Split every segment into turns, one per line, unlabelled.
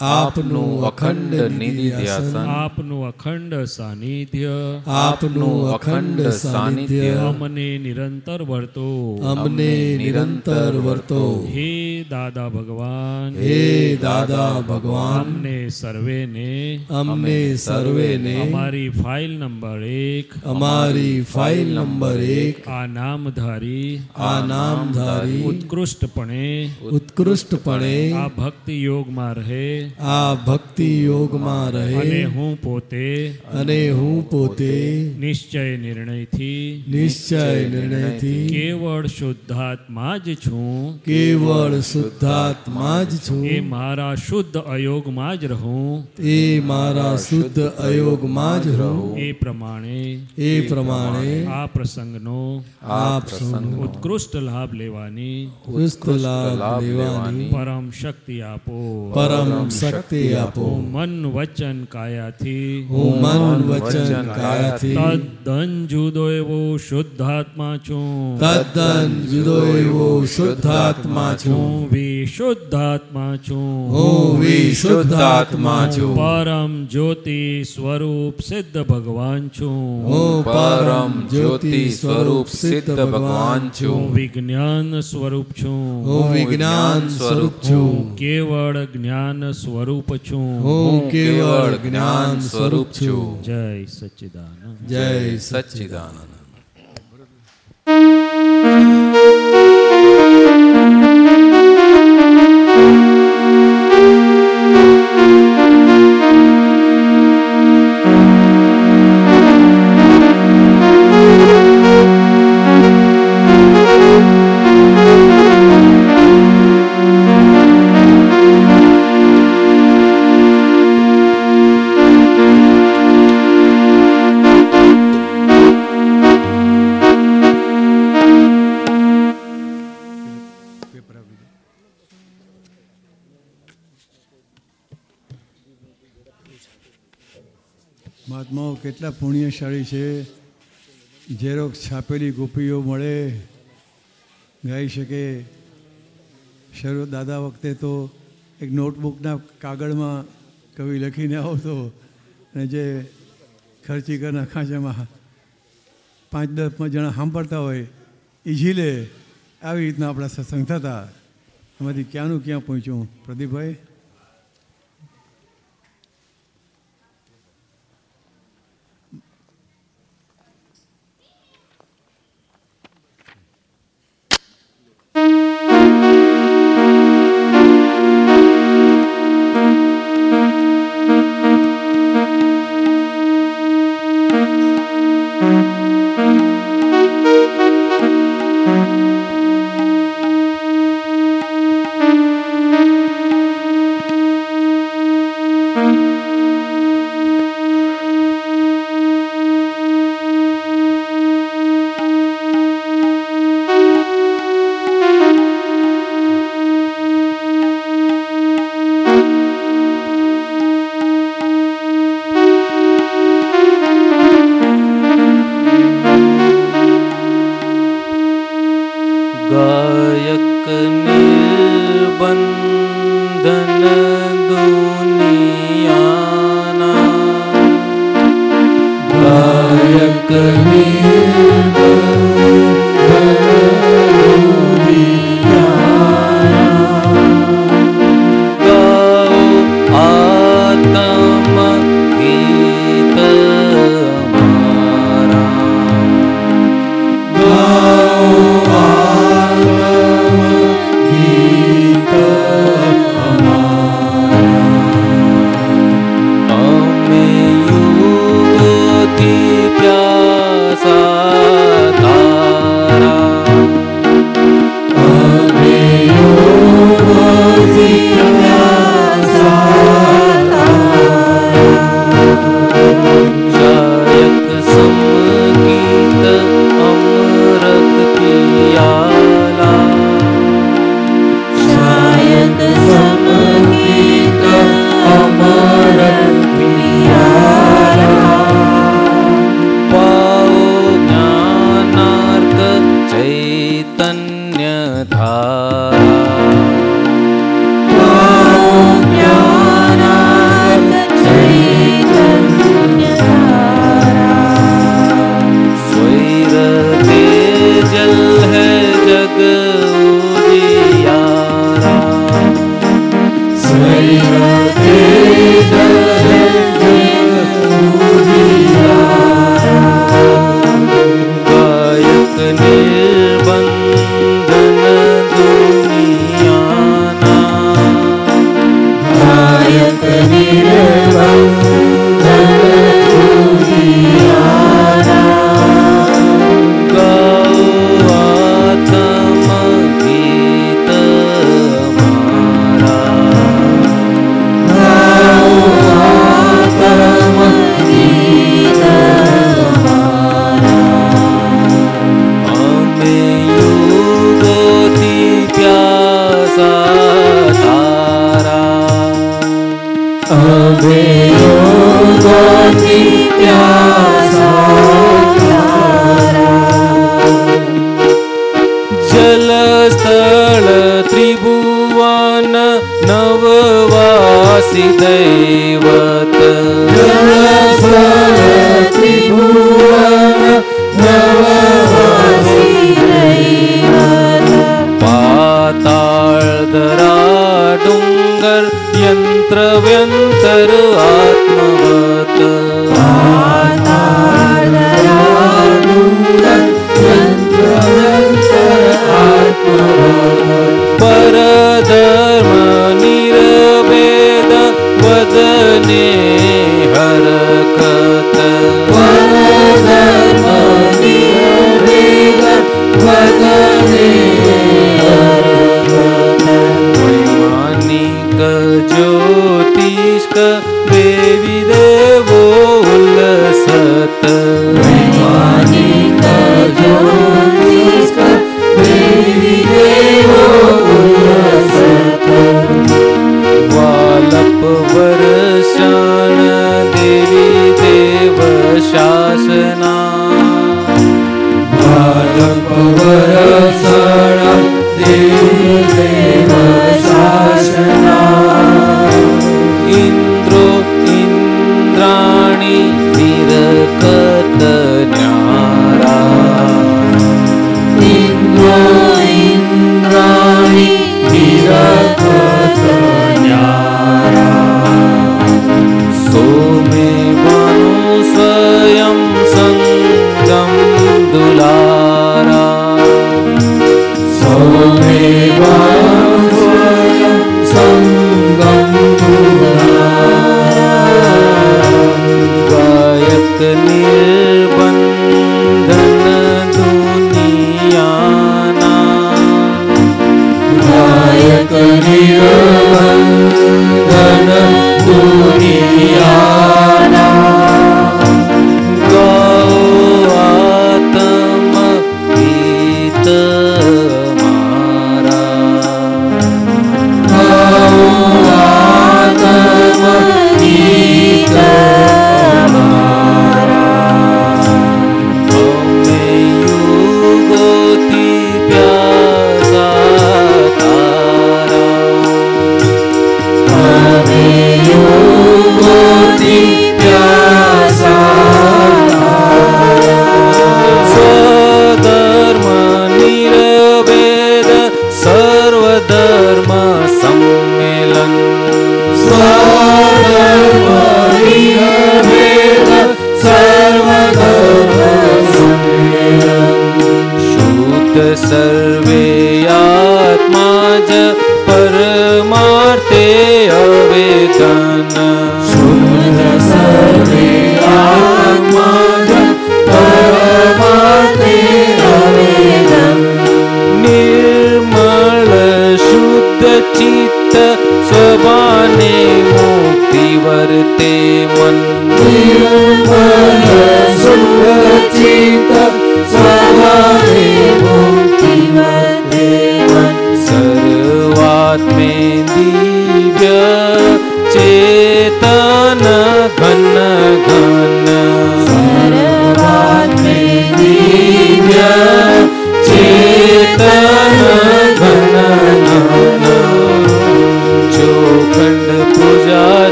આપનું અખંડ નિધિધ્યાસન
આપનું અખંડ સાનિધ્ય.
આપનું અખંડ સાનિધ્ય.
અમને નિરંતર વર્તો.
અમને નિરંતર વર્તો.
હે દાદા ભગવાન.
હે દાદા ભગવાન.
અમને સર્વેને.
અમને સર્વેને.
અમારી ફાઇલ નંબર એક.
અમારી ફાઇલ નંબર એક.
આ નામધારી.
આ નામધારી.
ઉત્કૃષ્ટપણે.
ઉત્કૃષ્ટપણે.
આ ભક્તિ યોગમાં રહે.
આ ભક્તિ યોગમાં
અને
રહે
હું પોતે.
અને હું પોતે.
નિશ્ચય નિર્ણયથી.
નિશ્ચય નિર્ણયથી.
કેવળ શુદ્ધાત્મા જ છું.
કેવળ શુદ્ધાત્મા જ
એ
છું
મારા શુદ્ધ અયોગમાં જ રહું
એ મારા શુદ્ધ અયોગમાં જ રહું
એ પ્રમાણે
એ પ્રમાણે
આ પ્રસંગનો
આપ સૌનો
ઉત્કૃષ્ટ લાભ લેવાની
પુસ્ત લાભ લેવાની
પરમ શક્તિ આપો
પરમ શક્તિ આપો
હું મન વચન કાયાથી
હું મન વચન કાયાથી
તદ્દન જુદો એવો શુદ્ધાત્મા છું
તદ્દન જુદો એવો શુદ્ધાત્મા છું
હું વિશુદ્ધાત્મા છું.
હું વિશુદ્ધાત્મા છું.
પરમ જ્યોતિ સ્વરૂપ સિદ્ધ ભગવાન છું.
હું પરમ જ્યોતિ સ્વરૂપ સિદ્ધ ભગવાન
હું
છું
વિજ્ઞાન સ્વરૂપ છું.
હું વિજ્ઞાન સ્વરૂપ છું.
કેવળ જ્ઞાન સ્વરૂપ છું.
હું કેવળ જ્ઞાન સ્વરૂપ છું.
જય સચ્ચિદાનંદ
જય
સચ્ચિદાનંદ
મહાત્માઓ કેટલા પુણ્યશાળી છે. ઝેરોક્ષ છાપેલી ગોપીઓ મળે, ગાઈ શકે. શરૂ દાદા વખતે તો એક નોટબુકના કાગળમાં કવિ લખીને આવતો અને જે ખર્ચી કરના ખાંચામાં પાંચ દસ જણા સાંભળતા હોય એ ઝીલે આવી રીતના આપણા સત્સંગ થતા. એમાંથી ક્યાંનું ક્યાં પહોંચ્યું? પ્રદીપભાઈ?
જલ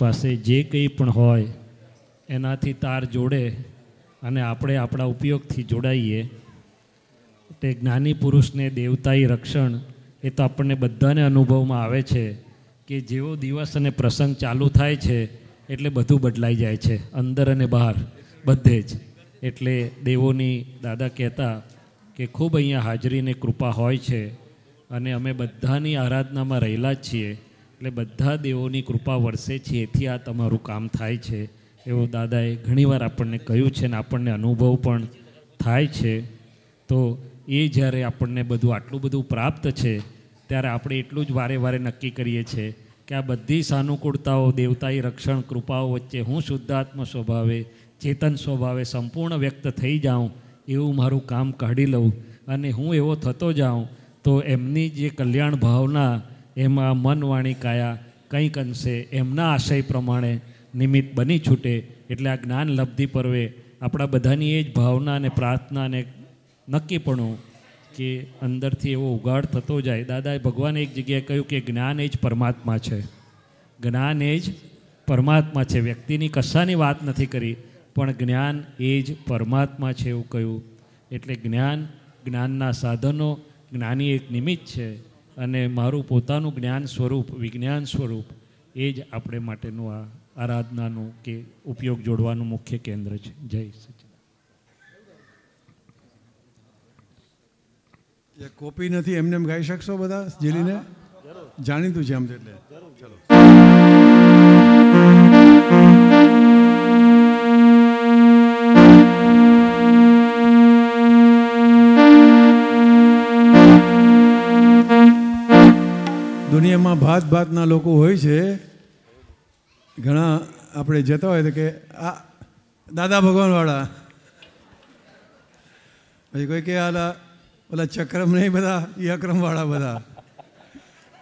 પાસે જે કંઈ પણ હોય, એનાથી તાર જોડે અને આપણે આપણા ઉપયોગથી જોડાઈએ. તે જ્ઞાની પુરુષને દેવતાઈ રક્ષણ એ તો આપણને બધાને અનુભવમાં આવે છે કે જેવો દિવસ અને પ્રસંગ ચાલુ થાય છે, એટલે બધું બદલાઈ જાય છે, અંદર અને બહાર, બધે જ. એટલે દેવોની દાદા કહેતા કે ખૂબ અહીંયા હાજરીને કૃપા હોય છે અને અમે બધાની આરાધનામાં રહેલા જ છીએ. એટલે બધા દેવોની કૃપા વરસે છે, એથી આ તમારું કામ થાય છે. એવું દાદાએ ઘણીવાર આપણને કહ્યું છે ને આપણને અનુભવ પણ થાય છે. તો એ જ્યારે આપણને બધું આટલું બધું પ્રાપ્ત છે, ત્યારે આપણે એટલું જ વારે વારે નક્કી કરીએ છીએ કે આ બધી સાનુકૂળતાઓ, દેવતાઈ રક્ષણ, કૃપાઓ વચ્ચે હું શુદ્ધાત્મ સ્વભાવે, ચેતન સ્વભાવે સંપૂર્ણ વ્યક્ત થઈ જાઉં, એવું મારું કામ કાઢી લઉં અને હું એવો થતો જાઉં, તો એમની જે કલ્યાણ ભાવના એમાં મન વાણી કાયા કંઈક અંશે એમના આશય પ્રમાણે નિમિત્ત બની છૂટે એટલે આ જ્ઞાન લબ્ધિ પર્વે. આપણા બધાની એ જ ભાવના અને પ્રાર્થના અને નક્કીપણું કે અંદરથી એવો ઉગાડ થતો જાય. દાદાએ ભગવાને એક જગ્યાએ કહ્યું કે જ્ઞાન એ જ પરમાત્મા છે. જ્ઞાન એ જ પરમાત્મા છે. વ્યક્તિની કશાની વાત નથી કરી, પણ જ્ઞાન એ જ પરમાત્મા છે એવું કહ્યું. એટલે જ્ઞાન જ્ઞાનના સાધનો, જ્ઞાની એક નિમિત્ત છે. અને મારું પોતાનું જ્ઞાન સ્વરૂપ વિજ્ઞાન સ્વરૂપ એ જ આપણે માટેનું આ આરાધનાનું કે ઉપયોગ જોડવાનું મુખ્ય કેન્દ્ર છે. જય સચિન
કોપી નથી એમને એમ ગાઈ શકશો બધા જેલીને? જાણીતું છે આમ એટલે. ચલો. દુનિયામાં ભાત ભાતના લોકો હોય છે, ઘણા આપણે જતા હોય તો કે, આ, દાદા ભગવાનવાળા. પછી કોઈ કે આલા ઓલા ચક્રમ નહીં બધા એ અક્રમવાળા બધા.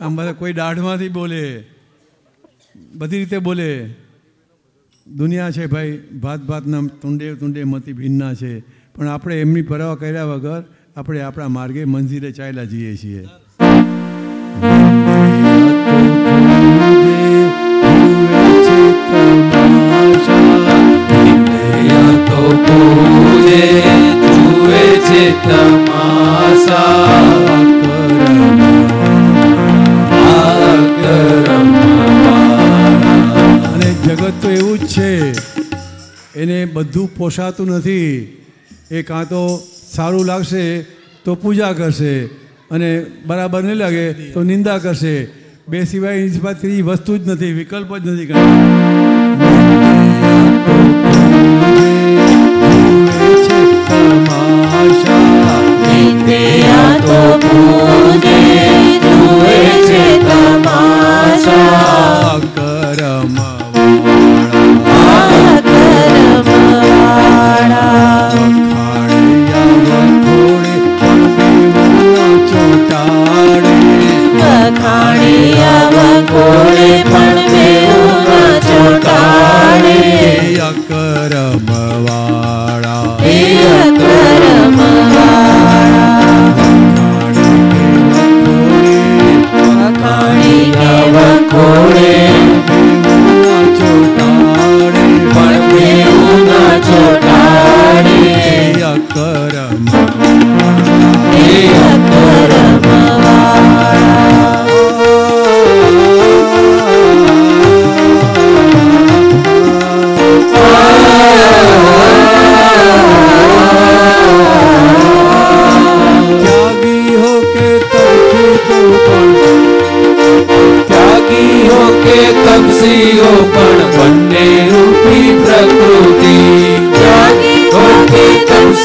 આમ બધા કોઈ દાઢમાંથી બોલે, બધી રીતે બોલે. દુનિયા છે ભાઈ, ભાત ભાતના તુંડે તુંડે મતી ભિન્ના છે. પણ આપણે એમની પરવા કર્યા વગર આપણે આપણા માર્ગે મંઝિલે ચાલ્યા જઈએ છીએ. અને જગત તો એવું જ છે, એને બધું પોસાતું નથી. એ કાં તો સારું લાગશે તો પૂજા કરશે અને બરાબર નહીં લાગે તો નિંદા કરશે. બે સિવાય પાસે ત્રીજી વસ્તુ જ નથી વિકલ્પ જ નથી કાંઈ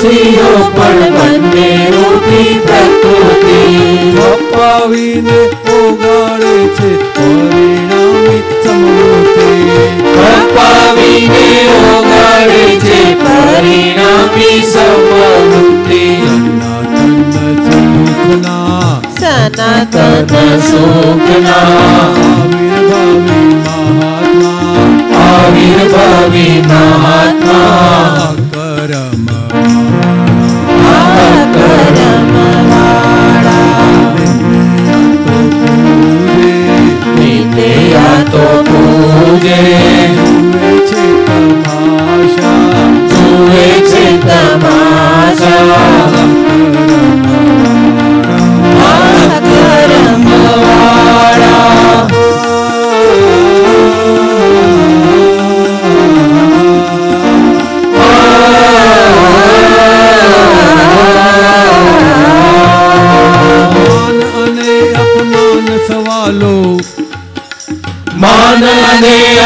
હો પણ
બંને રૂપી પ્રકૃતિ.
અપાવીને ઓગાળે છે પરિણામી સમૃદ્ધિ.
અપાવીને ઓગાળે છે પરિણામી સમૃદ્ધિ.
સનાતન સુખના. આવિર્ભાવી મહાત્મા.
આવિર્ભાવી મહાત્મા. પૂજે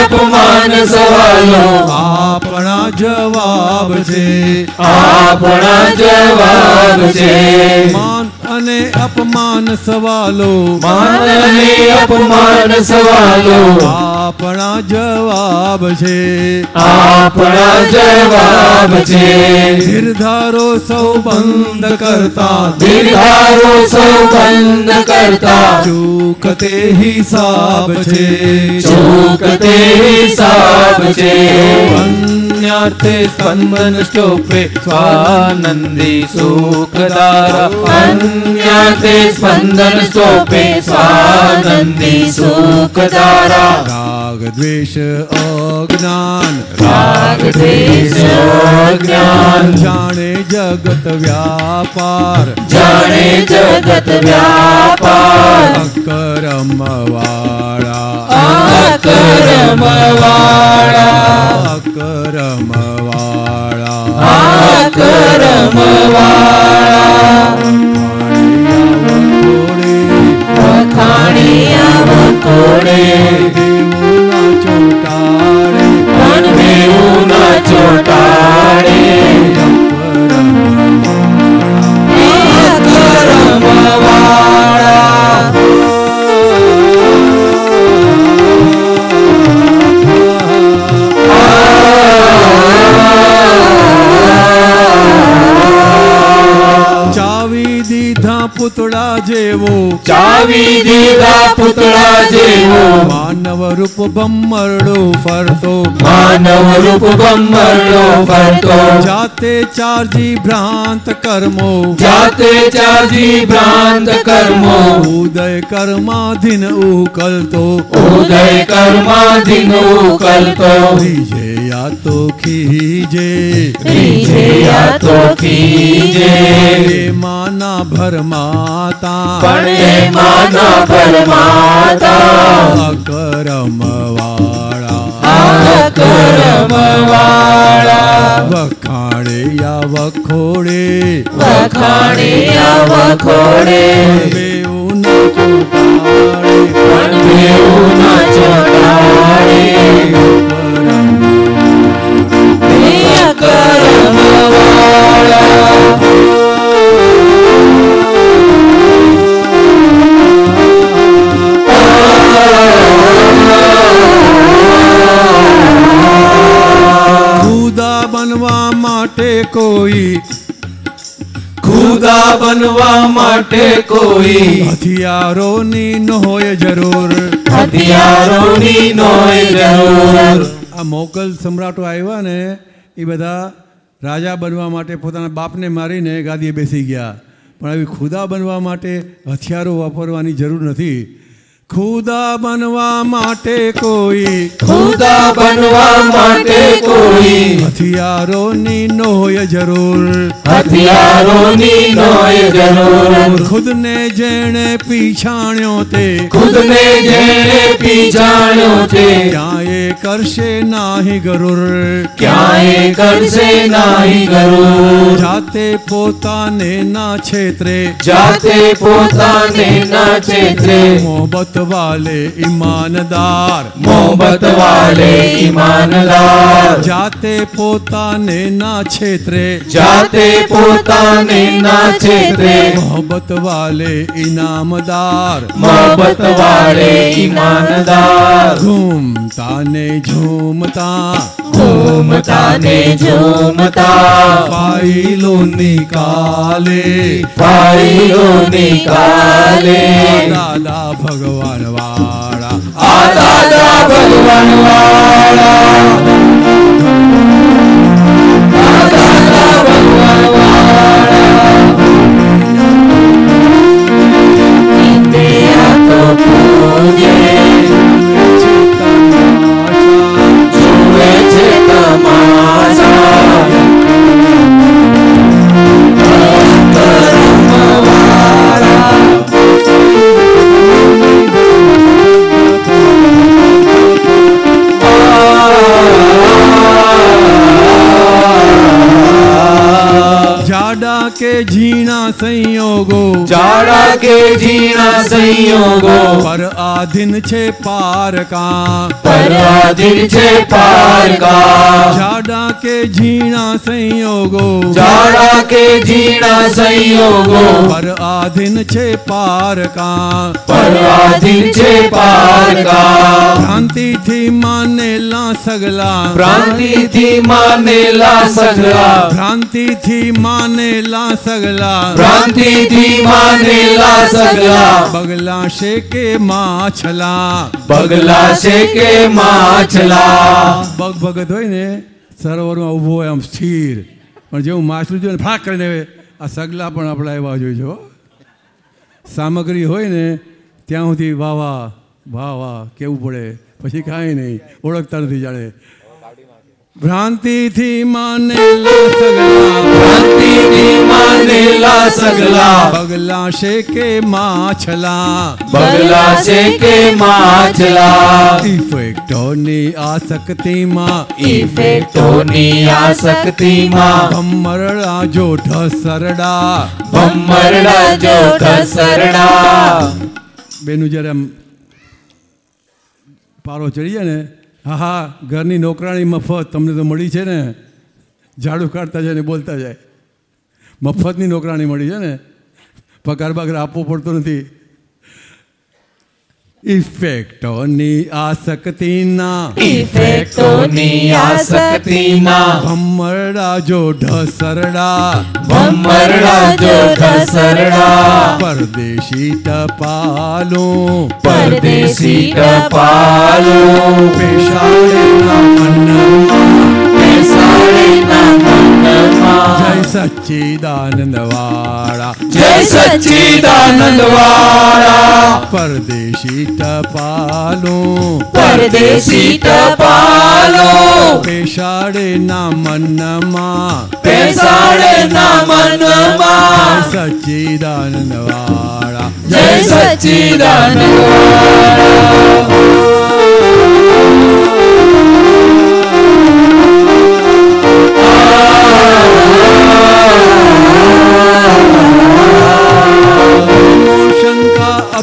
અપમાન સવાલો. આપણા જવાબ છે.
આપણા જવાબ છે.
માન અને અપમાન સવાલો.
માન અને અપમાન સવાલો.
આપણા જવાબ છે.
આપણા જવાબ છે.
નિર્ધારો સૌ બંધ કરતા.
નિર્ધારો સૌ બંધ કરતા.
ચૂકતે હિસાબ છે.
ચૂકતે હિસાબ છે.
અન્યાર્થે સ્પંદન સ્ટોપે સ્વાનંદી સુખદારા
અન્યાતે સ્પંદન સ્તોપે સ્વાનંદી સુખધારા
રાગ દ્વેષ અજ્ઞાન
રાગ દ્વેષ અજ્ઞાન
જાણે જગત વ્યાપાર
જાણે જગત વ્યાપાર
અકરમ વાળા
અકરમ વાળા
અકરમ વાળા
અકરમ વાળા વખાણિયા વખોડે ચાવી દીધા પુતળા જેવો.
માનવ રૂપ બમ્મરડો ફરતો.
માનવ રૂપ બમ્મરડો ફરતો.
જાતે ચારજી ભ્રાંત કર્મો.
જાતે ચારજી ભ્રાંત કર્મો.
ઉદય કર્માધીન ઉકલતો.
ઉદય કર્માધીન ઉકલતો.
રીજે યા તો ખીજે
રીજે યા તો ખીજે
માના ભરમાતા
પણ માના આ કરમવાળા
વખાણે યા વખોડે
વખાણિયા વખોડે
બેઉ ન
પણ બેઉ ના ચોટાડે
માટે કોઈ.
ખુદા બનવા માટે કોઈ.
હથિયારોની ન હોય જરૂર.
હથિયારોની હોય જરૂર.
આ મોગલ સમ્રાટો આવ્યા ને એ બધા રાજા બનવા માટે પોતાના બાપને મારીને ગાદીએ બેસી ગયા. પણ આવી ખુદા બનવા માટે હથિયારો વાપરવાની જરૂર નથી. ખુદા બનવા માટે કોઈ
ખુદા બનવા માટે કોઈ
હથિયારોની ન હોય જરૂર
હથિયારોની નોય જરૂર
ખુદને જેણે પીછાણ્યો તે
ખુદને જેણે પીછાણ્યો છે
ત્યાં એ કરશે નાહી ગરુર
ક્યાંય કરશે નાહી ગરુર
જાતે પોતાને ના છેતરે
જાતે પોતાને ના છેતરે
મોહબત વાલે ઈમાનદાર
મોહબત વાલે ઈમાનદાર
જાતે પોતાને ના છેતરે
જાતે પોતાને ના છેતરે
મોહબત વાલે ઇનામદાર
મોહબત વાલે ઈમાનદાર
ઘૂમતા ને ઝૂમતા
ઘૂમતા ને ઝૂમતા.
ફાઈલો નિકાલે.
ફાઈલો નિકાલે.
દાદા ભગવાન વાળા.
આ દાદા ભગવાન વાળા.
જાડા કે ઝીણા સંયોગો
જાડા કે ઝીણા સંયોગો
પર આધીન છે પારકા
પરાધીન છે પારકા
જાડા કે ઝીણા સંયોગો
જાડા કે ઝીણા સંયોગો
પર આધીન છે પારકા
પરાધીન છે પારકા
ભ્રાંતિથી માનેલા સગલા
ભ્રાંતિથી માનેલા સગલા
ભ્રાંતિથી માનેલા સગલા.
ભ્રાંતિથી માનેલા સગલા.
બગલા છે કે માછલા.
બગલા છે કે માછલા.
બગ ભગત હોય ને સરોવરમાં ઊભો હોય આમ સ્થિર. પણ જેવું માછલું જોઈએ ને ફાક કરીને આ સગલા પણ આપણા એવા જોઈજો સામગ્રી હોય ને ત્યાં સુધી વાવા વાહ વાહ કેવું પડે. પછી કાંઈ નહીં ઓળખતા નથી જાણે. ભ્રાંતિથી માનેલા સગલા.
ભ્રાંતિથી માનેલા સગલા
બગલા કે માછલા
બગલા છે કે માછલા
ઇફેક્ટોની આસક્તિમાં
ઇફેક્ટોની આસક્તિમાં
ભમરડા જો ઢસરડા
ભમરડા જો ઢસરડા
બેનું જ્યારે આમ પારો ચડી જાય ને હા હા ઘરની નોકરાણી મફત તમને તો મળી છે ને? ઝાડુ કાઢતા જાય ને બોલતા જાય. મફતની નોકરાણી મળી છે ને પગાર બગાર આપવો પડતો નથી. ઇફેક્ટોની આસક્તિના.
ઇફેક્ટોની આસક્તિના.
ભમરડા જો ઢસરડા.
ભમરડા જો ઢસરડા.
પરદેશી ટપાલો.
પરદેશી ટપાલો.
પેશાળેના મનમાં સચ્ચિદાનંદ વાળા
જય સચ્ચિદાનંદ વાળા
પરદેશી ટપાલો
પરદેશી ટપાલો
પેશાળેના મનમાં
બેસાડેના મનમાં
સચ્ચિદાનંદ વાળા
જય સચ્ચિદાનંદ વાળા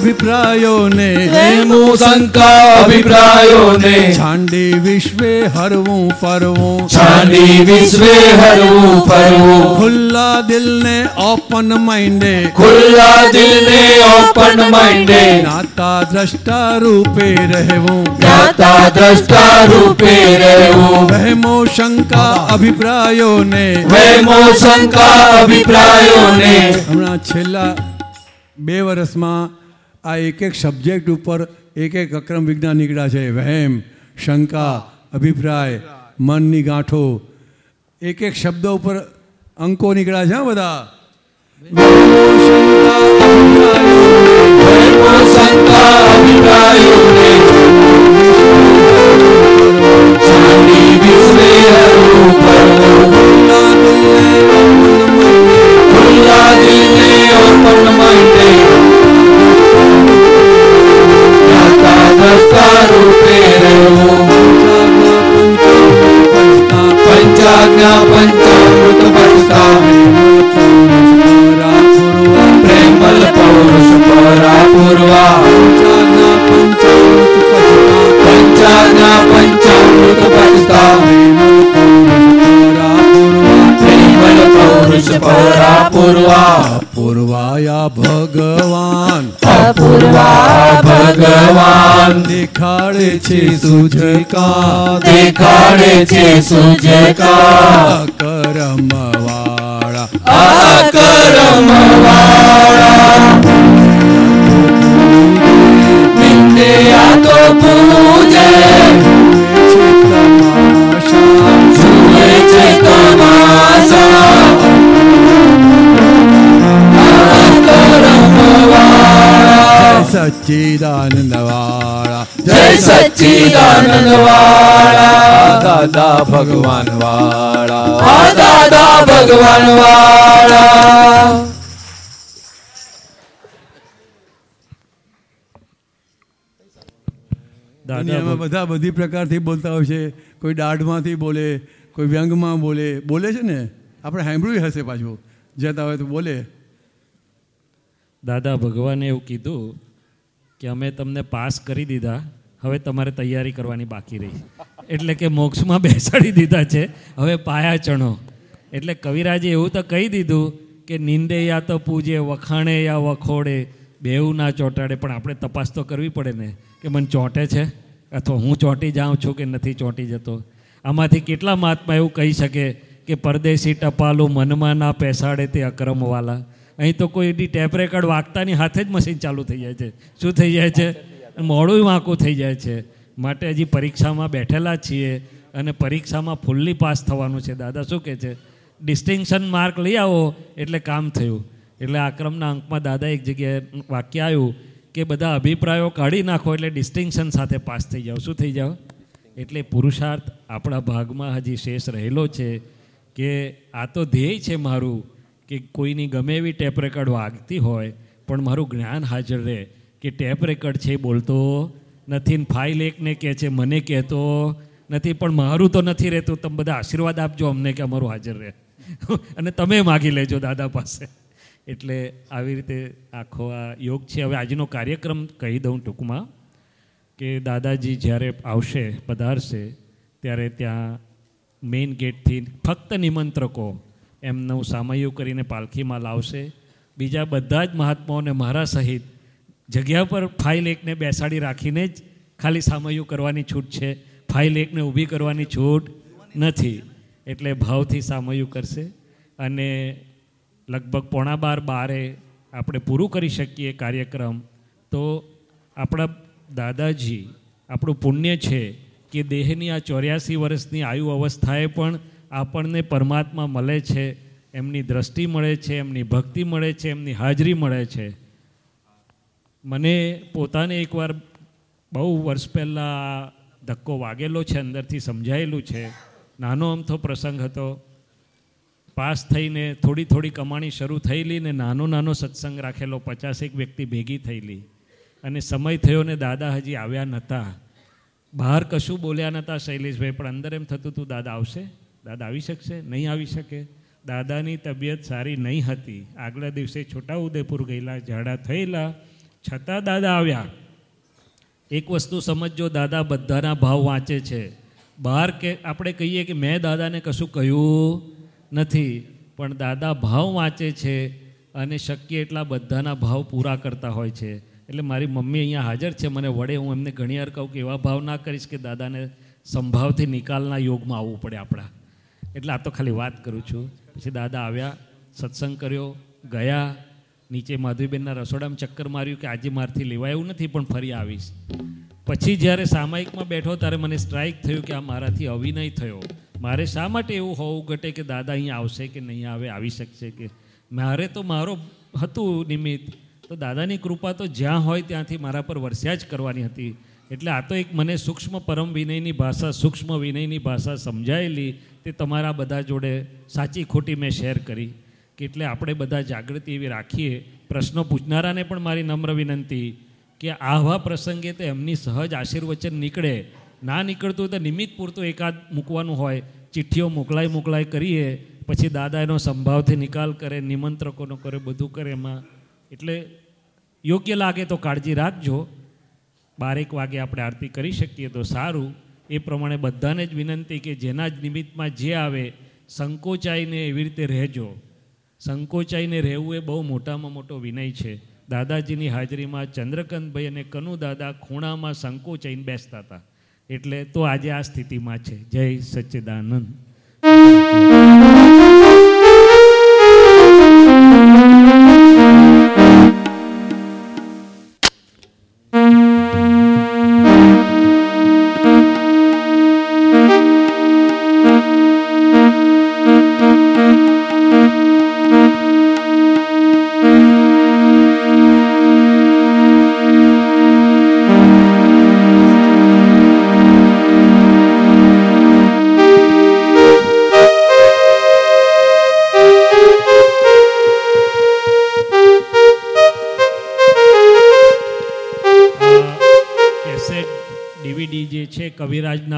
અભિપ્રાયોને
પ્રેમો શંકા અભિપ્રાયોને
છાંડી વિશ્વે હરવું ફરવું.
છાંડી વિશ્વે હરવું ફરવું.
ખુલ્લા દિલને ઓપન માઇન્ડે
ખુલ્લા દિલને ઓપન માઇન્ડે
નાતા દ્રષ્ટા રૂપે રહેવું.
નાતા દ્રષ્ટા રૂપે રહેવું.
વહેમો શંકા અભિપ્રાયોને.
વેમો શંકા અભિપ્રાયોને.
હમણાં છેલ્લા બે વર્ષમાં આ એક એક સબ્જેક્ટ ઉપર એક એક અક્રમ વિજ્ઞાન નીકળ્યા છે. વહેમ, શંકા, અભિપ્રાય, મનની ગાંઠો. એક એક શબ્દ ઉપર અંકો નીકળ્યા છે, હા બધા.
પંચાજ્ઞા પંચામૃત પચતા પ્રેમલ પૌરુષ પરા પૂર્વા પંચાજ્ઞા પંચામૃત પચતા પ્રેમલ પૌરુષ પરા પૂર્વા
પૂર્વાયા ભગવાન
અપૂર્વા ભગવાન.
દેખાડે છે સુજકા.
દેખાડે છે સુજકા.
કરમવાળા વાળા
અકરમ આ તો પૂજે. જુએ છે તમાશા વાળા જય સચ્ચિદાનંદવાળા
દાદા ભગવાન વાળા
દાદા ભગવાન વાળા
દુનિયામાં બધા બધી પ્રકારથી બોલતા હોય છે. કોઈ દાઢમાંથી બોલે કોઈ વ્યંગમાં બોલે. બોલે છે ને? આપણે સાંભળ્યું હશે પાછું. જતા હોય તો બોલે.
દાદા ભગવાને એવું કીધું કે અમે તમને પાસ કરી દીધા, હવે તમારે તૈયારી કરવાની બાકી રહી. એટલે કે મોક્ષમાં બેસાડી દીધા છે, હવે પાયા ચણો. એટલે કવિરાજે એવું તો કહી દીધું કે નિંદે યા તો પૂજે, વખાણે યા વખોડે બેવું ના ચોંટાડે. પણ આપણે તપાસ તો કરવી પડે ને, કે મને ચોંટે છે? અથવા હું ચોંટી જાઉં છું કે નથી ચોંટી જતો? આમાંથી કેટલા મહાત્મા એવું કહી શકે કે પરદેશી ટપાલું મનમાં ના પેસાડે તે અક્રમવાલા? અહીં તો કોઈ એની ટેપ રેકર્ડ વાગતાની હાથે જ મશીન ચાલુ થઈ જાય છે. શું થઈ જાય છે? મોડું વાંકું થઈ જાય છે. માટે હજી પરીક્ષામાં બેઠેલા છીએ અને પરીક્ષામાં ફૂલ્લી પાસ થવાનું છે. દાદા શું કહે છે? ડિસ્ટિંક્શન માર્ક લઈ આવો એટલે કામ થયું. એટલે આક્રમના અંકમાં દાદા એક જગ્યાએ વાક્ય આવ્યું કે બધા અભિપ્રાયો કાઢી નાખો એટલે ડિસ્ટિંક્શન સાથે પાસ થઈ જાઓ. શું થઈ જાઓ? એટલે પુરુષાર્થ આપણા ભાગમાં હજી શેષ રહેલો છે કે આ તો ધ્યેય છે મારું. કે કોઈની ગમે એવી ટેપ રેકર્ડ વાગતી હોય, પણ મારું જ્ઞાન હાજર રહે કે ટેપ રેકર્ડ છે બોલતો, નથી ફાઇલ એકને કહે છે, મને કહેતો, નથી, પણ મારું તો નથી રહેતું. તમે બધા આશીર્વાદ આપજો અમને કે અમારું હાજર રહે. અને તમે માગી લેજો દાદા પાસે. એટલે આવી રીતે આખો આ યોગ છે. હવે આજનો કાર્યક્રમ કહી દઉં ટૂંકમાં કે દાદાજી જ્યારે આવશે, પધારશે, ત્યારે ત્યાં મેઇન ગેટથી ફક્ત નિમંત્રકો એમનું સામયું કરીને પાલખીમાં લાવશે. બીજા બધા જ મહાત્માઓને મારા સહિત જગ્યા પર ફાઇલ એકને બેસાડી રાખીને જ ખાલી સામયું કરવાની છૂટ છે. ફાઇલ એકને ઊભી કરવાની છૂટ નથી. એટલે ભાવથી સામયું કરશે. અને લગભગ પોણા બાર બારે આપણે પૂરું કરી શકીએ કાર્યક્રમ, તો આપણા દાદાજી આપણું પુણ્ય છે કે દેહની આ ચોર્યાસી વર્ષની આયુ અવસ્થાએ પણ આપણને પરમાત્મા મળે છે, એમની દ્રષ્ટિ મળે છે, એમની ભક્તિ મળે છે, એમની હાજરી મળે છે. મને પોતાને એકવાર બહુ વર્ષ પહેલાં ધક્કો વાગેલો છે, અંદરથી સમજાયેલું છે. નાનો અમથો પ્રસંગ હતો. પાસ થઈને થોડી થોડી કમાણી શરૂ થયેલી ને નાનો નાનો સત્સંગ રાખેલો, પચાસેક વ્યક્તિ ભેગી થયેલી. અને સમય થયો ને દાદા હજી આવ્યા નહોતા. બહાર કશું બોલ્યા નહોતા શૈલેષભાઈ, પણ અંદર એમ થતું હતું, દાદા આવશે? દાદા આવી શકશે? નહીં આવી શકે? દાદાની તબિયત સારી નહીં હતી. આગલા દિવસે છોટાઉદેપુર ગયેલા, ઝાડા થયેલા, છતાં દાદા આવ્યા. એક વસ્તુ સમજજો, દાદા બધાના ભાવ વાંચે છે. બહાર કે, આપણે કહીએ કે મેં દાદાને કશું કહ્યું નથી, પણ દાદા ભાવ વાંચે છે અને શક્ય એટલા બધાના ભાવ પૂરા કરતા હોય છે. એટલે મારી મમ્મી અહીંયા હાજર છે, મને વડે હું એમને ઘણી વાર કહું કે એવા ભાવ ના કરીશ કે દાદાને સંભાવથી નિકાલના યોગમાં આવવું પડે આપણા. એટલે આ તો ખાલી વાત કરું છું. પછી દાદા આવ્યા, સત્સંગ કર્યો, ગયા. નીચે માધવીબેનના રસોડામાં ચક્કર માર્યું કે આજે મારથી લેવાય એવું નથી, પણ ફરી આવીશ. પછી જ્યારે સામાયિકમાં બેઠો ત્યારે મને સ્ટ્રાઇક થયું કે આ મારાથી અવિનય થયો. મારે શા માટે એવું હોવું ઘટે કે દાદા અહીંયા આવશે કે નહીં આવે, આવી શકશે કે? મારે તો મારો હતું નિમિત્ત. તો દાદાની કૃપા તો જ્યાં હોય ત્યાંથી મારા પર વરસ્યા જ કરવાની હતી. એટલે આ તો એક મને સૂક્ષ્મ પરમ વિનયની ભાષા, સૂક્ષ્મ વિનયની ભાષા સમજાયેલી તે તમારા બધા જોડે સાચી ખોટી મેં શેર કરી. કે એટલે આપણે બધા જાગૃતિ એવી રાખીએ. પ્રશ્નો પૂછનારાને પણ મારી નમ્ર વિનંતી કે આવા પ્રસંગે તો એમની સહજ આશીર્વચન નીકળે. ના નીકળતું તો નિમિત્ત પૂરતું એકાદ મૂકવાનું હોય. ચિઠ્ઠીઓ મોકલાય મોકલાય કરીએ. પછી દાદા એનો સંભાવથી નિકાલ કરે, નિમંત્રકોનો કરે, બધું કરે એમાં. એટલે યોગ્ય લાગે તો કાળજી રાખજો. બારેક વાગે આપણે આરતી કરી શકીએ તો સારું. એ પ્રમાણે બધાને જ વિનંતી કે જેના જ નિમિત્તમાં જે આવે, સંકોચાઈને એવી રીતે રહેજો. સંકોચાઈને રહેવું એ બહુ મોટામાં મોટો વિનય છે. દાદાજીની હાજરીમાં ચંદ્રકાંતભાઈ અને કનુ દાદા ખૂણામાં સંકોચાઈને બેસતા હતા. એટલે તો આજે આ સ્થિતિમાં છે. જય સચ્ચિદાનંદ.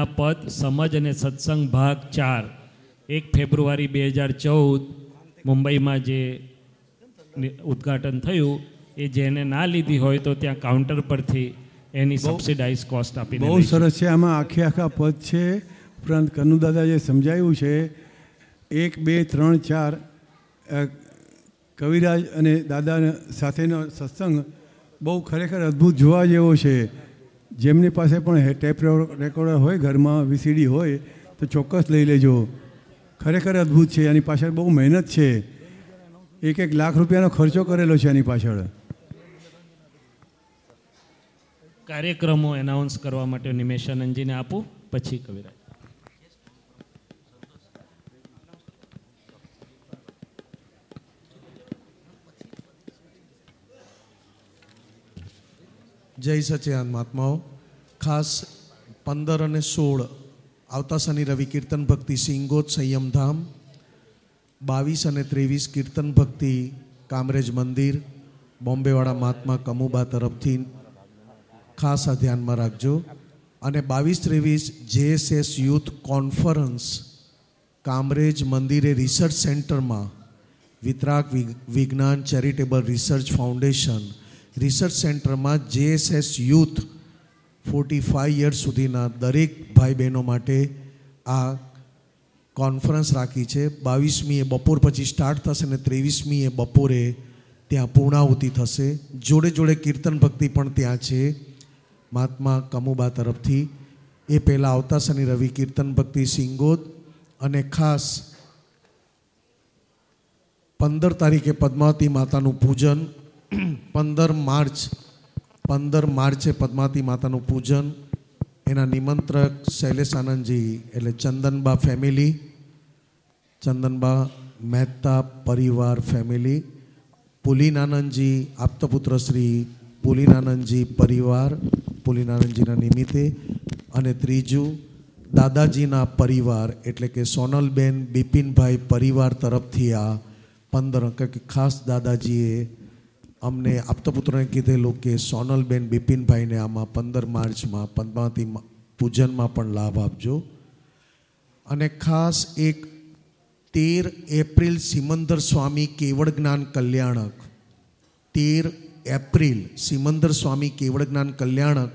કવિરાજના પદ સમજ અને સત્સંગ ભાગ ચાર. એક ફેબ્રુઆરી બે હજાર ચૌદ મુંબઈમાં જે ઉદ્ઘાટન થયું એ જેને ના લીધી હોય તો ત્યાં કાઉન્ટર પરથી એની સબસિડાઇઝ કોસ્ટ આપી
બહુ સરસ છે આમાં આખે આખા પદ છે. ઉપરાંત કનુ દાદા જે સમજાયું છે એક બે ત્રણ ચાર કવિરાજ અને દાદા સાથેનો સત્સંગ બહુ ખરેખર અદ્ભુત જોવા જેવો છે. જેમની પાસે પણ ટેપ રેકોર્ડર હોય, ઘરમાં વીસીડી હોય, તો ચોક્કસ લઈ લેજો. ખરેખર અદ્ભુત છે એની પાછળ બહુ મહેનત છે. એક એક લાખ રૂપિયાનો ખર્ચો કરેલો છે એની પાછળ.
કાર્યક્રમો એનાઉન્સ કરવા માટે નિમેશાનંદજીને આપું, પછી કવિરાજ.
જય સચિદાન મહાત્માઓ. ખાસ પંદર અને સોળ આવતા શનિ રવિ કીર્તન ભક્તિ સિંગોત સંયમધામ બાવીસ અને ત્રેવીસ કીર્તન ભક્તિ કામરેજ મંદિર, બોમ્બેવાળા મહાત્મા કમુબા તરફથી. ખાસ આ ધ્યાનમાં રાખજો. અને બાવીસ ત્રેવીસ જેએસએસ યુથ કોન્ફરન્સ કામરેજ મંદિરે રિસર્ચ સેન્ટરમાં Vitrag Vigyan charitable research foundation research સેન્ટરમાં JSS youth forty five years સુધીના દરેક ભાઈ બહેનો માટે આ કોન્ફરન્સ રાખી છે. બાવીસમીએ બપોર પછી સ્ટાર્ટ થશે અને ત્રેવીસમીએ બપોરે ત્યાં પૂર્ણાહુતિ થશે. જોડે જોડે કીર્તન ભક્તિ પણ ત્યાં છે. મહાત્મા કમુબા તરફથી. એ પહેલાં આવતા શનિ રવિ કીર્તન ભક્તિ સિંગોદ અને ખાસ પંદર તારીખે પદ્માવતી માતાનું પૂજન પંદર માર્ચ, પંદર માર્ચે પદ્માવતી માતાનું પૂજન. એના નિમંત્રક શૈલેષ આનંદજી, એટલે ચંદનબા ફેમિલી ચંદનબા મહેતા પરિવાર ફેમિલી પુલિનાનંદજી આપતપુત્ર શ્રી પુલિનાનંદજી પરિવાર પુલિનાનંદજીના નિમિત્તે. અને ત્રીજું, દાદાજીના પરિવાર, એટલે કે સોનલબેન, બિપિનભાઈ પરિવાર તરફથી આ પંદર કે ખાસ દાદાજીએ અમને આપતપુત્રને કીધેલું કે સોનલબેન બિપિનભાઈને આમાં પંદર માર્ચમાં પદ્માવતી પૂજનમાં પણ લાભ આપજો. અને ખાસ એક તેર એપ્રિલ સિમંદર સ્વામી કેવળ જ્ઞાન કલ્યાણક, તેર એપ્રિલ સિમંદર સ્વામી કેવળ જ્ઞાન કલ્યાણક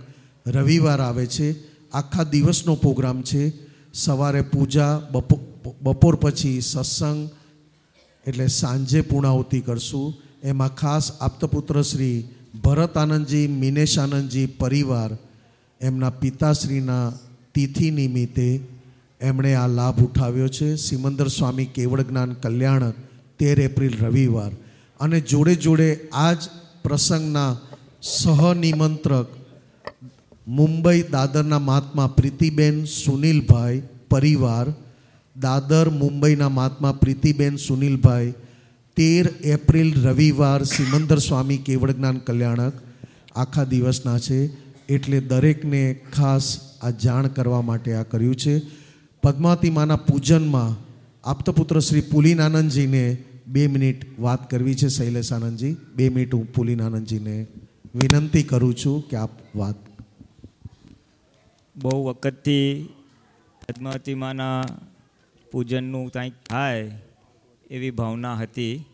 રવિવાર આવે છે. આખા દિવસનો પ્રોગ્રામ છે. સવારે પૂજા બપોર પછી સત્સંગ, એટલે સાંજે પૂર્ણાહુતિ કરશું. એમાં ખાસ આપતપુત્ર શ્રી ભરત આનંદજી મિનેશ આનંદજી પરિવાર એમના પિતાશ્રીના તિથિ નિમિત્તે એમણે આ લાભ ઉઠાવ્યો છે. સિમંદર સ્વામી કેવળ જ્ઞાન કલ્યાણક તેર એપ્રિલ રવિવાર. અને જોડે જોડે આ જ પ્રસંગના સહનિમંત્રક મુંબઈ દાદરના મહાત્મા પ્રીતિબેન સુનિલભાઈ પરિવાર, દાદર મુંબઈના મહાત્મા પ્રીતિબેન સુનિલભાઈ તેર એપ્રિલ રવિવાર સિમંદર સ્વામી કેવળ જ્ઞાન કલ્યાણક આખા દિવસના છે. એટલે દરેકને ખાસ આ જાણ કરવા માટે આ કર્યું છે. પદ્માવતી માના પૂજનમાં આપતપુત્ર શ્રી પુલિન આનંદજીને બે મિનિટ વાત કરવી છે શૈલેષ આનંદજી બે મિનિટ હું પુલિન આનંદજીને વિનંતી કરું છું કે આપ વાત
બહુ વખતથી પદ્માવતી માના પૂજનનું કાંઈક થાય એવી ભાવના હતી.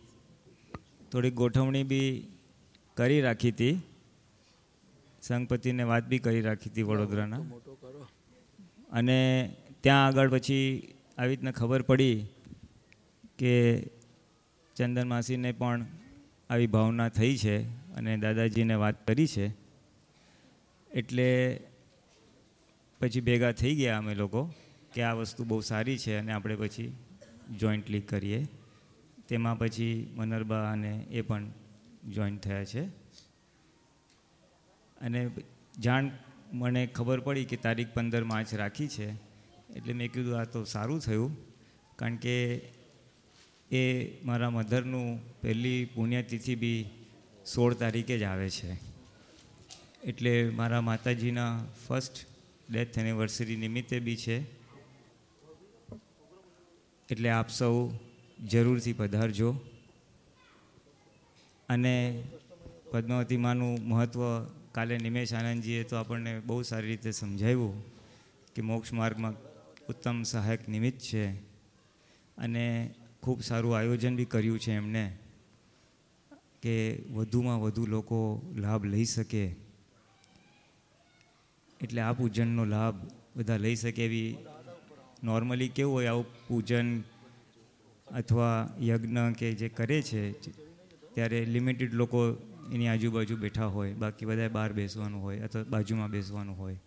થોડીક ગોઠવણી બી કરી રાખી હતી. સંઘપતિને વાત બી કરી રાખી હતી વડોદરાના. અને ત્યાં આગળ પછી આવી રીતના ખબર પડી કે ચંદન માસીને પણ આવી ભાવના થઈ છે અને દાદાજીને વાત કરી છે. એટલે પછી ભેગા થઈ ગયા અમે લોકો કે આ વસ્તુ બહુ સારી છે અને આપણે પછી જોઈન્ટલી કરીએ. તેમાં પછી મનરબા અને એ પણ જોઈન થયા છે. અને જાણ મને ખબર પડી કે તારીખ પંદર માર્ચ રાખી છે, એટલે મેં કીધું આ તો સારું થયું, કારણ કે એ મારા મધરનું પહેલી પુણ્યતિથિ બી સોળ તારીખે જ આવે છે. એટલે મારા માતાજીના ફર્સ્ટ ડેથ એનિવર્સરી નિમિત્તે બી છે. એટલે આપ સૌ જરૂરથી પધારજો. અને પદ્માવતી માનું મહત્ત્વ કાલે નિમેશ આનંદજીએ તો આપણને બહુ સારી રીતે સમજાવ્યું કે મોક્ષ માર્ગમાં ઉત્તમ સહાયક નિમિત્ત છે. અને ખૂબ સારું આયોજન બી કર્યું છે એમણે કે વધુમાં વધુ લોકો લાભ લઈ શકે. એટલે આ પૂજનનો લાભ બધા લઈ શકે એવી નોર્મલી કેવું હોય આવું પૂજન અથવા યજ્ઞ કે જે કરે છે, ત્યારે લિમિટેડ લોકો એની આજુબાજુ બેઠા હોય, બાકી બધા બહાર બેસવાનું હોય અથવા બાજુમાં બેસવાનું હોય.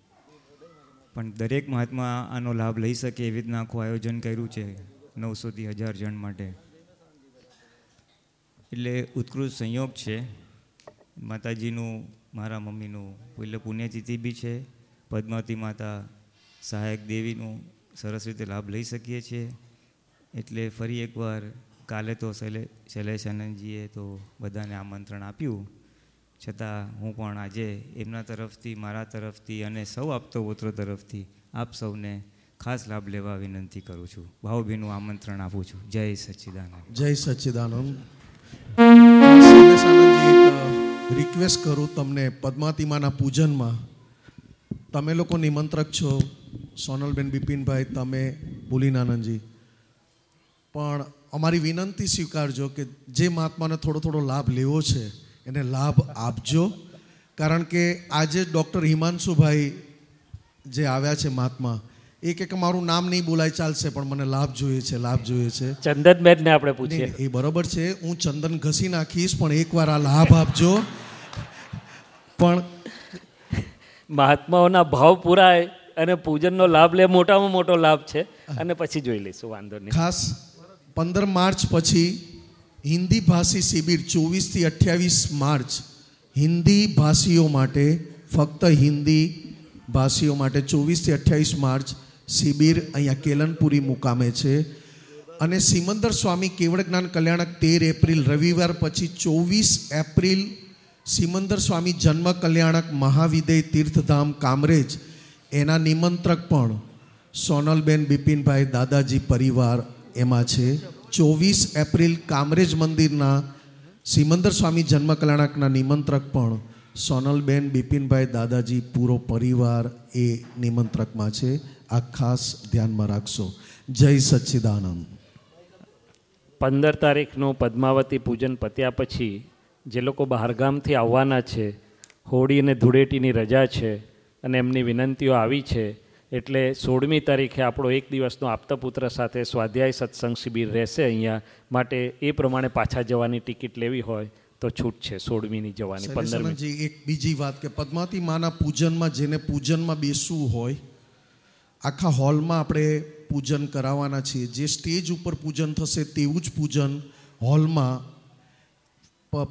પણ દરેક મહાત્મા આનો લાભ લઈ શકે એવી રીતના આખું આયોજન કર્યું છે નવસોથી હજાર જણ માટે. એટલે ઉત્કૃષ્ટ સંયોગ છે. માતાજીનું, મારા મમ્મીનું, એટલે પુણ્યતિથિ બી છે. પદ્માવતી માતા સહાયક દેવીનું સરસ રીતે લાભ લઈ શકીએ છીએ. એટલે ફરી એકવાર કાલે તો શૈલે શૈલેષ આનંદજીએ તો બધાને આમંત્રણ આપ્યું. છતાં હું પણ આજે એમના તરફથી મારા તરફથી અને સૌ આપતો પુત્રો તરફથી આપ સૌને ખાસ લાભ લેવા વિનંતી કરું છું. ભાવભીનું આમંત્રણ આપું છું. જય સચ્ચિદાનંદ.
જય સચ્ચિદાનંદ. રિક્વેસ્ટ કરું તમને પદ્માતિમાના પૂજનમાં. તમે લોકો નિમંત્રક છો. સોનલબેન બિપિનભાઈ તમે પુલિનાનંદજી પણ અમારી વિનંતી સ્વીકારજો કે જે મહાત્માને થોડો થોડો લાભ લેવો છે એને લાભ આપજો. કારણ કે આજે ડૉક્ટર હિમાંશુભાઈ જે આવ્યા છે મહાત્મા એ કે કે મારું નામ નહીં બોલાય ચાલશે પણ મને લાભ જોઈએ છે લાભ જોઈએ છે.
ચંદનબેન ને આપણે પૂછીએ.
એ બરોબર છે. હું ચંદન ઘસી નાખીશ પણ એકવાર આ લાભ આપજો. પણ
મહાત્માઓના ભાવ પૂરાય અને પૂજનનો લાભ લે મોટામાં મોટો લાભ છે. અને પછી જોઈ લઈશું વાંધો નહીં.
ખાસ પંદર માર્ચ પછી હિન્દી ભાષી શિબિર ચોવીસથી અઠ્યાવીસ માર્ચ હિન્દી ભાષીઓ માટે, ફક્ત હિન્દી ભાષીઓ માટે ચોવીસથી અઠ્યાવીસ માર્ચ શિબિર અહીંયા કેલનપુરી મુકામે છે. અને સિમંદર સ્વામી કેવળ જ્ઞાન કલ્યાણક તેર એપ્રિલ, રવિવાર પછી ચોવીસ એપ્રિલ સિમંદર સ્વામી જન્મ કલ્યાણક મહાવિદય તીર્થધામ, કામરેજ, એના નિમંત્રક પણ સોનલબેન બિપિનભાઈ દાદાજી પરિવાર એમાં છે, ચોવીસ એપ્રિલ કામરેજ મંદિરના સિમંદર સ્વામી જન્મ કલ્યાણકના નિમંત્રક પણ સોનલબેન, બિપિનભાઈ દાદાજી, પૂરો પરિવાર એ નિમંત્રકમાં છે. આ ખાસ ધ્યાનમાં રાખશો. જય સચ્ચિદાનંદ.
પંદર તારીખનું પદ્માવતી પૂજન પત્યા પછી જે લોકો બહારગામથી આવવાના છે, હોળી અને ધૂળેટીની રજા છે અને એમની વિનંતીઓ આવી છે એટલે સોળમી તારીખે આપણો એક દિવસનો આપતાપુત્ર સાથે સ્વાધ્યાય સત્સંગ શિબિર રહેશે અહીંયા. માટે એ પ્રમાણે પાછા જવાની ટિકિટ લેવી હોય તો છૂટ છે સોળમીની જવાની પંદરમી.
એક બીજી વાત કે પદ્માવતી માના પૂજનમાં જેને પૂજનમાં બેસવું હોય આખા હોલમાં આપણે પૂજન કરાવવાના છીએ. જે સ્ટેજ ઉપર પૂજન થશે તેવું જ પૂજન હોલમાં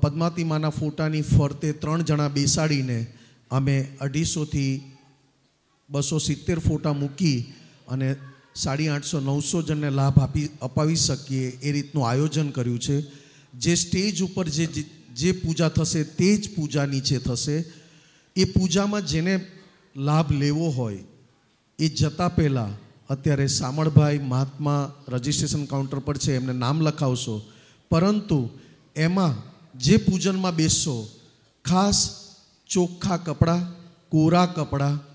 પદ્માવતી માના ફોટાની ફરતે ત્રણ જણા બેસાડીને અમે અઢીસોથી બસો સિત્તેર ફોટા મૂકી અને સાડી આઠસો નવસો જણને લાભ આપી અપાવી શકીએ એ રીતનું આયોજન કર્યું છે. જે સ્ટેજ ઉપર જે જે- પૂજા થશે તે જ પૂજા નીચે થશે. એ પૂજામાં જેને લાભ લેવો હોય, એ જતાં પહેલાં અત્યારે સામળભાઈ મહાત્મા રજિસ્ટ્રેશન કાઉન્ટર પર છે, એમને નામ લખાવશો. પરંતુ એમાં જે પૂજનમાં બેસશો, ખાસ ચોખ્ખા કપડાં, કોરા કપડાં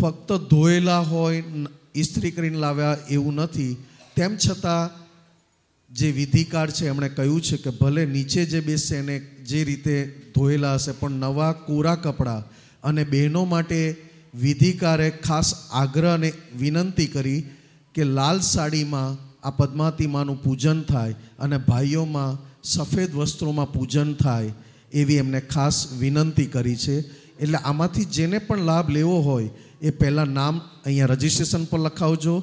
ફક્ત ધોયેલા હોય ઇસ્ત્રી કરીને લાવ્યા એવું નથી. તેમ છતાં, જે વિધિકાર છે, એમણે કહ્યું છે કે ભલે નીચે જે બેસશે એને જે રીતે ધોયેલા હશે, પણ નવા કોરા કપડાં અને બહેનો માટે વિધિકારે ખાસ આગ્રહ અને વિનંતી કરી કે લાલ સાડીમાં આ પદ્માતિમાનું પૂજન થાય અને ભાઈઓમાં સફેદ વસ્ત્રોમાં પૂજન થાય એવી એમને ખાસ વિનંતી કરી છે. એટલે આમાંથી જેને પણ લાભ લેવો હોય એ પહેલાં નામ અહીંયા રજિસ્ટ્રેશન પર લખાવજો.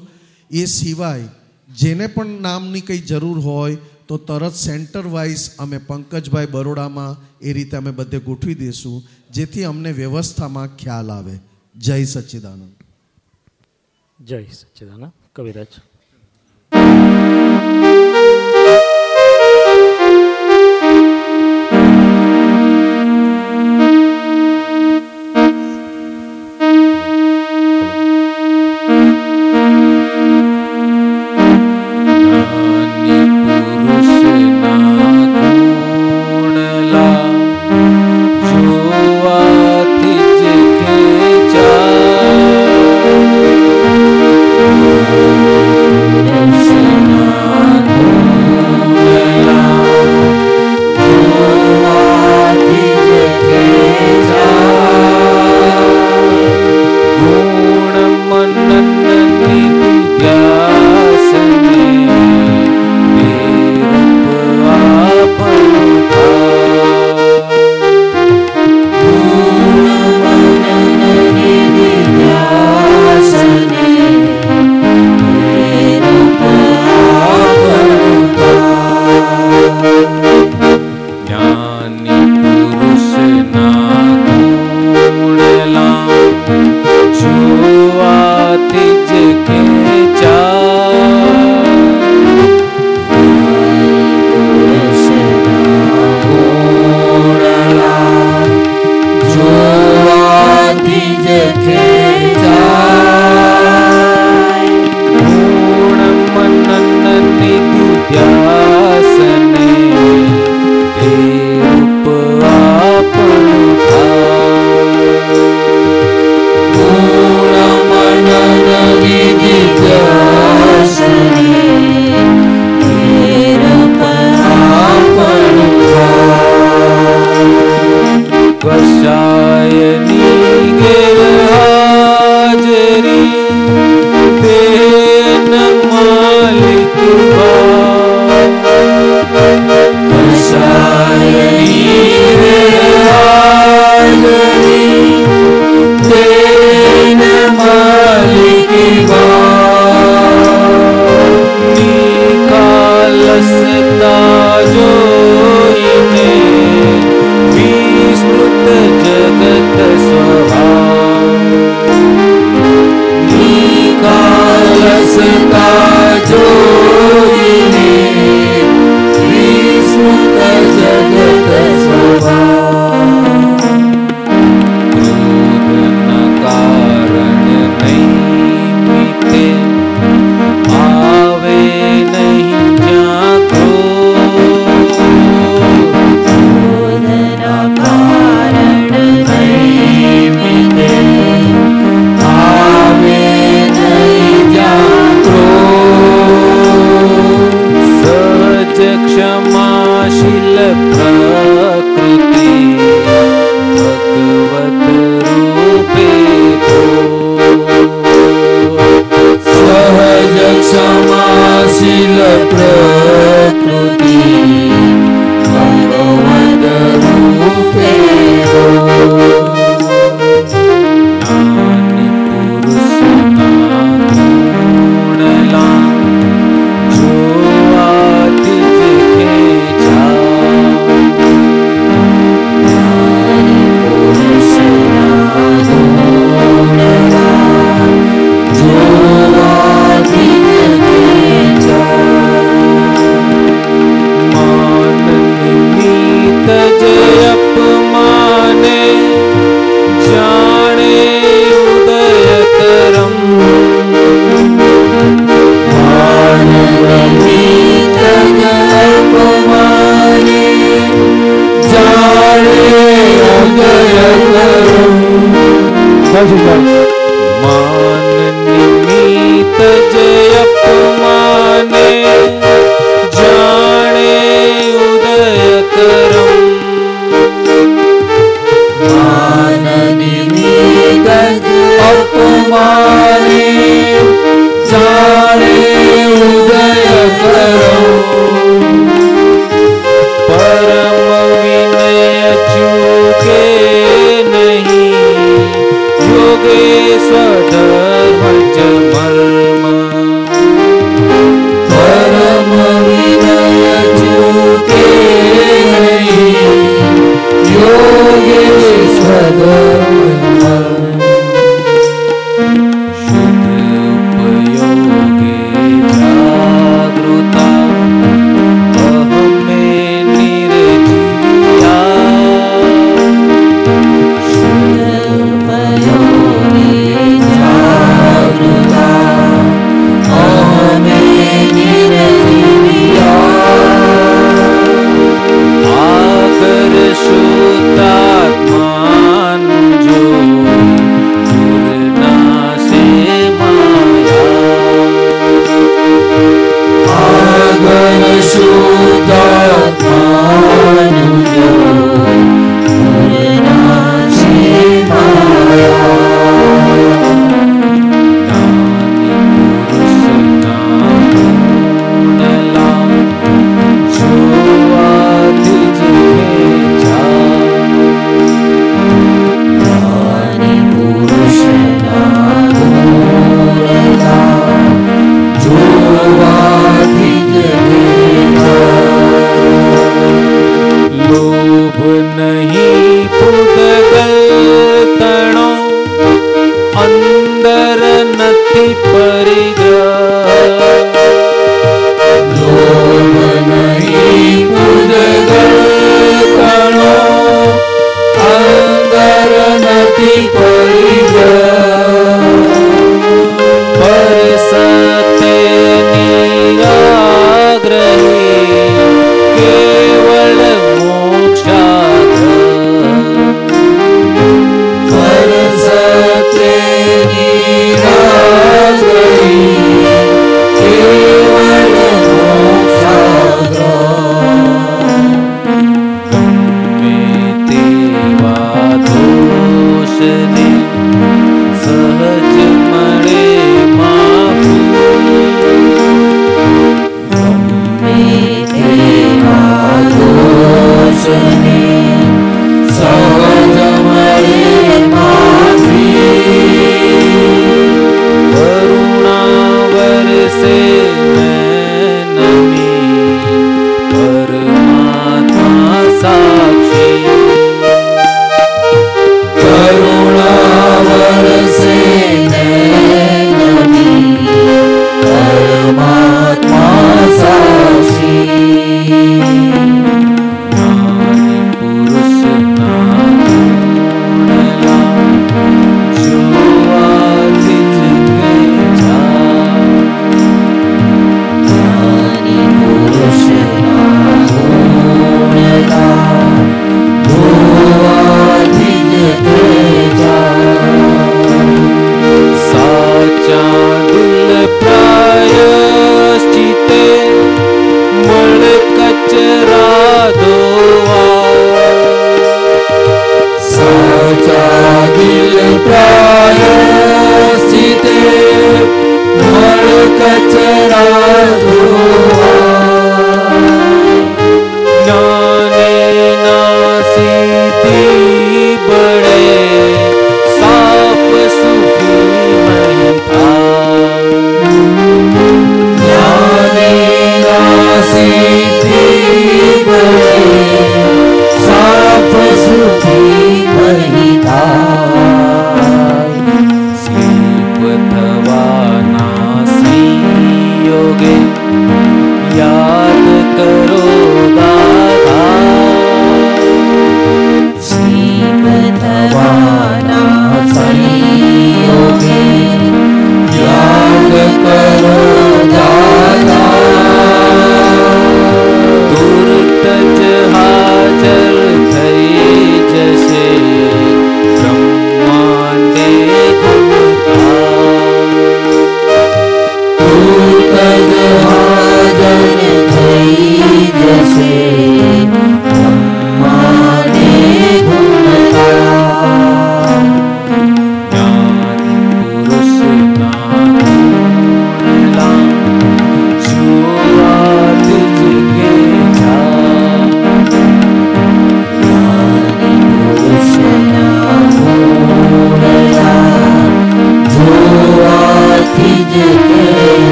એ સિવાય જેને પણ નામની કંઈ જરૂર હોય તો તરત સેન્ટર વાઇઝ અમે પંકજભાઈ બરોડામાં એ રીતે અમે બધે ગોઠવી દઈશું જેથી અમને વ્યવસ્થામાં ખ્યાલ આવે. જય સચ્ચિદાનંદ
જય સચ્ચિદાનંદ કવિરાજ.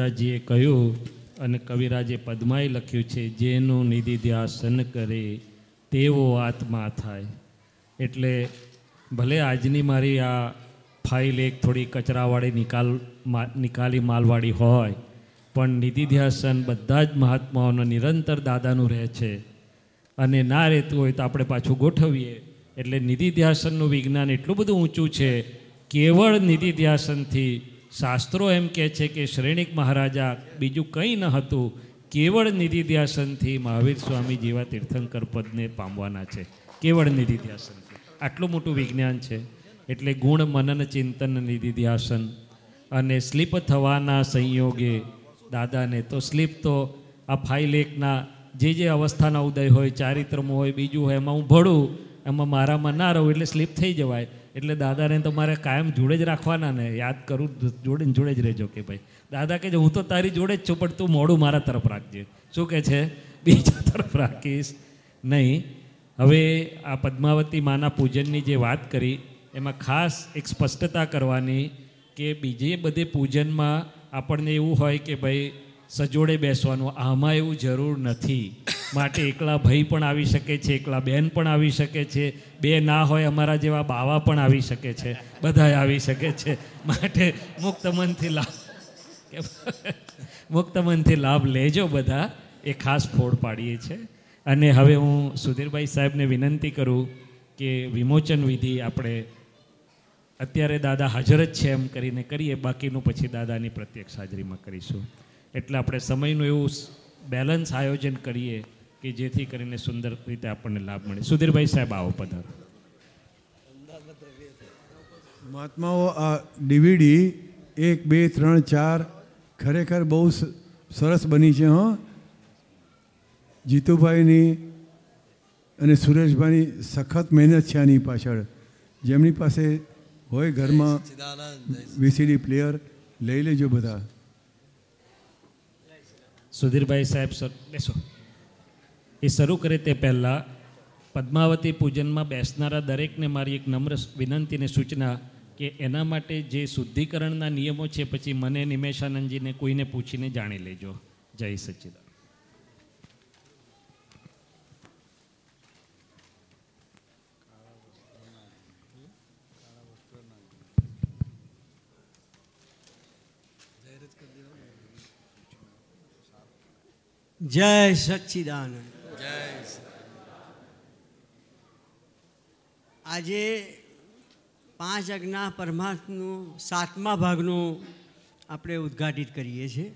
દાદાજીએ કહ્યું અને કવિરાજે પદ્માએ લખ્યું છે, જેનું નિધિ ધ્યાસન કરે, તેવો આત્મા થાય. એટલે ભલે આજની મારી આ ફાઇલ એક થોડી કચરાવાળી નિકાલ નિકાલી માલવાળી હોય, પણ નિધિ ધ્યાસન બધા જ મહાત્માઓનો નિરંતર દાદાનું રહે છે. અને ના રહેતું હોય તો આપણે પાછું ગોઠવીએ. એટલે નિધિ ધ્યાસનનું વિજ્ઞાન એટલું બધું ઊંચું છે, કેવળ નિધિ ધ્યાસનથી શાસ્ત્રો એમ કહે છે કે શ્રેણિક મહારાજા બીજું કંઈ ન હતું, કેવળ નિધિ ધ્યાસનથી મહાવીર સ્વામી જેવા તીર્થંકર પદને પામવાના છે. કેવળ નિધિ ધ્યાસનથી આટલું મોટું વિજ્ઞાન છે. એટલે ગુણ, મનન, ચિંતન નિધિ ધ્યાસન અને સ્લીપ થવાના સંયોગે દાદાને તો સ્લીપ તો આ ફાઇલેકના જે જે અવસ્થાના ઉદય હોય, ચારિત્રમાં હોય, બીજું હોય, એમાં હું ભળું, એમાં મારામાં ના રહું એટલે સ્લીપ થઈ જવાય. એટલે દાદાને તો મારે કાયમ જોડે જ રાખવાના ને યાદ કરું જોડે જોડે જ રહેજો કે ભાઈ. દાદા કે હું તો તારી જોડે જ છું, પણ તું મોડું મારા તરફ રાખજે. શું કે છે? બીજા તરફ રાખીશ નહીં. હવે આ પદ્માવતી માના પૂજનની જે વાત કરી, એમાં ખાસ એક સ્પષ્ટતા કરવાની કે બીજે બધે પૂજનમાં આપણને એવું હોય કે ભાઈ સજોડે બેસવાનું. આમાં એવું જરૂર નથી. માટે એકલા ભાઈ પણ આવી શકે છે, એકલા બેન પણ આવી શકે છે. બે ના હોય અમારા જેવા બાવા પણ આવી શકે છે. બધા આવી શકે છે. માટે મુક્ત મનથી લાભ મુક્ત મનથી લાભ લેજો બધા. એ ખાસ ફોડ પાડીએ છે. અને હવે હું સુધીરભાઈ સાહેબને વિનંતી કરું કે વિમોચન વિધિ આપણે અત્યારે દાદા હાજર જ છે એમ કરીને કરીએ. બાકીનું પછી દાદાની પ્રત્યક્ષ હાજરીમાં કરીશું. એટલે આપણે સમયનું એવું બેલેન્સ આયોજન કરીએ કે જેથી કરીને સુંદર રીતે આપણને લાભ મળે. સુધીરભાઈ સાહેબ આવો પધાર.
મહાત્માઓ આ ડીવીડી એક બે ત્રણ ચાર ખરેખર બહુ સરસ બની છે હં. જીતુભાઈની અને સુરેશભાઈની સખત મહેનત છે આની પાછળ. જેમની પાસે હોય ઘરમાં વીસીડી પ્લેયર લઈ લેજો બધા.
સુધીરભાઈ સાહેબ સર, બેસો. એ શરૂ કરે તે પહેલાં પદ્માવતી પૂજનમાં બેસનારા દરેકને મારી એક નમ્ર વિનંતીને સૂચના કે એના માટે જે શુદ્ધિકરણના નિયમો છે, પછી મને નિમેશાનંદજીને કોઈને પૂછીને જાણી લેજો. જય સચ્ચિદાન
જય સચ્ચિદાનંદ. આજે પાંચ અજ્ઞા પરમાર્થનું સાતમા ભાગનું આપણે ઉદ્ઘાટિત કરીએ છીએ.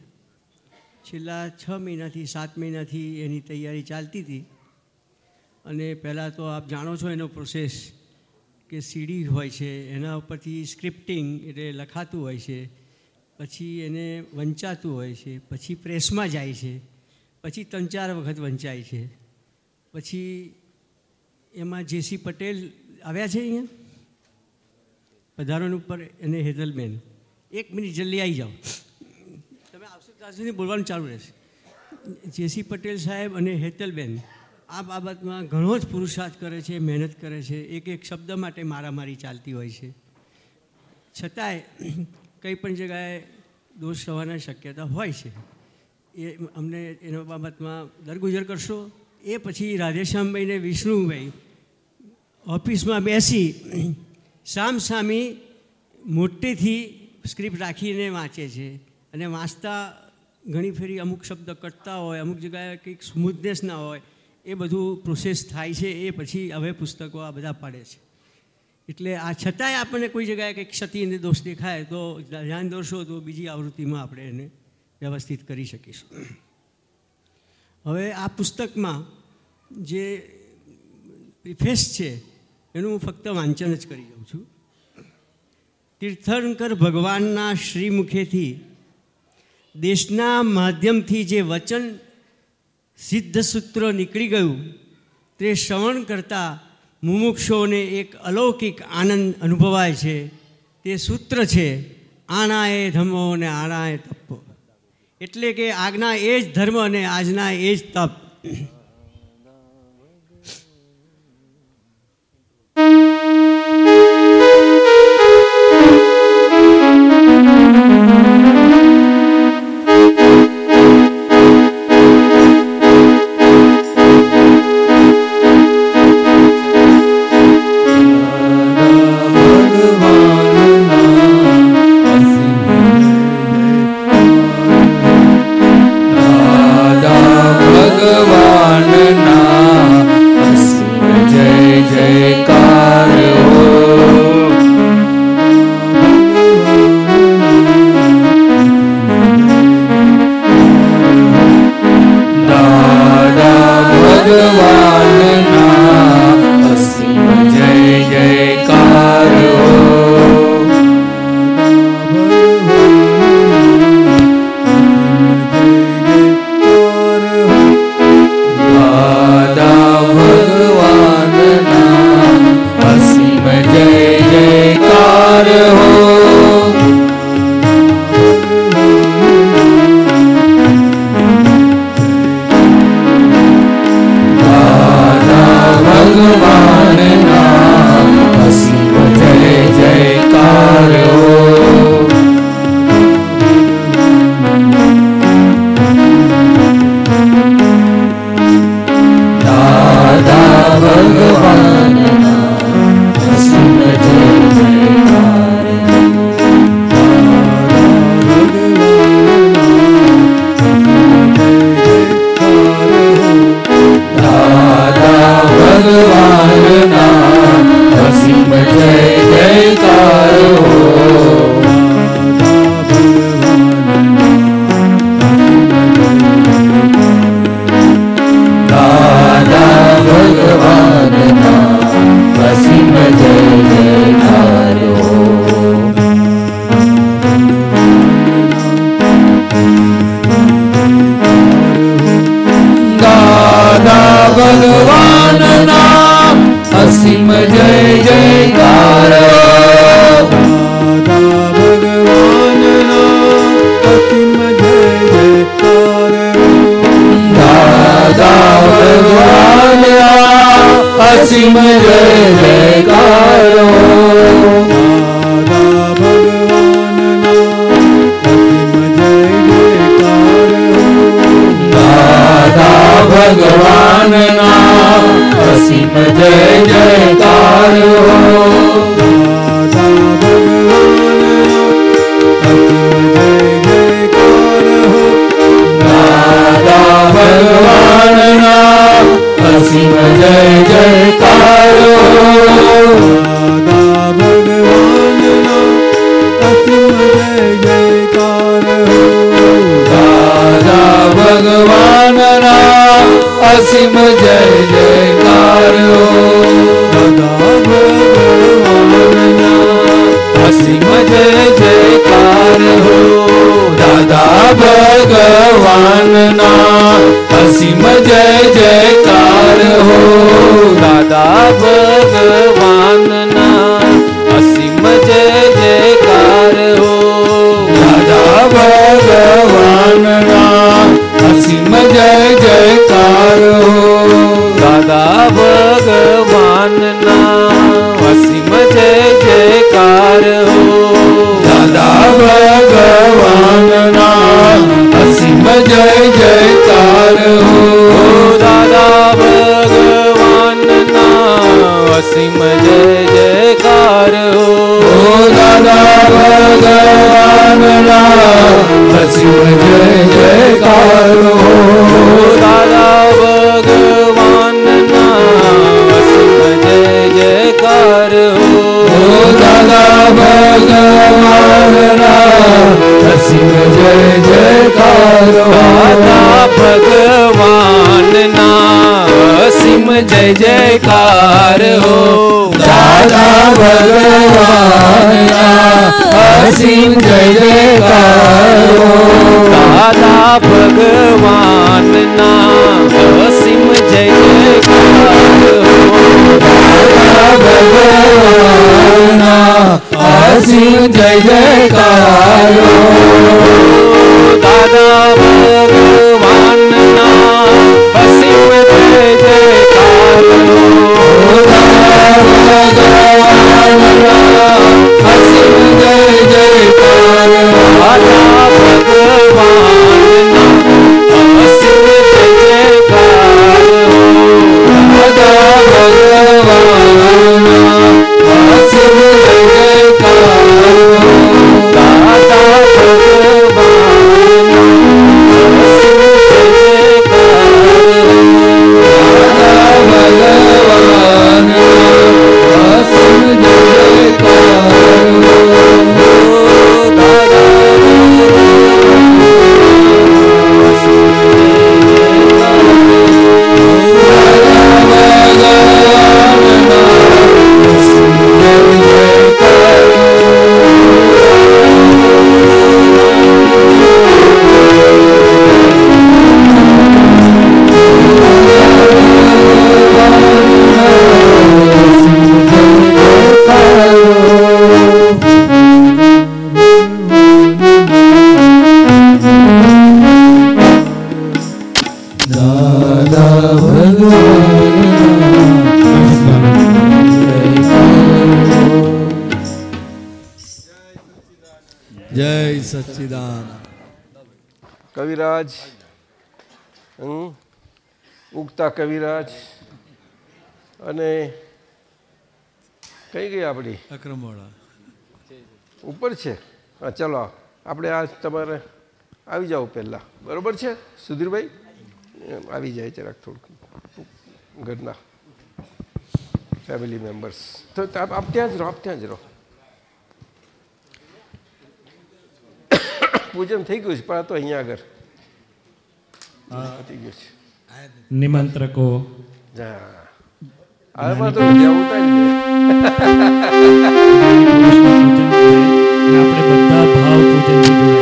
છેલ્લા છ મહિનાથી, સાત મહિનાથી એની તૈયારી ચાલતી હતી. અને પહેલાં તો આપ જાણો છો એનો પ્રોસેસ કે સીડી હોય છે, એના ઉપરથી સ્ક્રિપ્ટિંગ એટલે લખાતું હોય છે, પછી એને વંચાતું હોય છે, પછી પ્રેસમાં જાય છે. પછી ત્રણ ચાર વખત વંચાય છે. પછી એમાં જેસી પટેલ આવ્યા છે અહીંયા? પધારણ ઉપર અને હેતલબેન એક મિનિટ જલ્દી આવી જાઓ. તમે આવશો સુધી બોલવાનું ચાલુ રહેશે.
જેસી પટેલ સાહેબ અને હેતલબેન આ બાબતમાં ઘણો જ પુરુષાર્થ કરે છે, મહેનત કરે છે. એક એક શબ્દ માટે મારામારી ચાલતી હોય છે. છતાંય કંઈ પણ જગ્યાએ દોષ થવાની શક્યતા હોય છે. એ અમને એના બાબતમાં દરગુજર કરશો. એ પછી રાધેશ્યામભાઈ ને વિષ્ણુભાઈ ઓફિસમાં બેસી સામસામી મોટેથી સ્ક્રિપ્ટ રાખીને વાંચે છે. અને વાંચતા ઘણી ફેરી અમુક શબ્દ કટતા હોય, અમુક જગ્યાએ કંઈક સ્મૂથનેસ ના હોય, એ બધું પ્રોસેસ થાય છે, એ પછી હવે પુસ્તકો આ બધા પાડે છે. એટલે આ છતાંય આપણને કોઈ જગ્યાએ કંઈક ક્ષતિ અને દોષ દેખાય તો ધ્યાન દોરશો તો બીજી આવૃત્તિમાં આપણે એને વ્યવસ્થિત કરી શકીશું. હવે આ પુસ્તકમાં જે પ્રિફેસ છે, એનું હું ફક્ત વાંચન જ કરી જાઉં છું. તીર્થંકર ભગવાનના શ્રીમુખેથી દેશના માધ્યમથી જે વચન સિદ્ધ સૂત્ર નીકળી ગયું, તે શ્રવણ કરતાં મુમુક્ષોને એક અલૌકિક આનંદ અનુભવાય છે. તે સૂત્ર છે આણાએ ધમો અને આણાએ તપ એટલે કે આજના એ જ ધર્મ અને આજના એ જ તપ.
ચલો આપણે આ તમારે આવી જાઓ પહેલાં. બરાબર છે સુધીરભાઈ? આવી જાય જરાક થોડુંક. ઘરના ફેમિલી મેમ્બર્સ તો આપ ત્યાં જ રહો આપ ત્યાં જ રહો. પૂજન થઈ ગયું છે પણ તો અહીંયા આગળ. થઈ ગયું છે.
નિમંત્રકો.
હા હવે તો
જવું
didn't do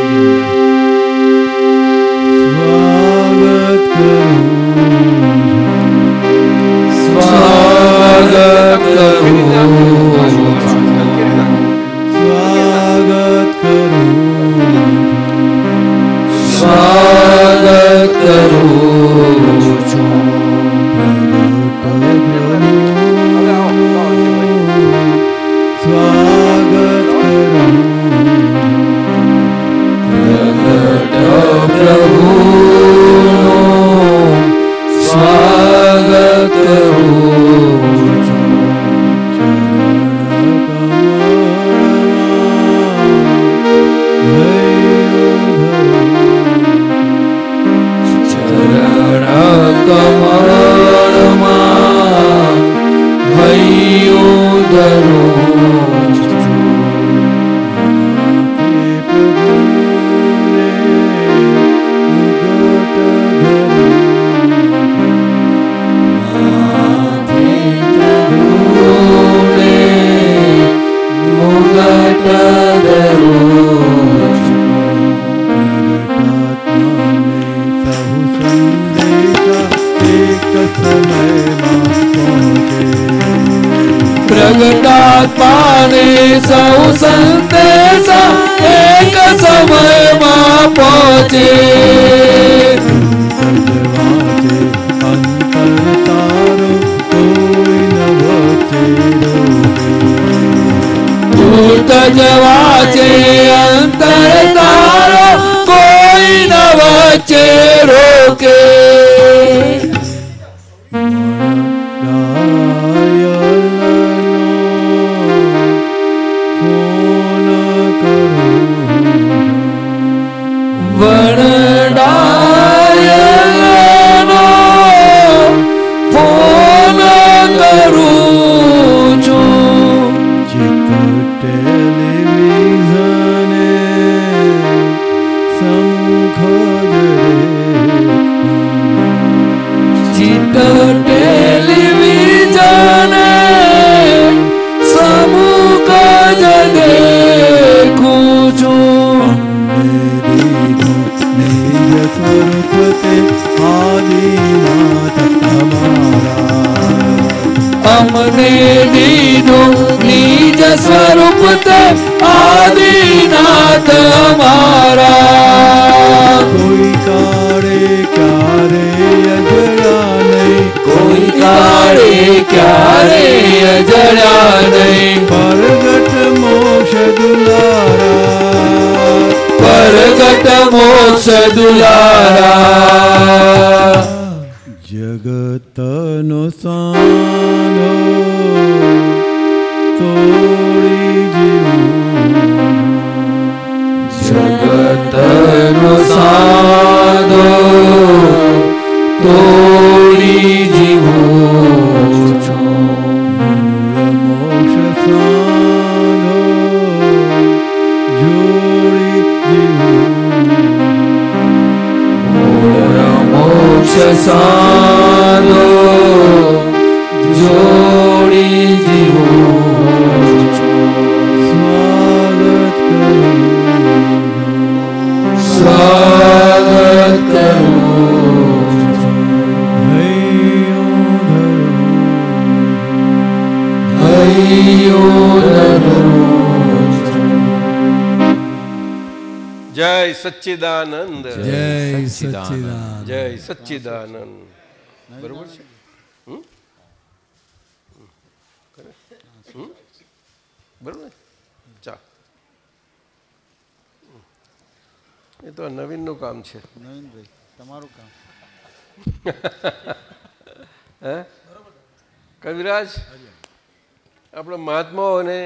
મહાત્માઓને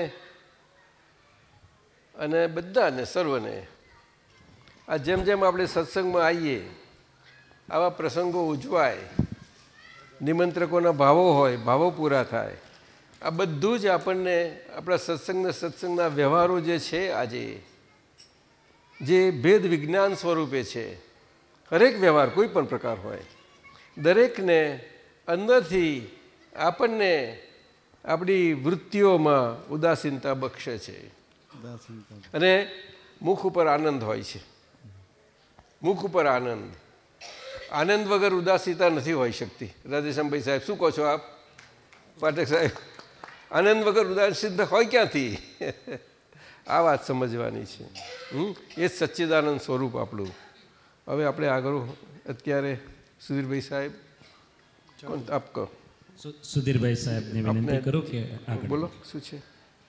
અને બધાને, સર્વને, આ જેમ જેમ આપણે સત્સંગમાં આવીએ, આવા પ્રસંગો ઉજવાય, નિમંત્રકોના ભાવો હોય, ભાવો પૂરા થાય, આ બધું જ આપણને આપણા સત્સંગના સત્સંગના વ્યવહારો જે છે આજે, જે ભેદ વિજ્ઞાન સ્વરૂપે છે, હરેક વ્યવહાર કોઈ પણ પ્રકાર હોય, દરેકને અંદરથી આપણને આપણી વૃત્તિઓમાં ઉદાસીનતા બક્ષે છે. અને મુખ ઉપર આનંદ હોય છે. મુખ ઉપર આનંદ. આનંદ વગર ઉદાસીતા નથી હોઈ શકતી. રાધેશ્યામભાઈ સાહેબ શું કહો છો આપ? પાઠક સાહેબ આનંદ વગર ઉદાસીનતા હોય ક્યાંથી? આ વાત સમજવાની છે. હમ? એ સચ્ચિદાનંદ સ્વરૂપ આપણું. હવે આપણે આગળ અત્યારે સુધીરભાઈ સાહેબ આપ કહો.
સુધીરભાઈ સાહેબને વિનંતી કરું કે આગળ.
બોલો શું છે?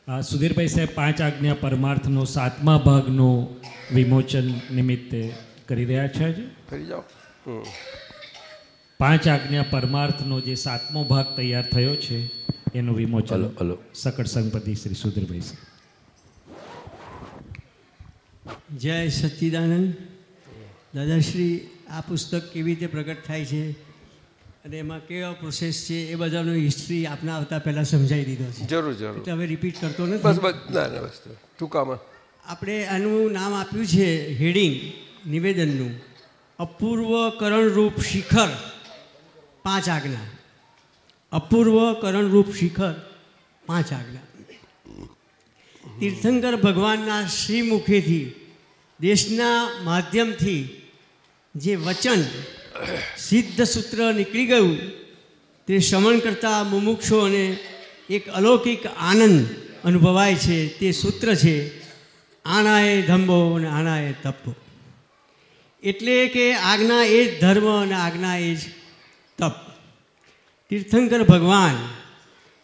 આ સુધીરભાઈ સાહેબ પાંચ આજ્ઞા પરમાર્થનો સાતમા ભાગનો વિમોચન નિમિત્તે કરી રહ્યા છે આજે.
કરી જાઓ.
પાંચ આજ્ઞા પરમાર્થનો જે સાતમો ભાગ તૈયાર થયો છે એનું વિમોચન
હલો, હલો.
સકળ સંપતિ શ્રી સુધીરભાઈ સાહેબ.
જય સચ્ચિદાનંદ દાદાશ્રી આ પુસ્તક કેવી રીતે પ્રગટ થાય છે? અને એમાં કેવા પ્રોસેસ છે એ બધાનો હિસ્ટ્રી આપના આવતા પહેલાં સમજાવી દીધો છે.
જરૂર જરૂર.
એટલે હવે રિપીટ કરતો
બસ
નથી.
બસ ના ના બસ ટૂંકામાં
આપણે આનું નામ આપ્યું છે હેડિંગ નિવેદનનું. અપૂર્વ કરણરૂપ શિખર પાંચ આજ્ઞા. અપૂર્વ કરણરૂપ શિખર પાંચ આજ્ઞા. તીર્થંકર ભગવાનના શ્રી મુખેથી દેશના માધ્યમથી જે વચન સિદ્ધ સૂત્ર નીકળી ગયું. તે શ્રવણ કરતા મુમુક્ષોને એક અલૌકિક આનંદ અનુભવાય છે. તે સૂત્ર છે આણાએ ધંબો અને આણાએ તપ એટલે કે આજ્ઞા એ જ ધર્મ અને આજ્ઞા એ જ તપ. તીર્થંકર ભગવાન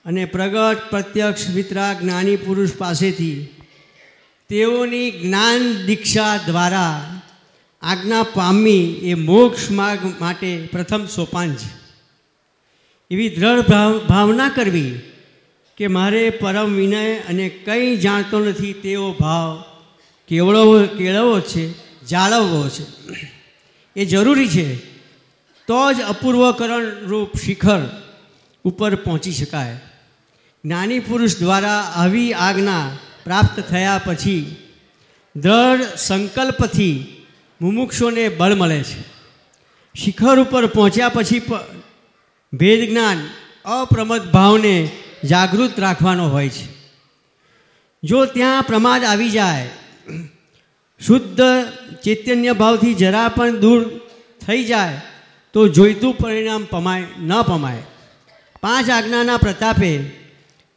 અને પ્રગટ પ્રત્યક્ષ વિતરા જ્ઞાની પુરુષ પાસેથી તેઓની જ્ઞાન દીક્ષા દ્વારા આજ્ઞા પામી એ મોક્ષ માર્ગ માટે પ્રથમ સોપાન છે. એવી દ્રઢ ભાવ, ભાવના કરવી કે મારે પરમ વિનય અને કંઈ જાણતો નથી તેવો ભાવ કેવળવો કેળવવો છે, જાળવવો છે. એ જરૂરી છે તો જ અપૂર્વકરણ રૂપ શિખર ઉપર પહોંચી શકાય. જ્ઞાની પુરુષ દ્વારા આવી આજ્ઞા પ્રાપ્ત થયા પછી દ્રઢ સંકલ્પથી મુમુક્ષોને બળ મળે છે. શિખર ઉપર પહોંચ્યા પછી ભેદ જ્ઞાન અપ્રમદ ભાવને જાગૃત રાખવાનો હોય છે. જો ત્યાં પ્રમાદ આવી જાય, શુદ્ધ ચૈતન્ય ભાવથી જરા પણ દૂર થઈ જાય, તો જોઈતું પરિણામ પમાય, ન પમાય. પાંચ આજ્ઞાના પ્રતાપે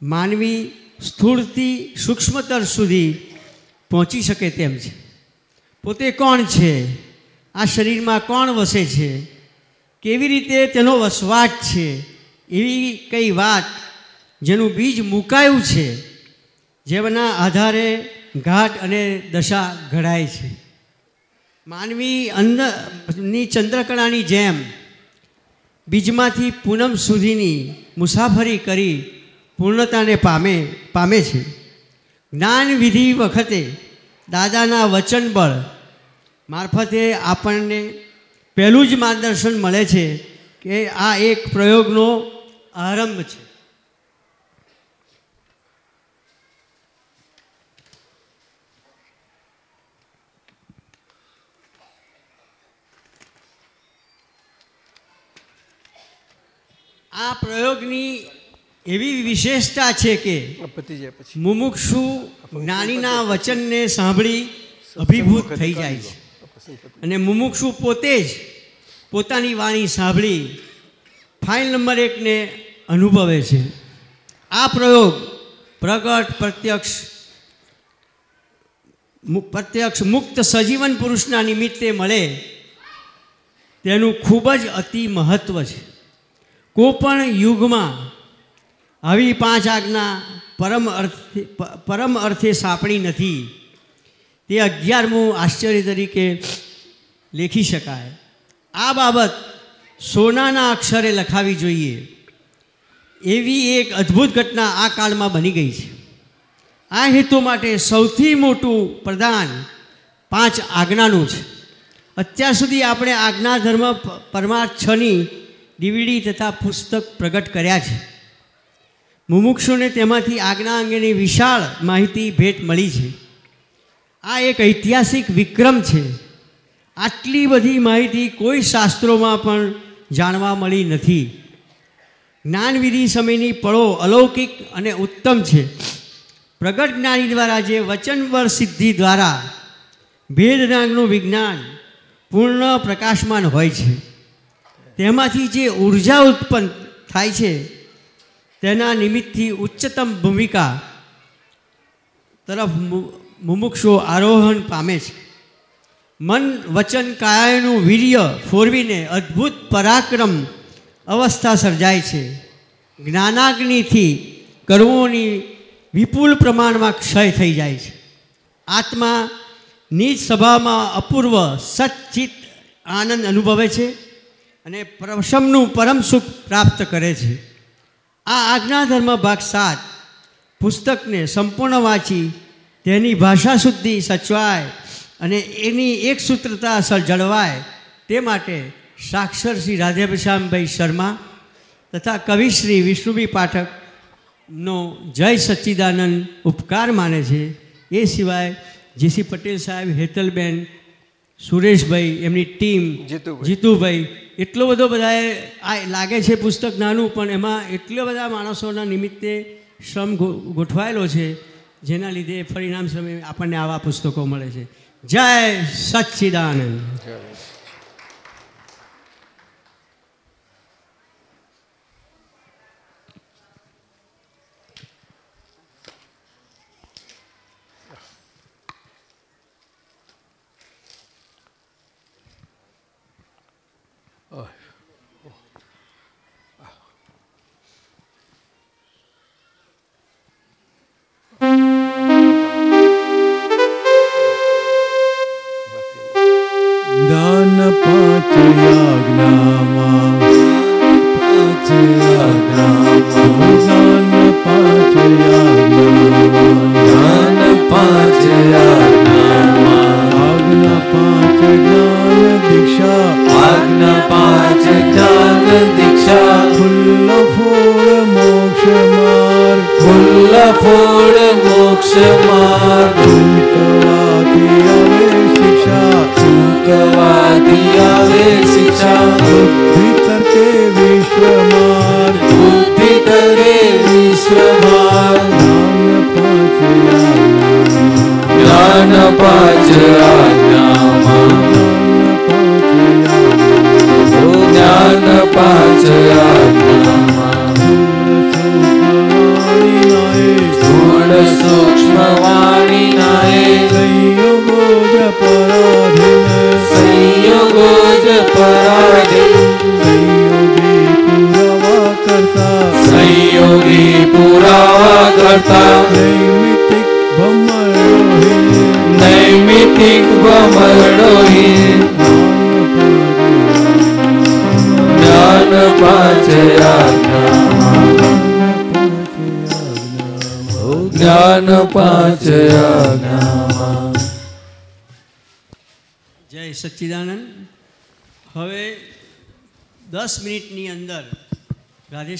માનવી સ્થૂળથી સૂક્ષ્મતર સુધી પહોંચી શકે તેમ છે. પોતે કોણ છે? આ શરીરમાં કોણ વસે છે? કેવી રીતે તેનો વસવાટ છે? એવી કઈ વાત જેનું બીજ મુકાયું છે, જેના આધારે ઘાટ અને દશા ઘડાય છે. માનવી અંદરની ચંદ્રકળાની જેમ બીજમાંથી પૂનમ સુધીની મુસાફરી કરી પૂર્ણતાને પામે પામે છે. જ્ઞાન વિધિ વખતે દાદાના વચન બળ મારફતે આપણને પહેલું જ માર્ગદર્શન મળે છે કે આ એક પ્રયોગનો આરંભ છે. આ પ્રયોગની એવી વિશેષતા છે કે મુમુક્ષુ જ્ઞાનીના વચનને સાંભળી અભિભૂત થઈ જાય છે. અને મુમુક્ષુ પોતે જ પોતાની વાણી સાંભળી ફાઇલ નંબર એકને અનુભવે છે. આ પ્રયોગ પ્રગટ પ્રત્યક્ષ પ્રત્યક્ષ મુક્ત સજીવન પુરુષના નિમિત્તે મળે તેનું ખૂબ જ અતિ મહત્ત્વ છે. કોઈપણ યુગમાં આવી પાંચ આજ્ઞા પરમ અર્થે પરમ અર્થે સાંપડી નથી. તે અગિયારમું આશ્ચર્ય તરીકે લેખી શકાય. આ બાબત સોનાના અક્ષરે લખાવી જોઈએ. એવી એક અદ્ભુત ઘટના આ કાળમાં બની ગઈ છે. આ હેતુ માટે સૌથી મોટું પ્રદાન પાંચ આજ્ઞાનું છે. અત્યાર સુધી આપણે આજ્ઞા ધર્મ પરમાર્થ છની ડીવીડી તથા પુસ્તક પ્રગટ કર્યા છે. મુમુક્ષુને તેમાંથી આજ્ઞા અંગેની વિશાળ માહિતી ભેટ મળી છે. આ એક ઐતિહાસિક વિક્રમ છે. આટલી બધી માહિતી કોઈ શાસ્ત્રોમાં પણ જાણવા મળી નથી. જ્ઞાનવિધિ સમયની પળો અલૌકિક અને ઉત્તમ છે. પ્રગટ જ્ઞાની દ્વારા જે વચનવર સિદ્ધિ દ્વારા ભેદનાગનું વિજ્ઞાન પૂર્ણ પ્રકાશમાન હોય છે. તેમાંથી જે ઊર્જા ઉત્પન્ન થાય છે, તેના નિમિત્તથી ઉચ્ચતમ ભૂમિકા તરફ મુમુક્ષુ આરોહણ પામે છે. મન વચન કાયાનું વીર્ય ફોરવીને અદ્ભુત પરાક્રમ અવસ્થા સર્જાય છે. જ્ઞાનાગ્નિથી કર્મોની વિપુલ પ્રમાણમાં ક્ષય થઈ જાય છે. આત્મા નિજ સભામાં અપૂર્વ સચ્ચિત આનંદ અનુભવે છે અને પ્રશમનું પરમ સુખ પ્રાપ્ત કરે છે. આ આજ્ઞાધર્મ ભાગ સાત પુસ્તકને સંપૂર્ણ વાંચી તેની ભાષા શુદ્ધિ સચવાય અને એની એક સૂત્રતા અસર જળવાય તે માટે સાક્ષર શ્રી રાધેશ્યામભાઈ શર્મા તથા કવિશ્રી વિષ્ણુભી પાઠકનો જય સચ્ચિદાનંદ ઉપકાર માને છે એ સિવાય જેસી પટેલ સાહેબ હેતલબેન સુરેશભાઈ એમની ટીમ
જીતુભાઈ.
જીતુભાઈ એટલો બધો બધાએ આ લાગે છે પુસ્તક નાનું પણ એમાં એટલા બધા માણસોના નિમિત્તે શ્રમ ગોઠવાયેલો છે જેના લીધે પરિણામ સમય આપણને આવા પુસ્તકો મળે છે. જય સચ્ચિદાનંદ.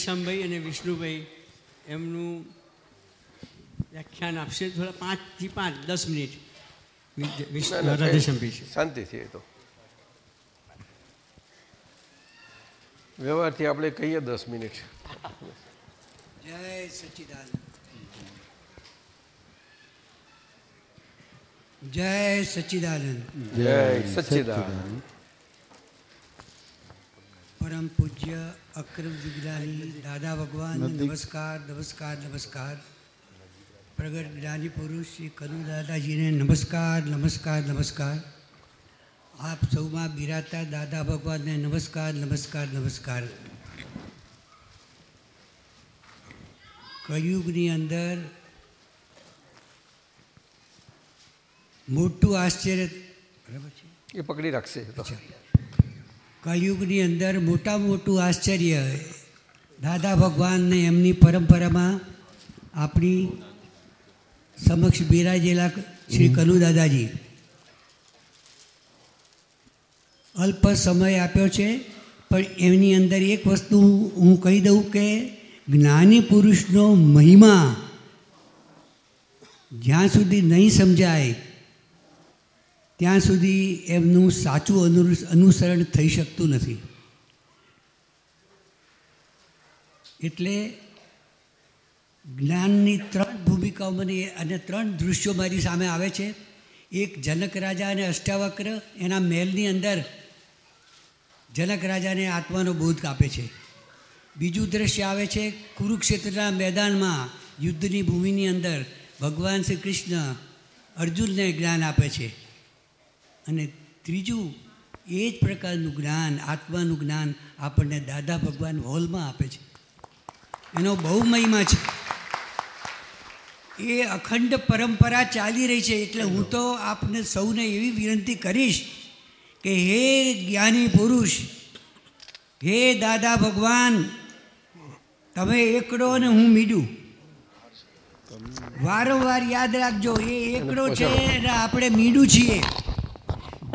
રાધેશ્યામભાઈ અને વિષ્ણુભાઈ એમનું વ્યાખ્યાન આપશે. થોડા પાંચથી પાંચ દસ મિનિટ.
શાંતિથી એ તો. વ્યવહારથી આપણે કહીએ દસ મિનિટ.
જય સચ્ચિદાનંદ જય સચિદાનંદ.
જય સચ્ચિદાનંદ
પરમ પૂજ્ય અક્રમ વિજ્ઞાની નમસ્કાર નમસ્કાર નમસ્કાર. પ્રગટ જ્ઞાની પુરુષ શ્રી કનુ દાદાજીને નમસ્કાર નમસ્કાર નમસ્કાર. આપ સૌમાં બિરાતા દાદા ભગવાનને નમસ્કાર નમસ્કાર નમસ્કાર. કયુગની અંદર મોટું આશ્ચર્ય બરાબર છે?
એ પકડી રાખશે.
કળયુગની અંદર મોટામાં મોટું આશ્ચર્ય દાદા ભગવાનને એમની પરંપરામાં આપણી સમક્ષ બિરાજેલા શ્રી કનુ દાદાજી અલ્પ સમય આપ્યો છે પણ એમની અંદર એક વસ્તુ હું કહી દઉં કે જ્ઞાની પુરુષનો મહિમા જ્યાં સુધી નહીં સમજાય ત્યાં સુધી એમનું સાચું અનુ અનુસરણ થઈ શકતું નથી. એટલે જ્ઞાનની ત્રણ ભૂમિકાઓ મને અને ત્રણ દૃશ્યો મારી સામે આવે છે. એક જનક રાજા અને અષ્ટાવક્ર, એના મહેલની અંદર જનક રાજાને આત્માનો બોધ આપે છે. બીજું દ્રશ્ય આવે છે કુરુક્ષેત્રના મેદાનમાં યુદ્ધની ભૂમિની અંદર ભગવાન શ્રી કૃષ્ણ અર્જુનને જ્ઞાન આપે છે. અને ત્રીજું, એ જ પ્રકારનું જ્ઞાન, આત્માનું જ્ઞાન આપણને દાદા ભગવાન હોલમાં આપે છે. એનો બહુ મહિમા છે. એ અખંડ પરંપરા ચાલી રહી છે એટલે હું તો આપને સૌને એવી વિનંતી કરીશ કે હે જ્ઞાની પુરુષ, હે દાદા ભગવાન, તમે એકડો અને હું મીડું. વારંવાર યાદ રાખજો, એ એકડો છે અને આપણે મીડું છીએ.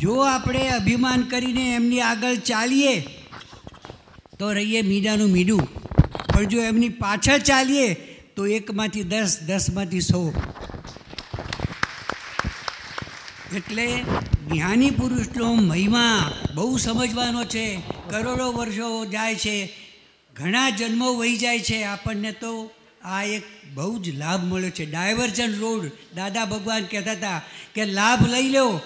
જો આપણે અભિમાન કરીને એમની આગળ ચાલીએ, તો રહીએ મીડાનું મીડું. પણ જો એમની પાછળ ચાલીએ, તો એકમાંથી દસ, દસમાંથી સો. એટલે જ્ઞાની પુરુષનો મહિમા બહુ સમજવાનો છે. કરોડો વર્ષો જાય છે. ઘણા જન્મો વહી જાય છે. આપણને તો આ એક બહુ જ લાભ મળ્યો છે. ડાયવર્જન રોડ દાદા ભગવાન કહેતા હતા કે લાભ લઈ લો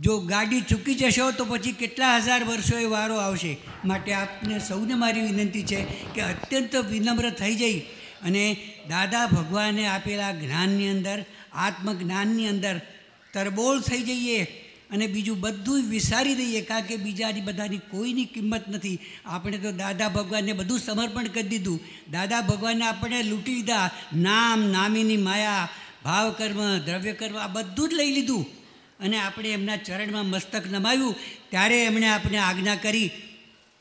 જો ગાડી ચૂકી જશો તો પછી કેટલા હજાર વર્ષો એ વારો આવશે? માટે આપને સૌને મારી વિનંતી છે કે અત્યંત વિનમ્ર થઈ જઈ અને દાદા ભગવાને આપેલા જ્ઞાનની અંદર, આત્મજ્ઞાનની અંદર તરબોળ થઈ જઈએ અને બીજું બધું વિસારી દઈએ, કારણ કે બીજાની બધાની કોઈની કિંમત નથી. આપણે તો દાદા ભગવાનને બધું સમર્પણ કરી દીધું. દાદા ભગવાનને આપણે લૂંટી લીધા. નામ, નામીની માયા, ભાવ કર્મ, દ્રવ્ય કર્મ, આ બધું જ લઈ લીધું. અને આપણે એમના ચરણમાં મસ્તક નમાવ્યું ત્યારે એમણે આપણે આજ્ઞા કરી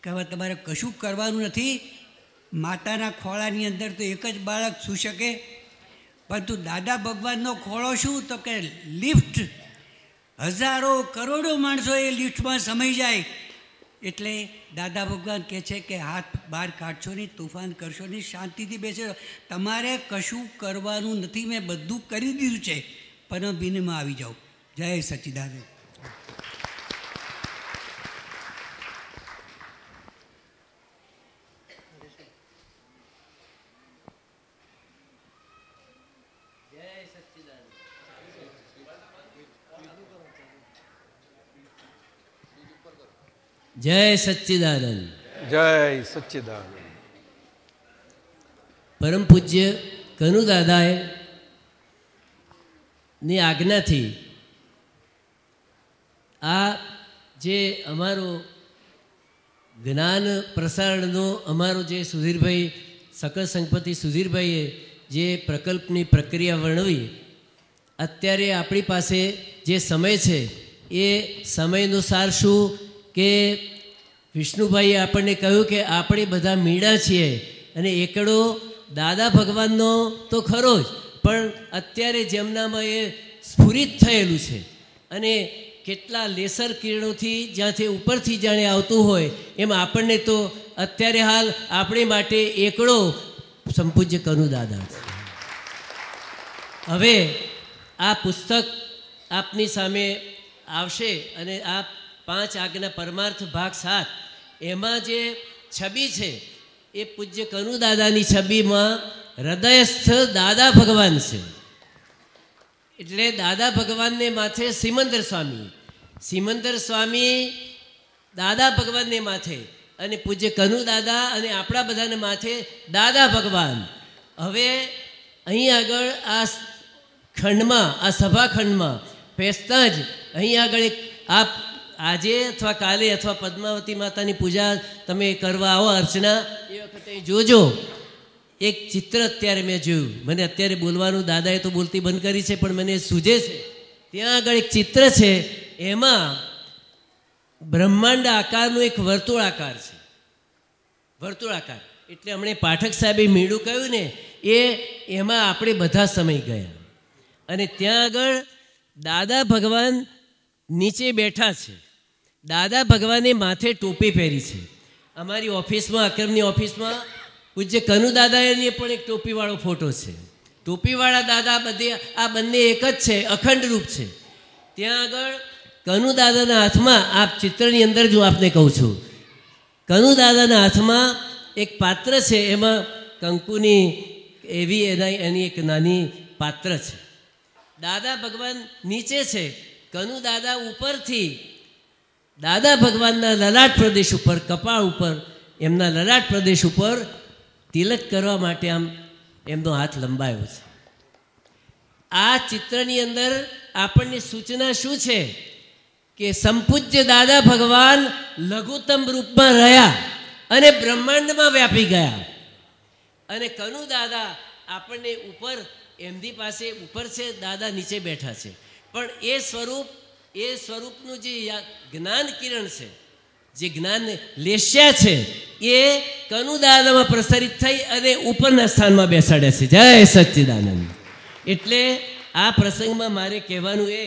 કે હવે તમારે કશું કરવાનું નથી. માતાના ખોળાની અંદર તો એક જ બાળક શું શકે. પરંતુ દાદા ભગવાનનો ખોળો શું? તો કે લિફ્ટ. હજારો કરોડો માણસો એ લિફ્ટમાં સમય જાય. એટલે દાદા ભગવાન કહે છે કે હાથ બહાર કાઢશો નહીં, તોફાન કરશો નહીં, શાંતિથી બેસો તમારે કશું કરવાનું નથી, મેં બધું કરી દીધું છે. પણ બિનમાં આવી જાઓ. જય સચ્ચિદાનંદ
જય સચ્ચિદાનંદ
જય સચ્ચિદાનંદ
પરમ પૂજ્ય કનુ દાદાએ ની આજ્ઞાથી આ જે અમારો જ્ઞાન પ્રસારણનો અમારો જે સુધીરભાઈ, સકલ સંપતિ સુધીરભાઈએ જે પ્રકલ્પની પ્રક્રિયા વર્ણવી, અત્યારે આપણી પાસે જે સમય છે, એ સમયનો સાર શું કે વિષ્ણુભાઈએ આપણને કહ્યું કે આપણે બધા મીડા છીએ અને એકડો દાદા ભગવાનનો તો ખરો જ, પણ અત્યારે જેમનામાં એ સ્ફુરિત થયેલું છે. અને કેટલા લેસર કિરણોથી જ્યાંથી ઉપરથી જાણે આવતું હોય, એમ આપણને તો અત્યારે હાલ આપણી માટે એકડો સંપૂજ્ય કનુ દાદા હવે આ પુસ્તક આપની સામે આવશે અને આ પાંચ આજ્ઞા પરમાર્થ ભાગ સાત, એમાં જે છબી છે, એ પૂજ્ય કનુ દાદાની છબીમાં હૃદયસ્થ દાદા ભગવાન છે. એટલે દાદા ભગવાનને માથે સિમંદર સ્વામી. સિમંદર સ્વામી દાદા ભગવાનને માથે અને પૂજ્ય કનુ દાદા અને આપણા બધાને માથે દાદા ભગવાન. હવે અહીં આગળ આ ખંડમાં, આ સભાખંડમાં બેસતા જ અહીં આગળ એક આ આજે અથવા કાલે અથવા પદ્માવતી માતાની પૂજા તમે કરવા આવો અર્ચના. એ વખતે જોજો. એક ચિત્ર અત્યારે મેં જોયું. મને અત્યારે બોલવાનું દાદાએ તો બોલતી બંધ કરી છે, પણ મને સૂજે છે. ત્યાં આગળ એક ચિત્ર છે, એમાં બ્રહ્માંડ આકારનું એક વર્તુળાકાર છે. વર્તુળાકાર એટલે હમણે પાઠક સાહેબે મીડું કહ્યું ને, એ એમાં આપણે બધા સમય ગયા. અને ત્યાં આગળ દાદા ભગવાન નીચે બેઠા છે. દાદા ભગવાને માથે ટોપી પહેરી છે. અમારી ઓફિસમાં અક્રમની ઓફિસમાં પૂજ્ય કનુ દાદાની પણ એક ટોપીવાળો ફોટો છે. ટોપીવાળા દાદા બધે, આ બંને એક જ છે, અખંડ રૂપ છે. ત્યાં આગળ કનુ દાદાના હાથમાં આ ચિત્રની અંદર જો આપને કહું છું. કનુ દાદાના હાથમાં એક પાત્ર છે, એમાં કંકુની એવી એના એની એક નાની પાત્ર છે. દાદા ભગવાન નીચે છે કનુ દાદા ઉપરથી, દાદા ભગવાનના લલાટ પ્રદેશ ઉપર, કપાળ ઉપર, એમના લલાટ પ્રદેશ ઉપર તિલક કરવા માટે આમ એમનો હાથ લંબાયો છે. આ ચિત્રની અંદર આપણને સૂચના શું છે? કે સંપૂજ્ય દાદા ભગવાન લઘુત્તમ રૂપમાં રહ્યા અને બ્રહ્માંડમાં વ્યાપી ગયા. અને કનુ દાદા આપણને ઉપર, એમની પાસે ઉપર છે, દાદા નીચે બેઠા છે. પણ એ સ્વરૂપ, એ સ્વરૂપનું જે જ્ઞાન કિરણ છે જે જ્ઞાન લેશ્યા છે, એ કનુદાદામાં પ્રસારિત થઈ અને ઉપરના સ્થાનમાં બેસાડ્યા છે. જય સચ્ચિદાનંદ. એટલે આ પ્રસંગમાં મારે કહેવાનું એ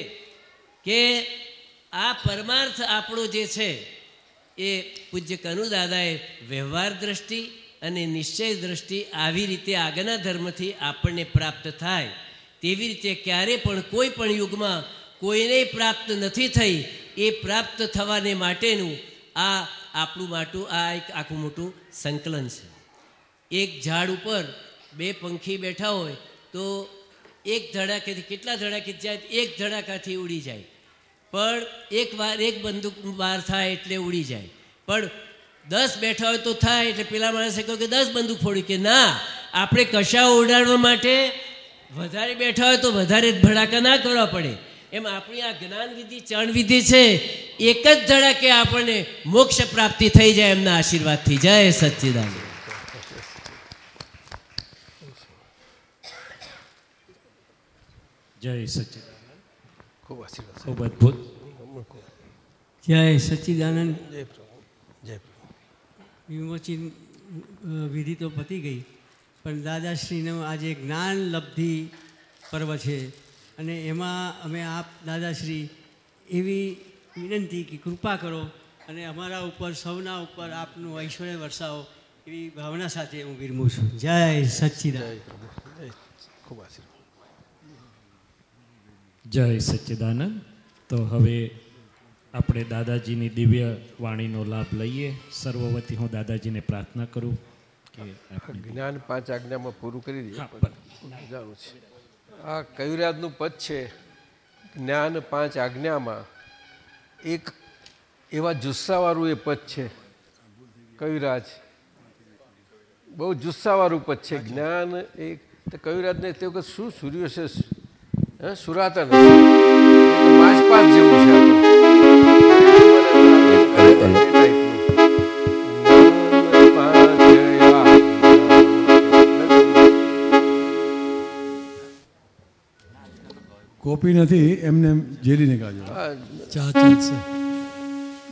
કે આ પરમાર્થ આપણો જે છે, એ પૂજ્ય કનુદાદાએ વ્યવહાર દ્રષ્ટિ અને નિશ્ચય દ્રષ્ટિ આવી રીતે આગળના ધર્મથી આપણને પ્રાપ્ત થાય. તેવી રીતે ક્યારે પણ કોઈ પણ યુગમાં કોઈને પ્રાપ્ત નથી થઈ, એ પ્રાપ્ત થવાને માટેનું આ આપણું માટું, આ એક આખું મોટું સંકલન છે. એક ઝાડ ઉપર બે પંખી બેઠા હોય તો એક ધડાકેથી કેટલા ધડાકે જાય એક ધડાકાથી ઉડી જાય. પણ એક વાર એક બંદૂક બહાર થાય એટલે ઉડી જાય. પણ દસ બેઠા હોય તો થાય એટલે પેલા માણસે કહ્યું કે દસ બંદૂક ફોડી કે ના, આપણે કશા ઉડાડવા માટે વધારે બેઠા હોય તો વધારે ધડાકા ના કરવા પડે. એમ આપણી આ જ્ઞાન વિધિ વિધિ છે એક જ ધડકે આપણને મોક્ષ પ્રાપ્તિ થઈ જાય એમના આશીર્વાદથી. જય સચ્ચિદાનંદ.
જય સચ્ચિદાનંદ.
ખૂબ આશીર્વાદ.
ખૂબ અદ્ભુત.
જય સચ્ચિદાનંદ.
જય પ્રભુ. જય પ્રભુ.
વિમોચિત વિધિ તો પતી ગઈ પણ દાદાશ્રીનો આજે જ્ઞાન લબ્ધિ પર્વ છે. અને એમાં અમે આપ દાદાશ્રી એવી વિનંતી કે કૃપા કરો અને અમારા ઉપર સૌના ઉપર આપનું ઐશ્વર્ય વરસાવો એવી ભાવના સાથે હું વિરમું છું. જય સચ્ચિદાનંદ.
ખૂબ આશીર્વાદ
જય સચ્ચિદાનંદ. તો હવે આપણે દાદાજીની દિવ્ય વાણીનો લાભ લઈએ. સર્વવતી હું દાદાજીને પ્રાર્થના કરું કે
જ્ઞાન પાંચ આજ્ઞામાં પૂરું કરી દઈએ. જાણું છે. આ કયુરાજનું પદ છે જ્ઞાન પાંચ આજ્ઞામાં એક એવા જુસ્સાવાળું એ પદ છે કયુરાજ બહુ જુસ્સાવાળું પદ છે જ્ઞાન એક તો કયુરાજને તે વખત શું સૂર્ય છે હે સુરાતા નથી પાંચ પાંચ જેવું છે
કોપી નથી એમને એમ ઝેરીને
આ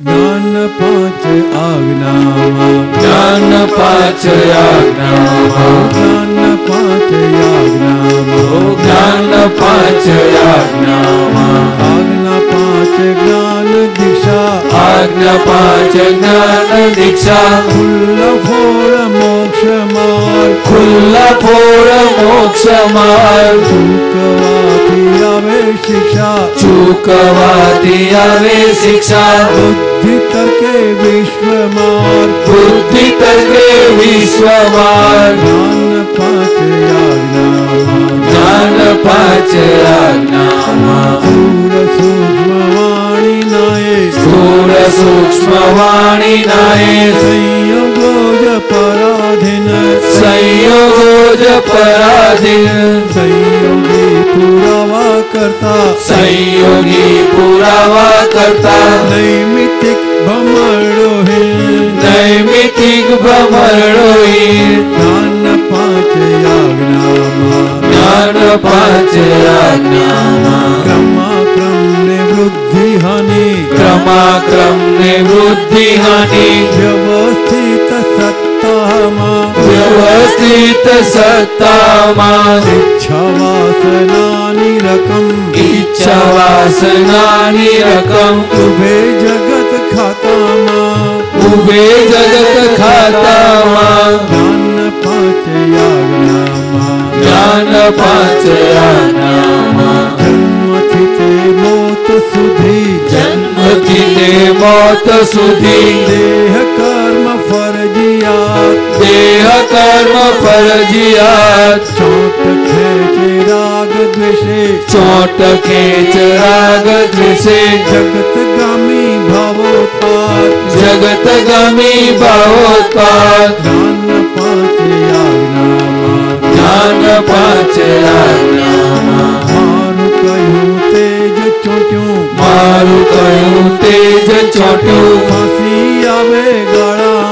જ્ઞાન પાંચ આજ્ઞામાં
જ્ઞાન પાંચ આજ્ઞામાં
જ્ઞાન પાંચ આજ્ઞામાં
જ્ઞાન પાંચ આજ્ઞામાં
આજ્ઞા પાંચ જ્ઞાન દીક્ષા.
આજ્ઞા પાંચ જ્ઞાન દીક્ષા.
ખુલ્લ ફોર મોક્ષ માર્ગ.
ખુલ્લા ફોર મોક્ષ માર્ગ.
શિક્ષા.
ચૂકવાતી આવે શિક્ષા.
બુદ્ધિ તર્કે વિશ્વ માર્ગ
બુદ્ધિ તર્કે વિશ્વ માર્ગ
જ્ઞાન પાંચ આજ્ઞામાં.
જ્ઞાન પાંચ આજ્ઞામાં.
સ્થૂળ સૂક્ષ્મ વાણી નાય.
સ્થૂળ સૂક્ષ્મ વાણી નાય.
સંયોગો
સંયોગો જ પરાધીન.
સંયોગી પુરાવા કરતા.
સંયોગી પુરાવા કરતા.
નૈમિતિક ભમરડો હિલ.
નૈમિતિક ભ્રમરડોઈ
જ્ઞાન પાંચ આજ્ઞામાં
જ્ઞાન પાંચ આજ્ઞામાં
ક્રમાક્રમ ને વૃદ્ધિ હાનિ
ક્રમાક્રમ ને વૃદ્ધિ હાનિ
વ્યવસ્થિત સત્તામાં
વ્યવસ્થિત સત્તામાં
ઈચ્છા વાસનાની રકમ
ઈચ્છા વાસનાની રકમ
ઉભે જગત ખાતામાં
ઉભે જગત ખાતામાં
જ્ઞાન પાંચ આજ્ઞામાં
જ્ઞાન પાંચ આજ્ઞામાં
જન્મથી તે મોત સુધી
જન્મથી તે મોત સુધી
દેહ ફરજિયાત.
દેહ કર્મ ફરજિયાત.
ચોટ ખેંચે રાગ દ્વેષે.
ચોટ ખેંચ રાગ દ્વેષે.
જગત ગામી ભાવોત્પાદ
જગત ગામી ભાવોત્પાદ
જ્ઞાન પાંચ આજ્ઞામાં
જ્ઞાન પાંચ આજ્ઞામાં
મારું કહ્યું તેજ ચોટ્યું.
મારું કયું તેજ ચોટ્યું.
ફાંસી આવે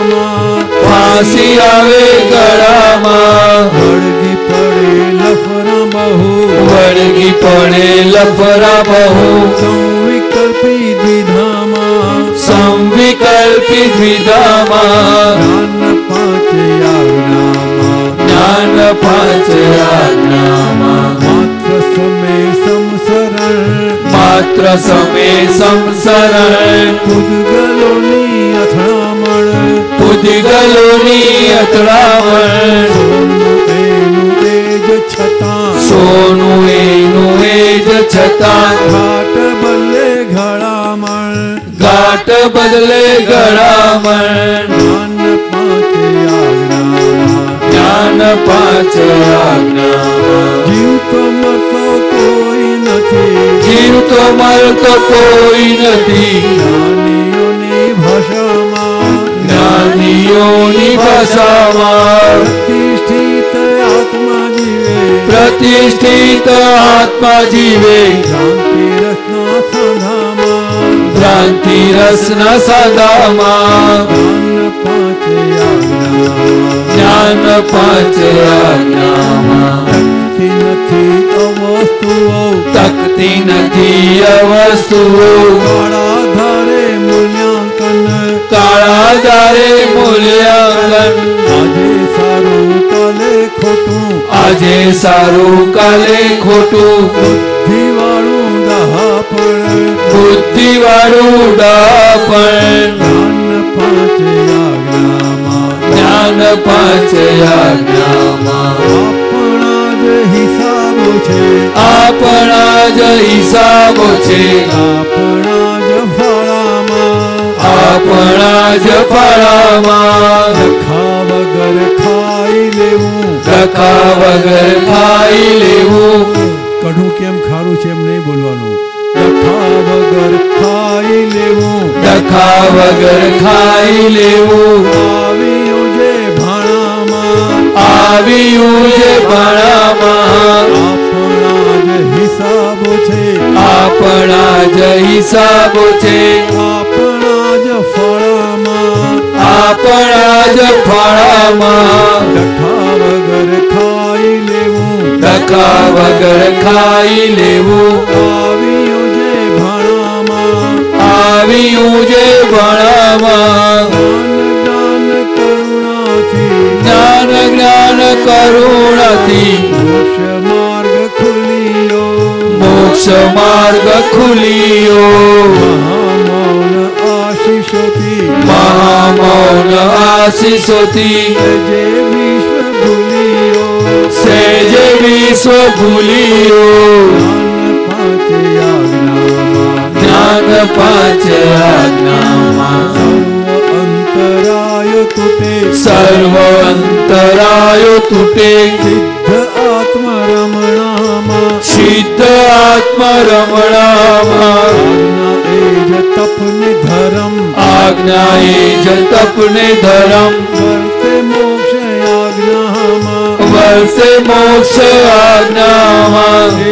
ગળામાં
ફાંસી આવે ગળામાં.
વળગી પડે લફરા બહુ
વળગી પડે લફરા બહુ
સંવિકલ્પી દ્વિધામાં.
સંવિકલ્પી દ્વિધામાં.
જ્ઞાન પાંચ આજ્ઞામાં.
જ્ઞાન પાંચ આજ્ઞામાં.
માત્ર
સમે સંસરણ
પૂજગલોની અથડામણ.
પૂજગલોની અથડામણ.
છતાં.
સોનું એનું એ જ છતાં.
ઘાટ બદલે ઘડામણ.
ઘાટ બદલે ઘડામણ.
જ્ઞાન પાંચ
આજ્ઞા
જીવ તો મતો નથી
જીવ તો મરતો કોઈ નથી.
જ્ઞાનીઓની ભાષામાં
જ્ઞાનીઓની ભાષામાં
પ્રતિષ્ઠિત આત્મા જીવે.
પ્રતિષ્ઠિત આત્મા જીવે.
શાંતિ રસના સદામાં
ભ્રાંતિ રસના સદામાં
પાંચ
જ્ઞાન પાંચ આજ્ઞામાં
તકતી નથી અવસ્તુઓ.
તકતી નથી અવસ્તુઓ.
કાળા ધારે મૂલ્યાંકન.
કાળા દારે મૂલ્યાંકન.
આજે સારું કાલે ખોટું.
આજે સારું કાલે ખોટું.
જીવાળું ડહાપણ
બુદ્ધિવાળું વાળું ડાપણ
જ્ઞાન પાંચ આજ્ઞામાં
જ્ઞાન પાંચ આજ્ઞામાં
હિસાબો છે.
આપણા જ હિસાબો છે.
આપણા જ ફળામાં.
આપણા જ ફળામાં.
ખા વગર ખાઈ લેવું.
રખા વગર ખાઈ લેવું.
કઢું કેમ ખારું છે એમ નહીં બોલવાનું. ડખા વગર ખાઈ લેવું.
રખા વગર ખાઈ લેવું.
ભાણામાં
આવ્યું છે ભણામાં.
આપણા જ હિસાબો છે.
આપણા જ હિસાબો છે.
આપણા જ ફળામાં.
આપણા જ ફળામાં.
ડખા વગર ખાઈ લેવું.
ડખા વગર ખાઈ લેવું.
આવ્યું જે ભણામાં.
આવ્યું જે ભણામાં. જ્ઞાન કરુણથી.
મોક્ષ માર્ગ ખુલ્યો.
મોક્ષ માર્ગ ખુલ્યો.
આશીષોથી.
મહામૌન આશીષોથી.
જે વિશ્વ ભૂલિયો.
સેજે વિશ્વ ભૂલિયો.
જ્ઞાન પાંચ આજ્ઞામાં તૂટે.
સર્વ અંતરાયો તૂટે.
સિદ્ધ આત્મરમણામાં.
સિદ્ધ આત્મ રમણામાં
એ તપને ધરમ.
આજ્ઞા એ જ તપને ધરમ.
વર્ષે મોક્ષ આજ્ઞામાં.
વર્ષે મોક્ષ આજ્ઞામાં.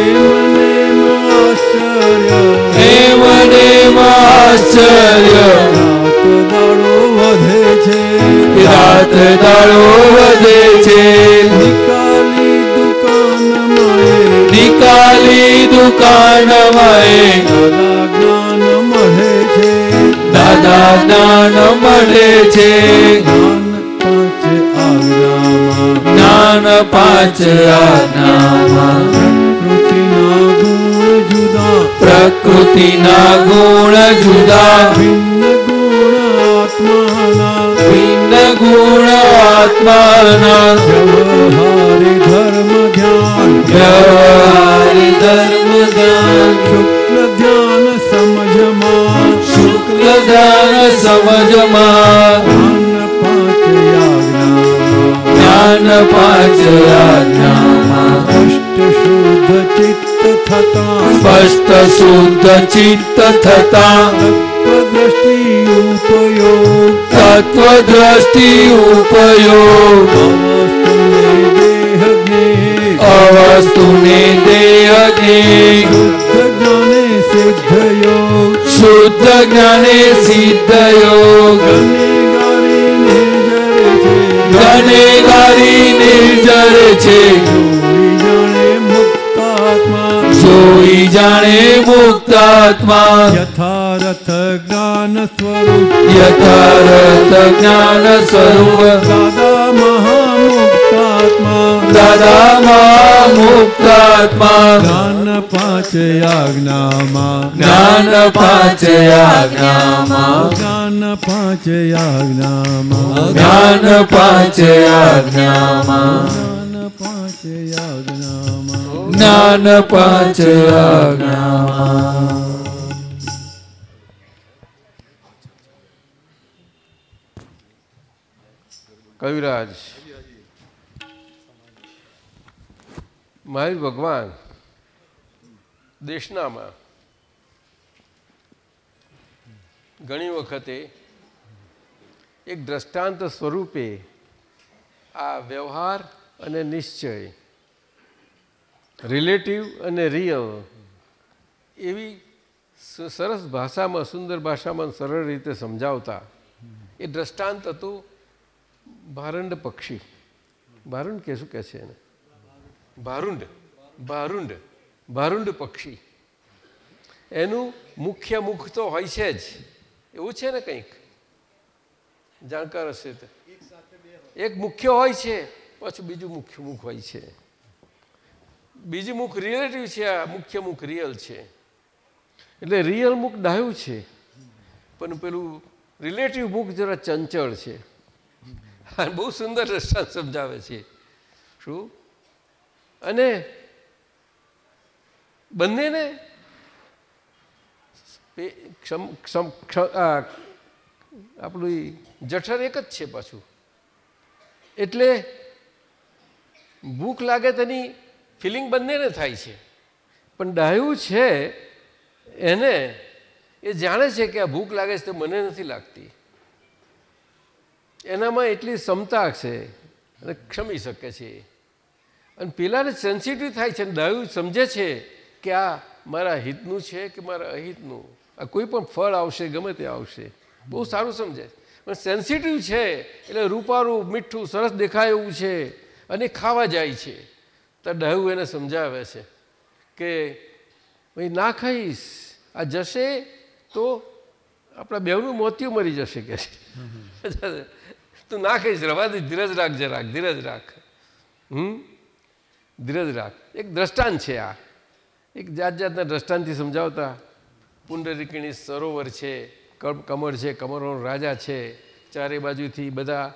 નેમ નેમ આશ્ચર્ય.
રાત દાડો વધે છે.
રાત દાડો વધે છે.
નિકાલી
નિકાલી દુકાનમાં
દુકાનમાં
દાદા જ્ઞાન મળે છે.
દાદા જ્ઞાન મળે છે.
જ્ઞાન પાંચ આજ્ઞામાં. પ્રકૃતિના ગુણ જુદા.
પ્રકૃતિના ગુણ આત્માના
ગુણ આત્માના વ્યવહારી ધર્મ ધ્યાન
વ્યવહારી ધર્મ ધ્યાન
શુક્લ ધ્યાન સમજમાં
શુક્લ ધ્યાન સમજમાં
જ્ઞાન પાંચ
જ્ઞાન પાંચ આજ્ઞામાં
સ્પષ્ટ શુદ્ધ ચિત્ત થતા
સ્પષ્ટ શુદ્ધ ચિત્ત થતા
તત્વદ્રષ્ટિ ઉપયોગ
તત્વ દ્રષ્ટિ ઉપયોગ
અવસ્તુને દેહ
દેહ
શુદ્ધ જ્ઞાને સિદ્ધ યોગ ગને ગારી નિર્જર છે
જોઈ જાણે મુક્તાત્મા
યથારથ જ્ઞાન સ્વરૂપ
યથારથ જ્ઞાન સ્વરૂપ
દાદા મહામુક્તાત્મા
દાદા મહામુક્તાત્મા
જ્ઞાન પાંચ આજ્ઞામાં
જ્ઞાન પાંચ આજ્ઞામાં
જ્ઞાન પાંચ આજ્ઞામાં
જ્ઞાન પાંચ આજ્ઞામાં
જ્ઞાન પાંચ આજ્ઞામાં
જ્ઞાન પાંચ આજ્ઞામાં
કવિરાજ. મહાવીર ભગવાન, દેશનામાં ઘણી વખતે એક દ્રષ્ટાંત સ્વરૂપે આ વ્યવહાર અને નિશ્ચય રિલેટિવ અને રિયલ એવી સરસ ભાષામાં, સુંદર ભાષામાં સરળ રીતે સમજાવતા એ દ્રષ્ટાંત હતું ભારંડ પક્ષી. ભારુંડ કે શું કહે છે એને? ભારુંડ ભારુંડ ભારુંડ પક્ષી. એનું મુખ્ય મુખ તો હોય છે જ. એવું છે ને કંઈક? જાણકાર હશે તો. એક મુખ્ય હોય છે પાછું બીજું મુખ્ય મુખ હોય છે. બીજું મુખ રિલેટિવ છે આ મુખ્ય મુખ રિયલ છે. એટલે રિયલ મુખ ડાયું છે. પણ પેલું રિલેટિવ મુખ જરા ચંચળ છે. બહુ સુંદર દ્રષ્ટાંત સમજાવે છે. શું? અને બંનેને આપણું જઠર એક જ છે પાછું. એટલે ભૂખ લાગે તેની ફિલિંગ બંનેને થાય છે. પણ ડાયું છે એને એ જાણે છે કે આ ભૂખ લાગે છે તો મને નથી લાગતી. એનામાં એટલી ક્ષમતા છે અને ક્ષમી શકે છે. અને પેલાને સેન્સિટિવ થાય છે ડાયું સમજે છે કે આ મારા હિતનું છે કે મારા અહિતનું. આ કોઈ પણ ફળ આવશે ગમે તે આવશે. બહુ સારું સમજે પણ સેન્સિટિવ છે એટલે રૂપારું મીઠું સરસ દેખાય એવું છે અને ખાવા જાય છે. તો ડાયું એને સમજાવે છે કે ભાઈ ના ખાઈશ. આ જશે તો આપણા બેવનું મોતિયું મરી જશે. કે તું ના ખાઈશ રવા દે, ધીરજ રાખ ધીરજ રાખ. હમ? ધીરજ રાખ. એક દ્રષ્ટાંત છે આ. એક જાત જાતના દ્રષ્ટાંતથી સમજાવતા. પુંડરીકિણી સરોવર છે કમળ છે, કમળનો રાજા છે. ચારે બાજુથી બધા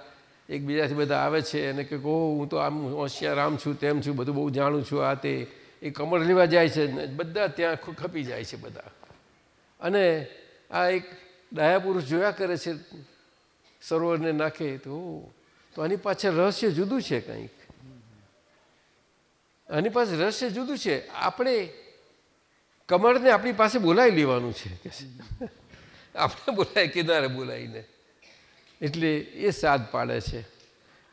એકબીજાથી બધા આવે છે અને કે કહો, હું તો આમ હોશિયાર આમ છું, તેમ છું, બધું બહુ જાણું છું આ તે. એ કમળ લેવા જાય છે બધા ત્યાં ખપી જાય છે બધા. અને આ એક ડાયા પુરુષ જોયા કરે છે સરોવરને નાખે તો તો આની પાછળ રહસ્ય જુદું છે કંઈક. આની પાસે રહસ્ય જુદું છે. આપણે કમળને આપણી પાસે બોલાવી લેવાનું છે આપણે બોલાય, કિનારે બોલાવીને એટલે એ સાદ પાડે છે.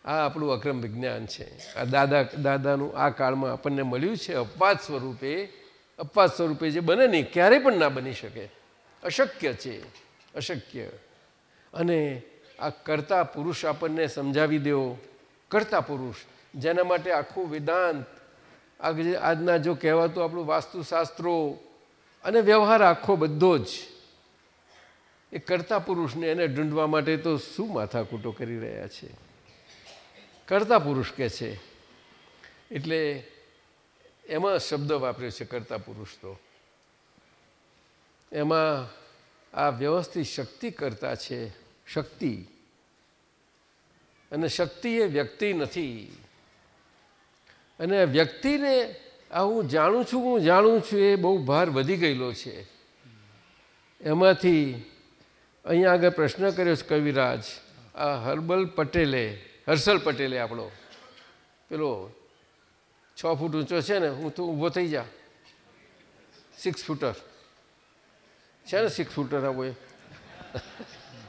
આ આપણું અક્રમ વિજ્ઞાન છે. આ દાદા, દાદાનું આ કાળમાં આપણને મળ્યું છે અપવાદ સ્વરૂપે. અપવાદ સ્વરૂપે જે બને નહીં, ક્યારેય પણ ના બની શકે. અશક્ય છે. અશક્ય. અને આ કરતા પુરુષ આપણને સમજાવી દેવો. કરતા પુરુષ, જેના માટે આખું વેદાંત આજના જો કહેવાતું આપણું વાસ્તુશાસ્ત્રો અને વ્યવહાર આખો બધો જ, એ કરતા પુરુષને એને ઢૂંઢવા માટે તો શું માથાકૂટો કરી રહ્યા છે? કરતા પુરુષ કે છે? એટલે એમાં શબ્દ વાપર્યો છે કરતા પુરુષ તો. એમાં આ વ્યવસ્થિત શક્તિ કરતા છે. શક્તિ. અને શક્તિ એ વ્યક્તિ નથી. અને વ્યક્તિને આ હું જાણું છું, હું જાણું છું, એ બહુ ભાર વધી ગયેલો છે. એમાંથી અહીંયા આગળ પ્રશ્ન કર્યો છે કવિરાજ, આ હર્બલ પટેલે, હર્ષલ પટેલે આપણો, પેલો છ ફૂટ ઊંચો છે ને, હું તો ઊભો થઈ જા. સિક્સ ફૂટર છે ને સિક્સ ફૂટર આવો એ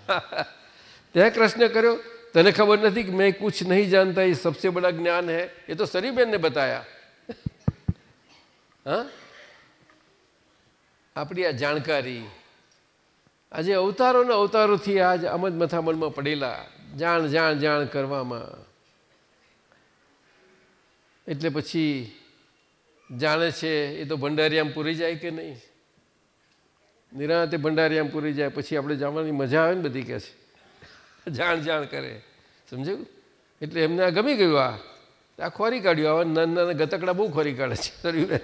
ત્યાં પ્રશ્ન કર્યો, તને ખબર નથી કે મેં કુછ નહીં જાણતા એ સબસે બડા જ્ઞાન હૈ? એ તો સરીબેનને બતાયા. હા? આપણી આ જાણકારી. આજે અવતારો ને અવતારોથી આજ અમદ મથામણમાં પડેલા. જાણ જાણ જાણ કરવામાં. એટલે પછી જાણે છે એ તો ભંડારીયામ પૂરી જાય કે નહીં? નિરાંતે આમ પૂરી જાય, પછી આપણે જવાની મજા આવે ને બધી કહે છે. જાણ જાણ કરે. સમજ્યું? એટલે એમને આ ગમી ગયું આ. આ ખોરી કાઢ્યું. આવા નાના નાના ગતકડા બહુ ખોરી કાઢે છે. શરીરને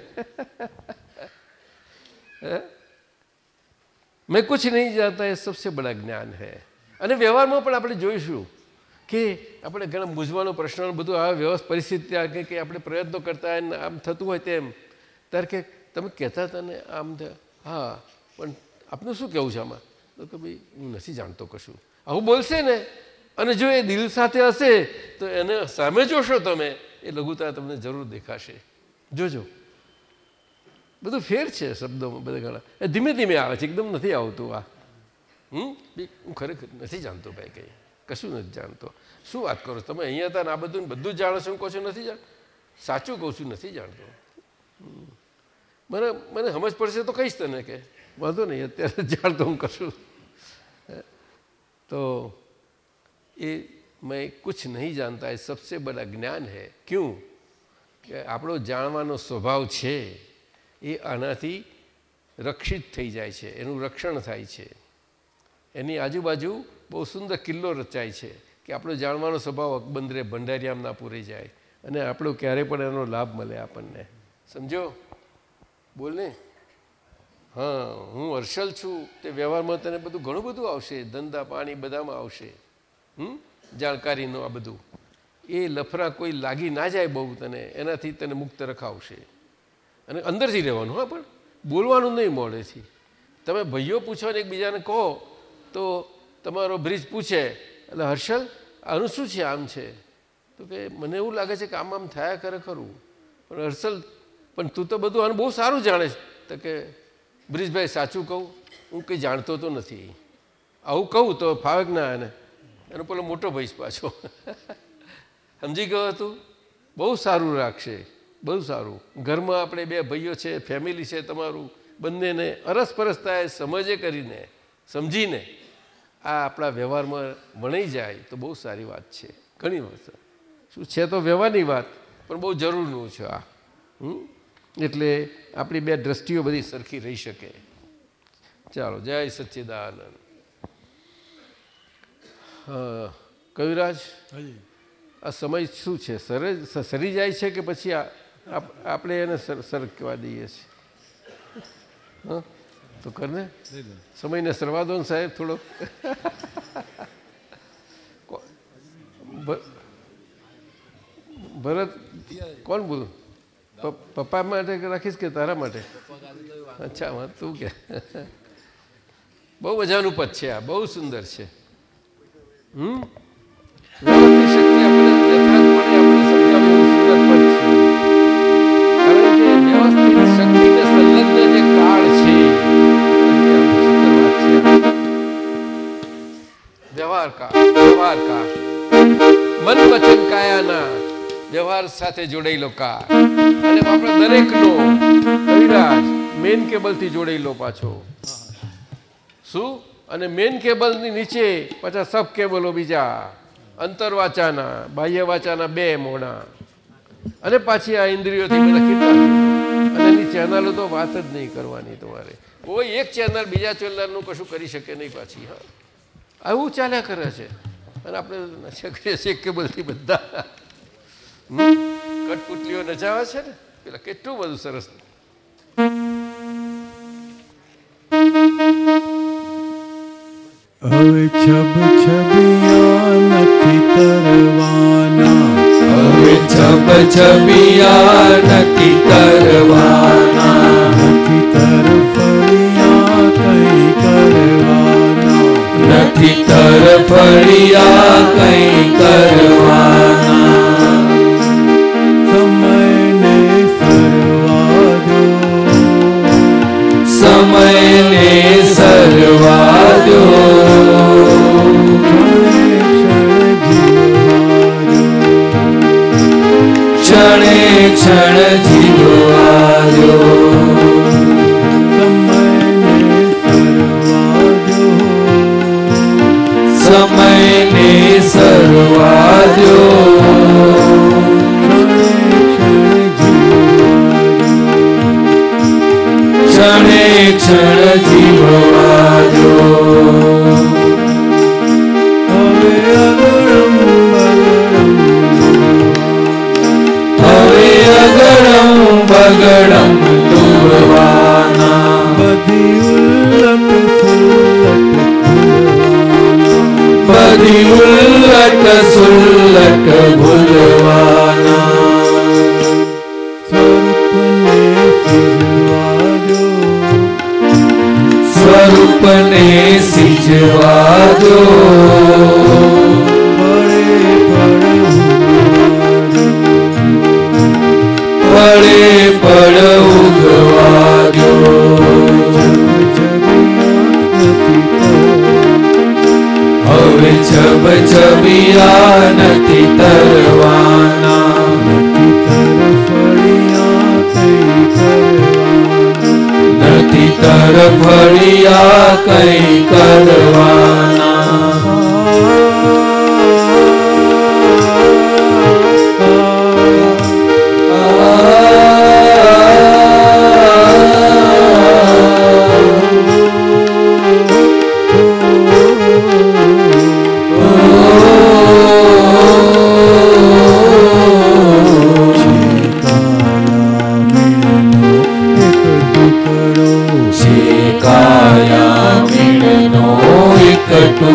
મેં કુછ નહીં જાણતા, એ સબસે બડા જ્ઞાન હૈ. અને વ્યવહારમાં પણ આપણે જોઈશું કે આપણે ઘણા મૂંઝવાનો પ્રશ્નો બધું આ વ્યવસ્થિત પરિસ્થિતિ કે આપણે પ્રયત્નો કરતા આમ થતું હોય તેમ. ત્યારે કે તમે કહેતા હતા ને આમ હા પણ આપનું શું કહેવું છે આમાં? તો કે ભાઈ, હું નથી જાણતો કશું. આવું બોલશે ને, અને જો એ દિલ સાથે હશે, તો એને સામે જોશો તમે, એ લઘુતા તમને જરૂર દેખાશે. જોજો. બધું ફેર છે શબ્દોમાં બધા ઘણા. એ ધીમે ધીમે આવે છે, એકદમ નથી આવતું આ. હમ? હું ખરેખર નથી જાણતો ભાઈ કંઈ. કશું નથી જાણતો. શું વાત કરો? તમે અહીંયા હતા આ બધું બધું જાણો છો કહો છો નથી જાણ? સાચું કહું છું, નથી જાણતો. મને મને સમજ પડશે તો કહીશ તને કે. વાંધો નહીં અત્યારે જાણતો હું કશું तो ये मैं कुछ नहीं जानता है सबसे बड़ा ज्ञान है क्यों કે આપણો જાણવાનો સ્વભાવ છે એ આનાથી રક્ષિત થઈ જાય છે એનું રક્ષણ થાય છે એની આજુબાજુ બહુ સુંદર કિલ્લો રચાય છે કે આપણો જાણવાનો સ્વભાવ અકબંદરે ભંડારિયામ ના પૂરી જાય અને આપણો ક્યારે પણ એનો લાભ મળે આપણને સમજો બોલ ને હા, હું હર્ષલ છું. તે વ્યવહારમાં તને બધું ઘણું બધું આવશે. ધંધા, પાણી બધામાં આવશે. હમ? જાણકારીનું આ બધું. એ લફરા કોઈ લાગી ના જાય બહુ તને. એનાથી તને મુક્ત રખાવશે. અને અંદરથી રહેવાનું, હા, પણ બોલવાનું નહીં મોડેથી તમે ભાઈઓ પૂછો ને એકબીજાને કહો, તો તમારો બ્રિજ પૂછે, એટલે હર્ષલ, આનું શું છે? આમ છે? તો કે, મને એવું લાગે છે કે આમ આમ થયા કરે ખરું. પણ હર્ષલ, પણ તું તો બધું આનું બહુ સારું જાણે છે. તો કે બ્રિજભાઈ, સાચું કહું? હું કંઈ જાણતો તો નથી. આવું કહું તો ફાવક ના એને એનો પેલો મોટો ભાઈ પાછો. સમજી ગયો હતું બહુ સારું રાખશે, બહુ સારું. ઘરમાં આપણે બે ભાઈઓ છે, ફેમિલી છે તમારું, બંનેને અરસપરસતાએ સમજે કરીને, સમજીને આ આપણા વ્યવહારમાં વણાઈ જાય તો બહુ સારી વાત છે. ઘણી વખત. શું છે તો વ્યવહારની વાત, પણ બહુ જરૂરનું છે આ. એટલે આપણી બે દ્રષ્ટિઓ બધી સરખી રહી શકે. ચાલો જય સચ્ચિદાનંદ. કવિરાજ? આ સમય શું છે? સરે સરી જાય છે કે પછી આપણે એને સરકવા દઈએ છીએ? હા? તો કરને? સમયને સરવા દો ને સાહેબ થોડો ભરત કોણ બોલું? પપ્પા માટે રાખીશ કે તારા માટે? અચ્છા તું કે. બહુ મજાનું પદ છે આ, બહુ સુંદર છે. હમ? વ્યવહાર કાળ વ્યવહાર કાળ મન વચન કાયાના. વ્યવહાર સાથે જોડાયેલો કાર. અને આપણે દરેકનો કવિરાજ મેન કેબલથી જોડાયેલો પાછો. શું? અને મેન કેબલની નીચે પાછા સબ કેબલો બીજા. અંતરવાચાના બાહ્ય વાચાના બે મોણા. અને પાછી આ ઇન્દ્રિયોથી બધા અને એની ચેનલો તો વાત જ નહીં કરવાની તમારે. કોઈ એક ચેનલ બીજા ચેનલનું કશું કરી શકે નહીં પાછી, હા. આવું ચાલ્યા કરે છે. અને આપણે શકીએ છીએ કેબલથી બધા. કઠપુતલીઓ નચાવે છે ને? પેલા કેટલું બધું સરસ.
હવે છબ છબિયા નથી તરવાના.
હવે છબ છબિયા નથી તરવાના.
નથી તરફળિયા કઈ કરવાના.
નથી તરફળિયા કઈ કરવાના.
સમયને સરવા દો
ક્ષણે ક્ષણ જીવવા દો સમયને સરવા દો ક્ષણે જીવવા દો હવે અગરમ બગડમ. તુરવાના
બધી ઉલ્લટ
બધી ઉલ્લટ સુલ્લટ ભૂલવાના. સ્વરૂપને સિજવા દો. પડે પડ ઉગવા દો. હવે છબ છબિયા નથી તરવાના. નથી તરફળિયા કઈ કરવાના?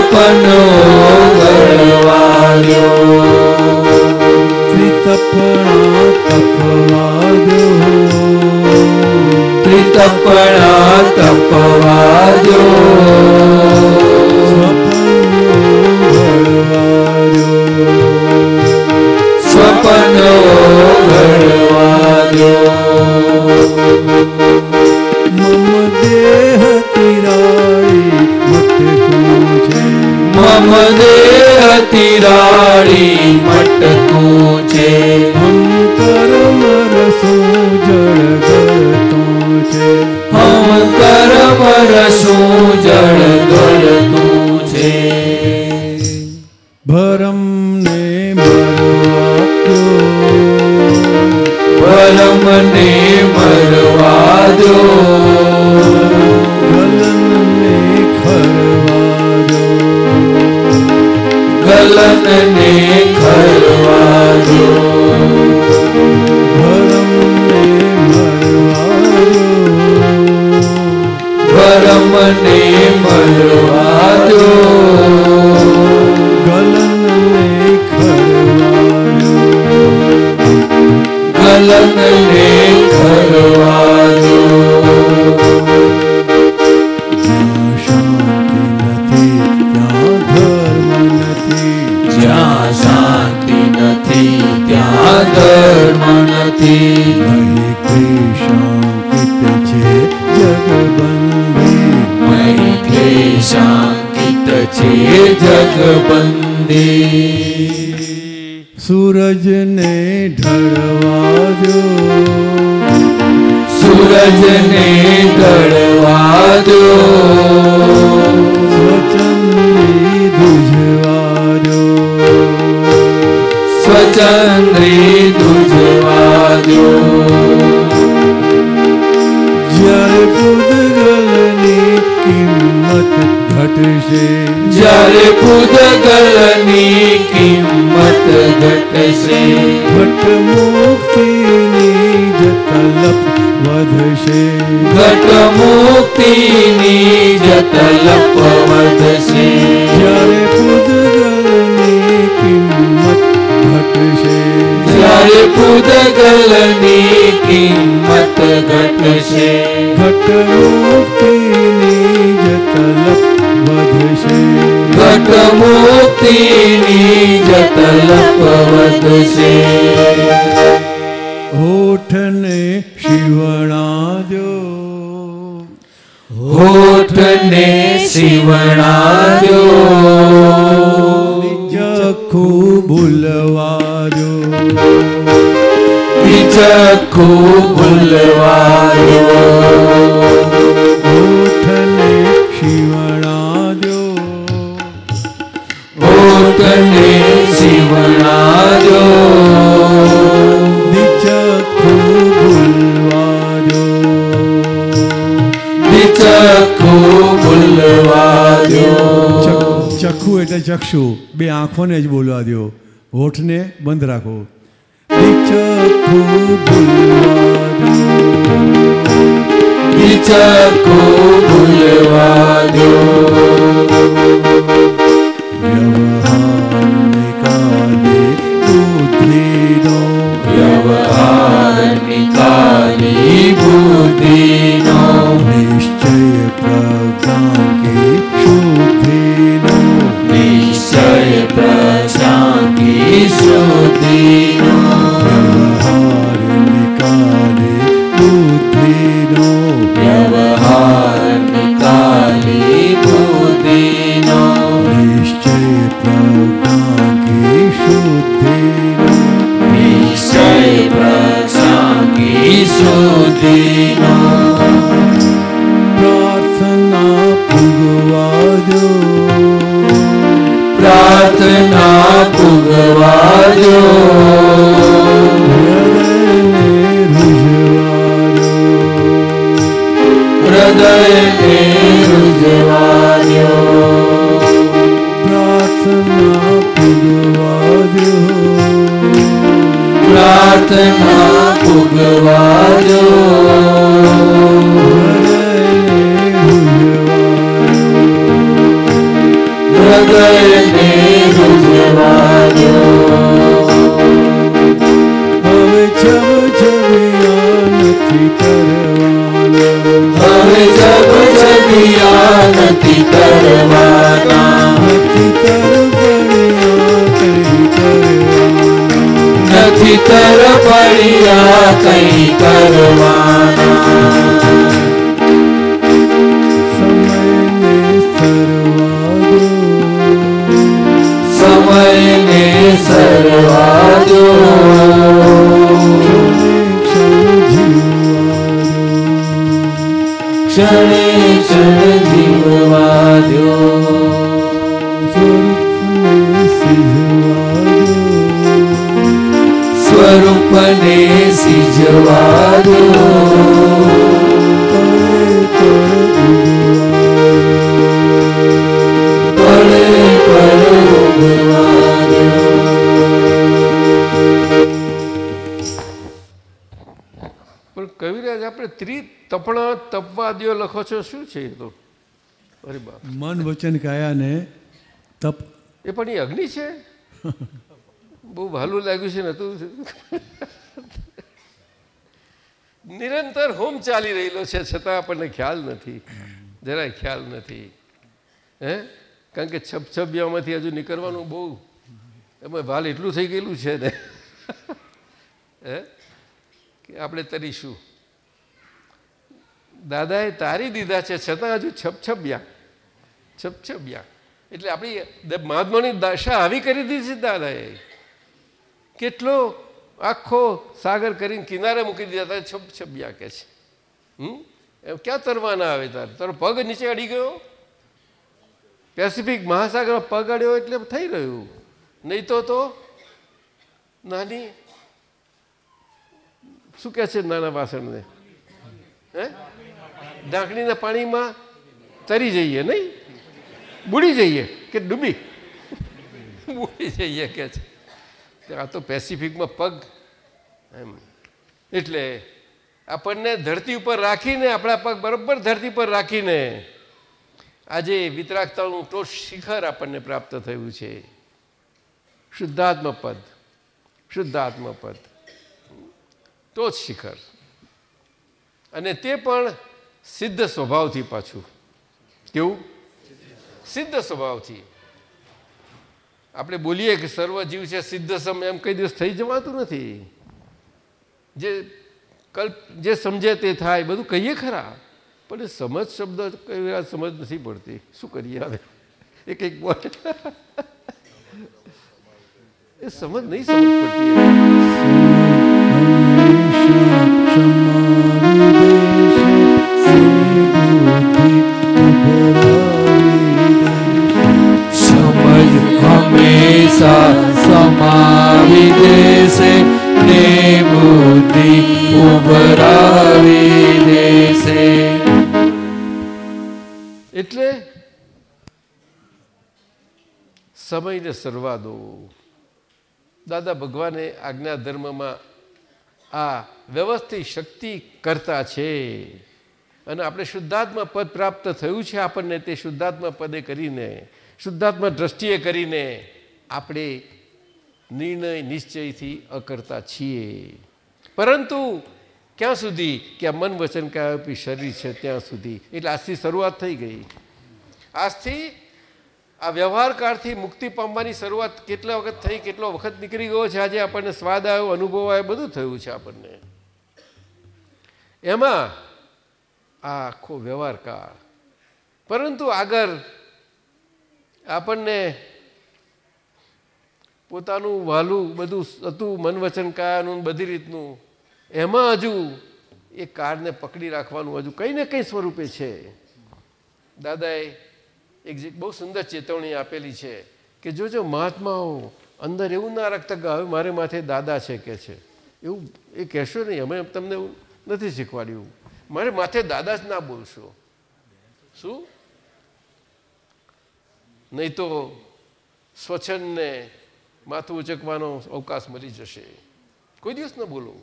તપનો ઘરવાળ્યો
ત્રિતપણા તપવાજો.
ત્રિતપણા તપવાજો. સ્વપનો
ઘડવાજો તિરાડી મટતું છે હમ રસો જળગળતું છે
હમ કરમ રસો
જળગળતું આંસુ બે આંખોને જ બોલવા દો હોઠને બંધ રાખો. ચખો ભૂલવા દો પ્રાર્થના
પુગવાજો. હૃદયને રૂજવાજો.
પ્રાર્થના
પુગવાજો. પ્રાર્થના પુગવાજો નથી કરવાના
નથી તરફડિયા કઈ કરવાના
નથી તરફડિયા કઈ કરવાના
સમયને સરવા દો
સ્વરૂપને સિજવા દો દો
કવિરાજ, આપણે ત્રિ તપણા તપવાદીઓ લખો છો, શું છે એ તો? અરે બાપ.
મન વચન કાયાને તપ.
એ પણ એ અગ્નિ છે? બહુ ભાલું લાગ્યું છે ને તું. નિરંતર હોમ ચાલી રહેલો છે છતાં આપણને ખ્યાલ નથી. જરાય ખ્યાલ નથી. હે? કારણ કે છપછપિયામાંથી હજુ નીકળવાનું બહુ. એમાં ભાલ એટલું થઈ ગયેલું છે ને. હે? કે આપણે તરીશું. દાદાએ તારી દીધા છે, છતાં હજુ છપછપ્યા. છપછપ્યા. એટલે આપણી મહાત્માની દશા આવી કરી દીધી દાદાએ. કેટલો આખો સાગર કરીને કિનારે મૂકી દીધા તારે છપછપ્યા કે છે. હમ? એમ ક્યાં તરવાના આવે તારે? તારો પગ નીચે અડી ગયો? પેસિફિક મહાસાગરમાં પગ અડ્યો એટલે થઈ રહ્યું. નહીં તો તો? નાની? શું કહે છે નાના વાસણને? હે? ઢાંકણીના પાણીમાં તરી જઈએ, નહીં? બુડી જઈએ કે ડૂબી? બુડી જઈએ કે છે. આ તો પેસિફિકમાં પગ. એમ. એટલે આપણને ધરતી ઉપર રાખીને, આપણા પગ બરાબર ધરતી પર રાખીને આજે વિતરાગતાનું ટોચ શિખર આપણને પ્રાપ્ત થયું છે. શુદ્ધાત્મ પદ. શુદ્ધાત્મ પદ. ટોચ શિખર. અને તે પણ સિદ્ધ સ્વભાવથી પાછું. કેવું? સિદ્ધ સ્વભાવથી. આપણે બોલીએ કે સર્વ જીવ છે, સિદ્ધ સમ એમ કઈ દિવસ થઈ જવાતું નથી. જે કલ્પ, જે સમજે તે થાય, બધું કહીએ ખરા. પણ એ સમજ શબ્દ કઈ સમજ નથી પડતી. શું કરીએ હવે? એક એક બોલ. એ સમજ નહીં સમજ પડતી.
દેશે ને બુદ્ધિ ઉભરાવી દેશે
એટલે સમયને સરવા દો. દાદા ભગવાને આજ્ઞા ધર્મમાં આ વ્યવસ્થિત શક્તિ કરતા છે અને આપણે શુદ્ધાત્મા પદ પ્રાપ્ત થયું છે આપણને તે શુદ્ધાત્મા પદે કરીને, શુદ્ધાત્મા દ્રષ્ટિએ કરીને આપણે નિર્ણય નિશ્ચયથી અકર્તા છીએ. પરંતુ ક્યાં સુધી કે આ મન વચન કાયોપી શરીર છે ત્યાં સુધી? એટલે આજથી શરૂઆત થઈ ગઈ. આજથી આ વ્યવહારકાળથી મુક્તિ પામવાની શરૂઆત કેટલા વખત થઈ, કેટલો વખત નીકળી ગયો છે? આજે આપણને સ્વાદ આવ્યો, અનુભવ આવ્યો, બધું થયું છે આપણને. એમાં આ આખો વ્યવહારકાળ. પરંતુ આગળ આપણને પોતાનું વાલું બધું હતું મન વચન બધી રીતનું. એમાં હજુ એ કાળને પકડી રાખવાનું હજુ કંઈ ને કંઈ સ્વરૂપે છે. દાદાએ એક બહુ સુંદર ચેતવણી આપેલી છે કે જોજો મહાત્માઓ અંદર એવું ના રાખતા કે હવે મારે માથે દાદા છે કે છે. એવું એ કહેશો નહીં, અમે તમને નથી શીખવાડ્યું. મારે માથે દાદા જ ના બોલશો. શું? નહીં તો સ્વચ્છંદને માથું ઉચકવાનો અવકાશ મળી જશે. કોઈ દિવસ ન બોલો.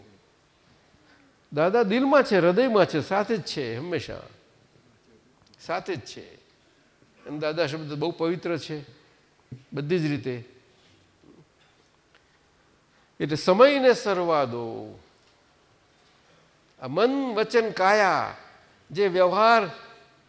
દાદા દિલમાં છે, હૃદયમાં છે, સાથે જ છે, હંમેશા. સાથે જ છે. અને દાદા શબ્દ બહુ પવિત્ર છે, બધી જ રીતે. એટલે સમયને સરવા દો આ મન વચન કાયા, જે વ્યવહાર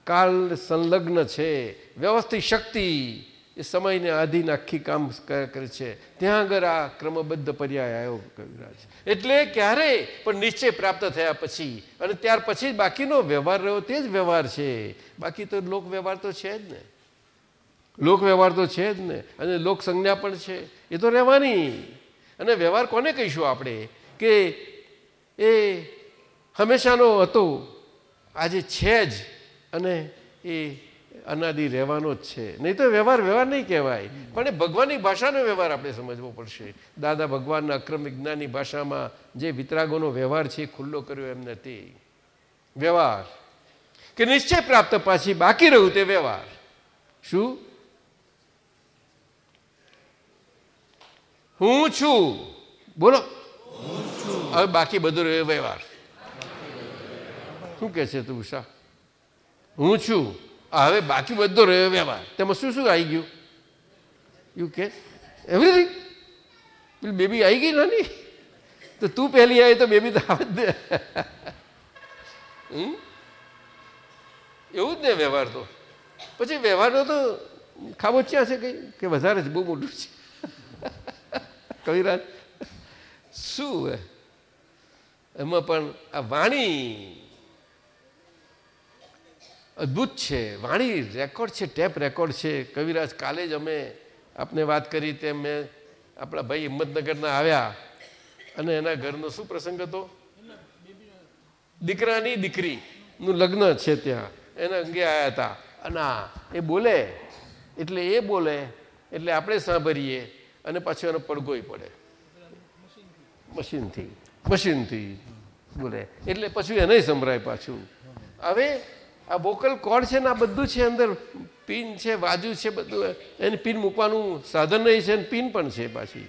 કાળ સંલગ્ન છે, વ્યવસ્થિત શક્તિ. એ સમયને આધીન આખી કામ કરે છે. ત્યાં આગળ આ ક્રમબદ્ધ પર્યાય આવ્યો કવિરાજ એટલે ક્યારે? પણ નિશ્ચય પ્રાપ્ત થયા પછી. અને ત્યાર પછી બાકીનો વ્યવહાર રહ્યો, તે જ વ્યવહાર છે. બાકી તો લોક વ્યવહાર તો છે જ ને. લોક વ્યવહાર તો છે જ ને. અને લોક સંજ્ઞા પણ છે. એ તો રહેવાની. અને વ્યવહાર કોને કહીશું આપણે? કે એ હંમેશાનો હતો. આજે છે જ. અને એ અનાદિ રહેવાનો જ છે. નહીં તો વ્યવહાર વ્યવહાર નહીં કહેવાય. પણ એ ભગવાનની ભાષાનો વ્યવહાર આપણે સમજવો પડશે. દાદા ભગવાનના અક્રમ વિજ્ઞાનની ભાષામાં જે વિતરાગોનો વ્યવહાર છે ખુલ્લો કર્યો એમ નથી. વ્યવહાર. કે નિશ્ચય પ્રાપ્ત પાછી બાકી રહ્યું તે વ્યવહાર. શું? હું છું. બોલો. હવે બાકી બધું રહ્યો વ્યવહાર. શું કે છે તું ઉષા? હું છું. હવે બાકી બધો રહ્યો વ્યવહાર તેમાં શું શું આવી ગયું? યુ કે? એવરીથિંગ પેલી બેબી આવી ગઈ નાની? તો તું પહેલી આવી તો બેબી તો આવે જ ને. એવું જ ને વ્યવહાર તો. પછી વ્યવહારનો તો ખાબોચ્યા છે કંઈ? કે વધારે જ, બહુ મોટું છે. કવિરાજ, શું એમાં પણ આ વાણી અદ્ભુત છે, વાણી રેકોર્ડ છે ટેપ રેકોર્ડ છે. કવિરાજ કાલે જ અમે આપને વાત કરી તેમ મેં આપણા ભાઈ હિંમતનગરના આવ્યા અને એના ઘરનો શું પ્રસંગ હતો? દીકરાની દીકરીનું લગ્ન છે ત્યાં. એના અંગે આવ્યા હતા. અને એ બોલે, એટલે એ બોલે, એટલે આપણે સાંભળીએ અને પાછો એનો પડઘોય પડે. મશીનથી. મશીનથી બોલે. એટલે પછી એને સંભળાય પાછું. હવે આ વોકલ કોડ છે ને? આ બધું છે અંદર. પિન છે બાજુ છે, બધું. એને પિન મૂકવાનું સાધન નહીં છે અને પિન પણ છે પાછી.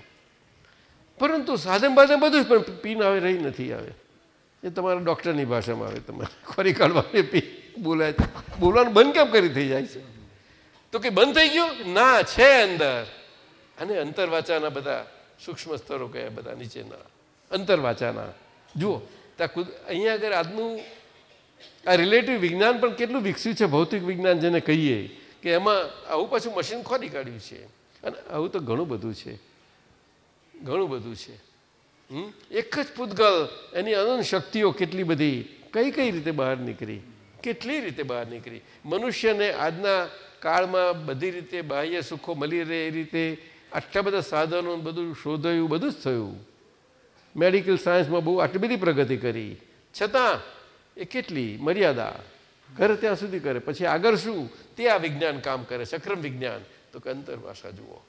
પરંતુ સાધન બાધન બધું પણ પિન આવે, રહી નથી આવે. એ તમારા ડૉક્ટરની ભાષામાં આવે. તમારે ખોરી કાઢવાની પિન બોલાય બોલવાનું બંધ કેમ કરી થઈ જાય છે? તો કે બંધ થઈ ગયું? ના, છે અંદર. અને અંતરવાચાના બધા સૂક્ષ્મ સ્તરો કયા બધા? નીચેના. અંતરવાચાના. જુઓ, ત્યાં અહીંયા આગળ આજનું આ રિલેટિવ વિજ્ઞાન પણ કેટલું વિકસ્યું છે ભૌતિક વિજ્ઞાન જેને કહીએ કે એમાં આવું પાછું મશીન ખોરી કાઢ્યું છે. અને આવું તો ઘણું બધું છે. ઘણું બધું છે. એક જ પૂતગલ, એની અનંત શક્તિઓ કેટલી બધી, કઈ કઈ રીતે બહાર નીકળી? કેટલી રીતે બહાર નીકળી? મનુષ્યને આજના કાળમાં બધી રીતે બાહ્ય સુખો મળી રહે એ રીતે આટલા બધા સાધનો બધું શોધાયું, બધું જ થયું. મેડિકલ સાયન્સમાં બહુ આટલી બધી પ્રગતિ કરી. છતાં એ કેટલી મર્યાદા? ઘરે ત્યાં સુધી કરે. પછી આગળ શું? તે આ વિજ્ઞાન કામ કરે સક્રમ વિજ્ઞાન. તો કે અંતરભાષા જુઓ.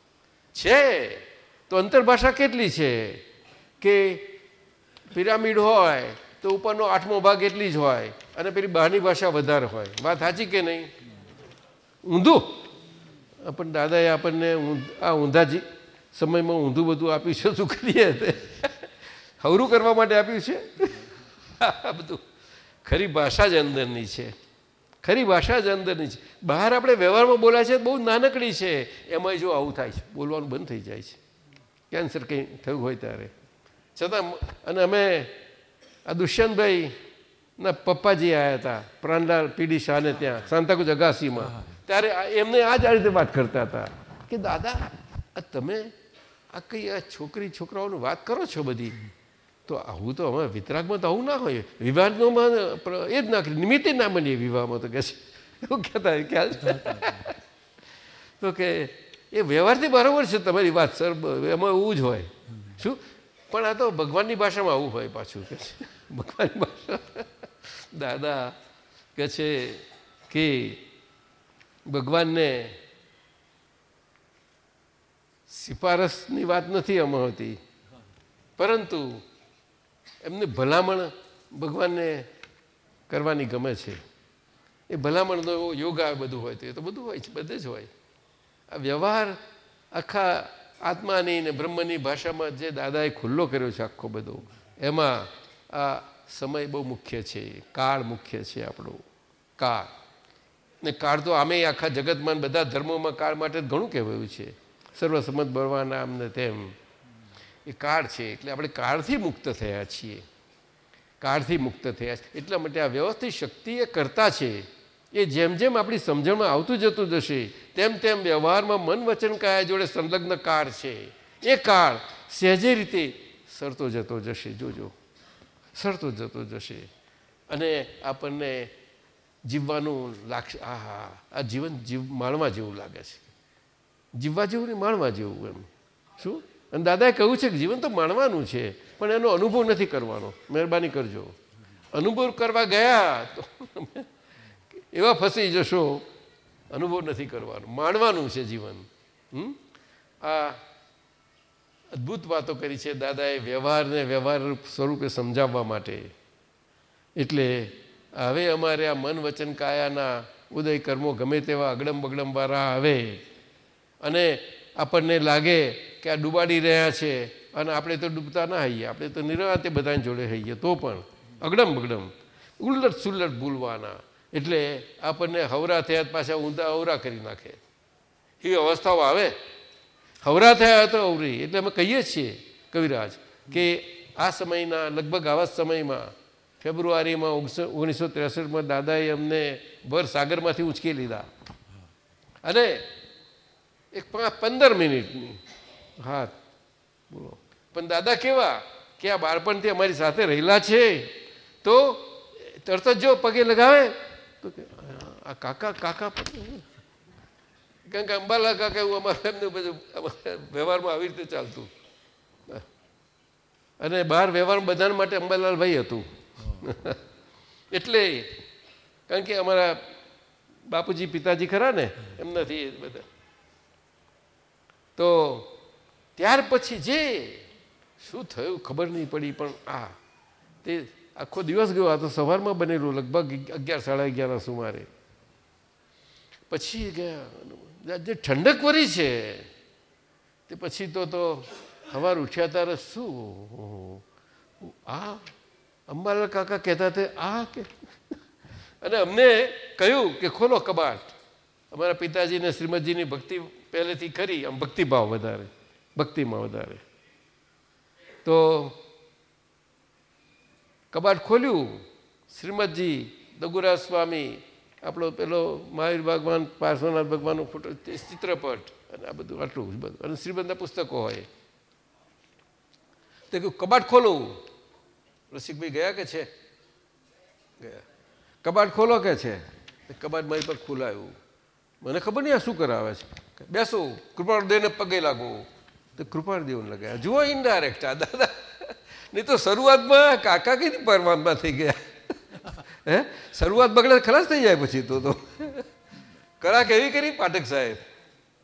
છે? તો અંતરભાષા કેટલી છે? કે પિરામિડ હોય, તો ઉપરનો આઠમો ભાગ એટલી જ હોય, અને પેલી બહારની ભાષા વધારે હોય. વાત સાચી કે નહીં? ઊંધું? પણ દાદાએ આપણને આ ઊંધા સમયમાં ઊંધું બધું આપ્યું છે, શું કરીએ હવરું કરવા માટે આપ્યું છે? આ બધું. ખરી ભાષા જ અંદરની છે. ખરી ભાષા જ અંદરની છે. બહાર આપણે વ્યવહારમાં બોલાય છે બહુ નાનકડી છે. એમાં જો આવું થાય છે. બોલવાનું બંધ થઈ જાય છે. કેન્સર કંઈ થયું હોય ત્યારે. છતાં અને અમે આ દુષ્યંતભાઈ ના પપ્પાજી આવ્યા હતા પ્રાણલાલ પીડી શાહને ત્યાં સાંતાકુજ અગાસીમાં. ત્યારે એમને આ જ આ રીતે વાત કરતા હતા કે દાદા આ તમે આ કઈ આ છોકરી છોકરાઓની વાત કરો છો બધી? તો આવું તો હવે વિતરાગમાં તો આવું ના હોય. વિવાહમાં એ જ ના નિમિત્તે ના મળીએ વિવાહમાં તો કે છે. એવું કહેતા ખ્યાલ? તો કે એ વ્યવહારથી બરાબર છે તમારી વાત, સર. એમાં એવું જ હોય. શું? પણ આ તો ભગવાનની ભાષામાં આવું હોય પાછું કે છે. ભગવાનની ભાષા દાદા કે છે કે ભગવાનને સિફારસની વાત નથી આમાં હતી. પરંતુ એમને ભલામણ ભગવાનને કરવાની ગમે છે. એ ભલામણનો યોગ આવે બધું હોય તો એ તો બધું હોય છે, બધે જ હોય. આ વ્યવહાર આખા આત્માની ને બ્રહ્મની ભાષામાં જે દાદાએ ખુલ્લો કર્યો છે આખો બધો, એમાં આ સમય બહુ મુખ્ય છે, કાળ મુખ્ય છે આપણો, કાળ. ને કાળ તો આમે આખા જગતમાં બધા ધર્મોમાં કાળ માટે ઘણું કહેવાયું છે. સર્વસંમત બળવાના આમને તેમ. એ કાળ છે, એટલે આપણે કાળથી મુક્ત થયા છીએ. કાળથી મુક્ત થયા છે. એટલા માટે આ વ્યવસ્થિત શક્તિ એ કરતા છે. એ જેમ જેમ આપણી સમજણમાં આવતું જતું જશે, તેમ તેમ વ્યવહારમાં મન વચન કાયા જોડે સંલગ્ન કાળ છે. એ કાળ સહેજે રીતે સરતો જતો જશે, જોજો. સરતો જતો જશે. અને આપણને જીવવાનું લાગશે, આહા, આ જીવન જીવ માણવા જેવું લાગે છે. જીવવા જેવું ને માણવા જેવું એમ. શું? અને દાદાએ કહ્યું છે કે જીવન તો માણવાનું છે, પણ એનો અનુભવ નથી કરવાનો. મહેરબાની કરજો. અનુભવ કરવા ગયા તો એવા ફસી જશો. અનુભવ નથી કરવાનો. માણવાનું છે જીવન. આ અદ્ભુત વાતો કરી છે દાદાએ વ્યવહારને વ્યવહાર સ્વરૂપે સમજાવવા માટે. એટલે હવે અમારે આ મન વચન કાયાના ઉદય કર્મો ગમે તેવા અગડમ બગડમવાળા આવે. અને આપણને લાગે કે આ ડૂબાડી રહ્યા છે અને આપણે તો ડૂબતા ના હઈએ, આપણે તો નિરાતે બધાની જોડે હઈએ, તો પણ અગડમ બગડમ ઉલ્લટ સુલ્લટ ભૂલવાના. એટલે આપણને હવરા થયા પાછા ઊંધા અવરા કરી નાખે. એ અવસ્થાઓ આવે. હવરા થયા તો અવરી. એટલે અમે કહીએ છીએ, કવિરાજ, કે આ સમયના, લગભગ આવા સમયમાં, ફેબ્રુઆરીમાં ઓગણીસો ત્રેસઠમાં દાદાએ અમને ભર સાગરમાંથી ઉંચકી લીધા. અને એક પંદર મિનિટની હાથ. બોલો. પણ દાદા કેવા? કે આ બાળપણથી અમારી સાથે રહેલા છે. તો તરત જ જો પગે લગાવે, તો આ કાકા કાકા કારણ કે અંબાલા કાકા એવું અમારે એમને બધું વ્યવહારમાં આવી રીતે ચાલતું. અને બહાર વ્યવહાર બધા માટે અંબાલાલ ભાઈ હતું. એટલે કારણ કે અમારા બાપુજી, પિતાજી ખરા ને એમ નથી બધા. તો ત્યાર પછી જે શું થયું ખબર નહીં પડી, પણ આ તે આખો દિવસ ગયો. આ તો સવારમાં બનેલું, લગભગ અગિયાર, સાડા અગિયારના સુમારે. પછી ગયા જે ઠંડક વરી છે, તે પછી તો તો સવાર ઉઠ્યા તારે શું? આ અંબાલાલ કાકા કહેતા તે, આ કે અને અમને કહ્યું કે ખોલો કબાટ. અમારા પિતાજીને, શ્રીમદજીની ભક્તિ પહેલેથી કરી આમ ભક્તિભાવ વધારે. ભક્તિમાં વધારે. તો કબાટ ખોલ્યું, શ્રીમદજી દગુરાજ સ્વામી, આપણો પેલો મહાવીર ભગવાન, પાર્શ્વનાથ ભગવાનનો ફોટો ચિત્રપટ અને આ બધું આટલું બધું. અને શ્રીમદના પુસ્તકો હોય. તો કહ્યું, કબાટ ખોલું. રસિકભાઈ ગયા કે છે? ગયા. કબાટ ખોલો કે છે? કબાટ મારી પર ખોલાયું. મને ખબર નહીં આ શું કરાવે છે. બેસો, કૃપાળદેવને પગે લાગો. તો કૃપાળદેવને લગાવ્યા જુઓ ઇનડાયરેક્ટ આ દાદા. નહીં તો શરૂઆતમાં કાકા કઈ પરમાત્મા થઈ ગયા? હે? શરૂઆત બગડે ખલાસ થઈ જાય પછી તો તો. કળા કેવી કરી પાઠક સાહેબ?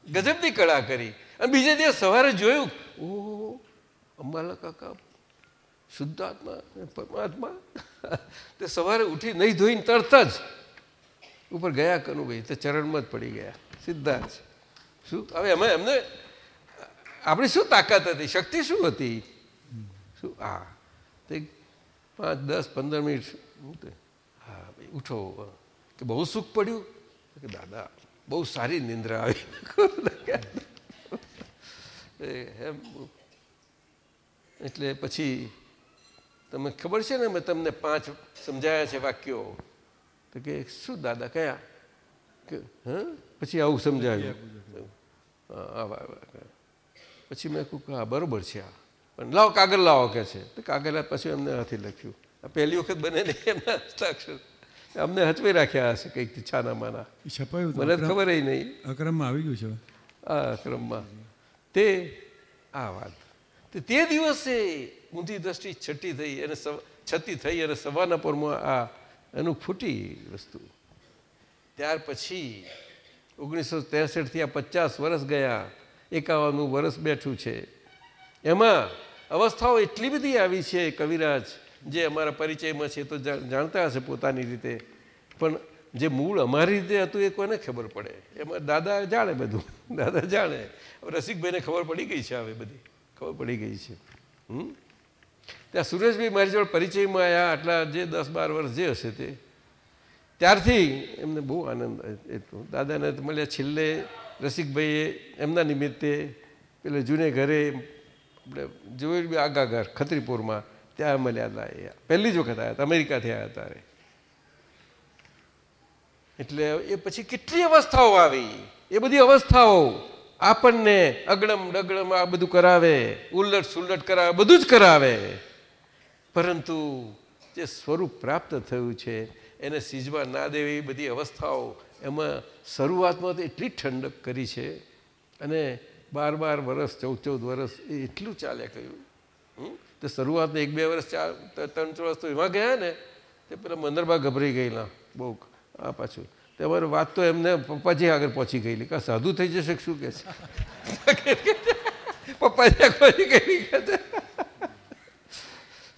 ગજબની કળા કરી. અને બીજે દિવસ સવારે જોયું ઓ અંબાલા કાકા, શુદ્ધાત્મા પરમાત્મા. તે સવારે ઉઠી નહીં ધોઈને તરત જ ઉપર ગયા કનુભાઈ. તે ચરણમાં જ પડી ગયા. જ. શું? હવે અમે એમને આપણી શું તાકાત હતી? શક્તિ શું હતી? શું? હા. તે પાંચ દસ પંદર મિનિટ હા ઉઠો. કે બહુ સુખ પડ્યું? કે દાદા બહુ સારી નિંદ્રા આવી. એમ. એટલે પછી તમને ખબર છે ને મેં તમને પાંચ સમજાયા છે વાક્યો. તો કે શું દાદા કયા? કે હા? પછી આવું સમજાવ્યું પછી મેં કહું હા બરોબર છે આ. પણ લાવો કાગળ લાવો કે છે. તો કાગળ પછી અમને હાથી લખ્યું. આ પહેલી વખત બને ને એમના હસ્તાક્ષર. અમને હચવી રાખ્યા હશે કંઈક છાના માના
છપાયું
મને ખબર નહીં.
અક્રમમાં આવી ગયું છે
આ અક્રમમાં. તે આ વાત. તે દિવસે ઊંધી દ્રષ્ટિ છઠ્ઠી થઈ અને છતી થઈ અને સવારના પરમાં આ એનું ફૂટી વસ્તુ. ત્યાર પછી ઓગણીસો ત્રેસઠથી આ પચાસ વર્ષ ગયા. એકાવનનું વરસ બેઠું છે. એમાં અવસ્થાઓ એટલી બધી આવી છે કવિરાજ, જે અમારા પરિચયમાં છે તો જાણતા હશે પોતાની રીતે. પણ જે મૂળ અમારી રીતે હતું એ કોને ખબર પડે. એમાં દાદા જાણે બધું. દાદા જાણે. રસિકભાઈને ખબર પડી ગઈ છે હવે બધી. ખબર પડી ગઈ છે. હમ? ત્યાં સુરેશભાઈ મારી જોડે પરિચયમાં આવ્યા આટલા જે દસ બાર વર્ષ જે હશે તે. ત્યારથી એમને બહુ આનંદ દાદાને મળ્યા છેલ્લે રસિકભાઈએ એમના નિમિત્તે પેલે જૂને ઘરે આપણે જોયું આગા ઘર ખત્રીપુરમાં ત્યાં મળ્યા હતા. એ પહેલી જ વખત આવ્યા હતા. અમેરિકાથી આવ્યા હતા એટલે એ પછી કેટલી અવસ્થાઓ આવી? એ બધી અવસ્થાઓ આપણને અગડમ ડગડમ આ બધું કરાવે, ઉલટ સુલટ કરાવે, બધું જ કરાવે. પરંતુ જે સ્વરૂપ પ્રાપ્ત થયું છે, એને સીજવા ના દેવી બધી અવસ્થાઓ એમાં શરૂઆતમાં તો એટલી ઠંડક કરી છે અને બાર બાર વરસ, ચૌદ ચૌદ વરસ એ એટલું ચાલ્યા કહ્યું તો શરૂઆતમાં એક બે વર્ષ ચાર ત્રણ વર્ષ તો એમાં ગયા ને, તે પેલા મંદરબા ગભરાઈ ગયેલા બહુ આ પાછું. તમારી વાત તો એમને પપ્પાજી આગળ પહોંચી ગયેલી. કાં સાધુ થઈ જશે શું કે છે? પપ્પાજી પહોંચી ગયેલી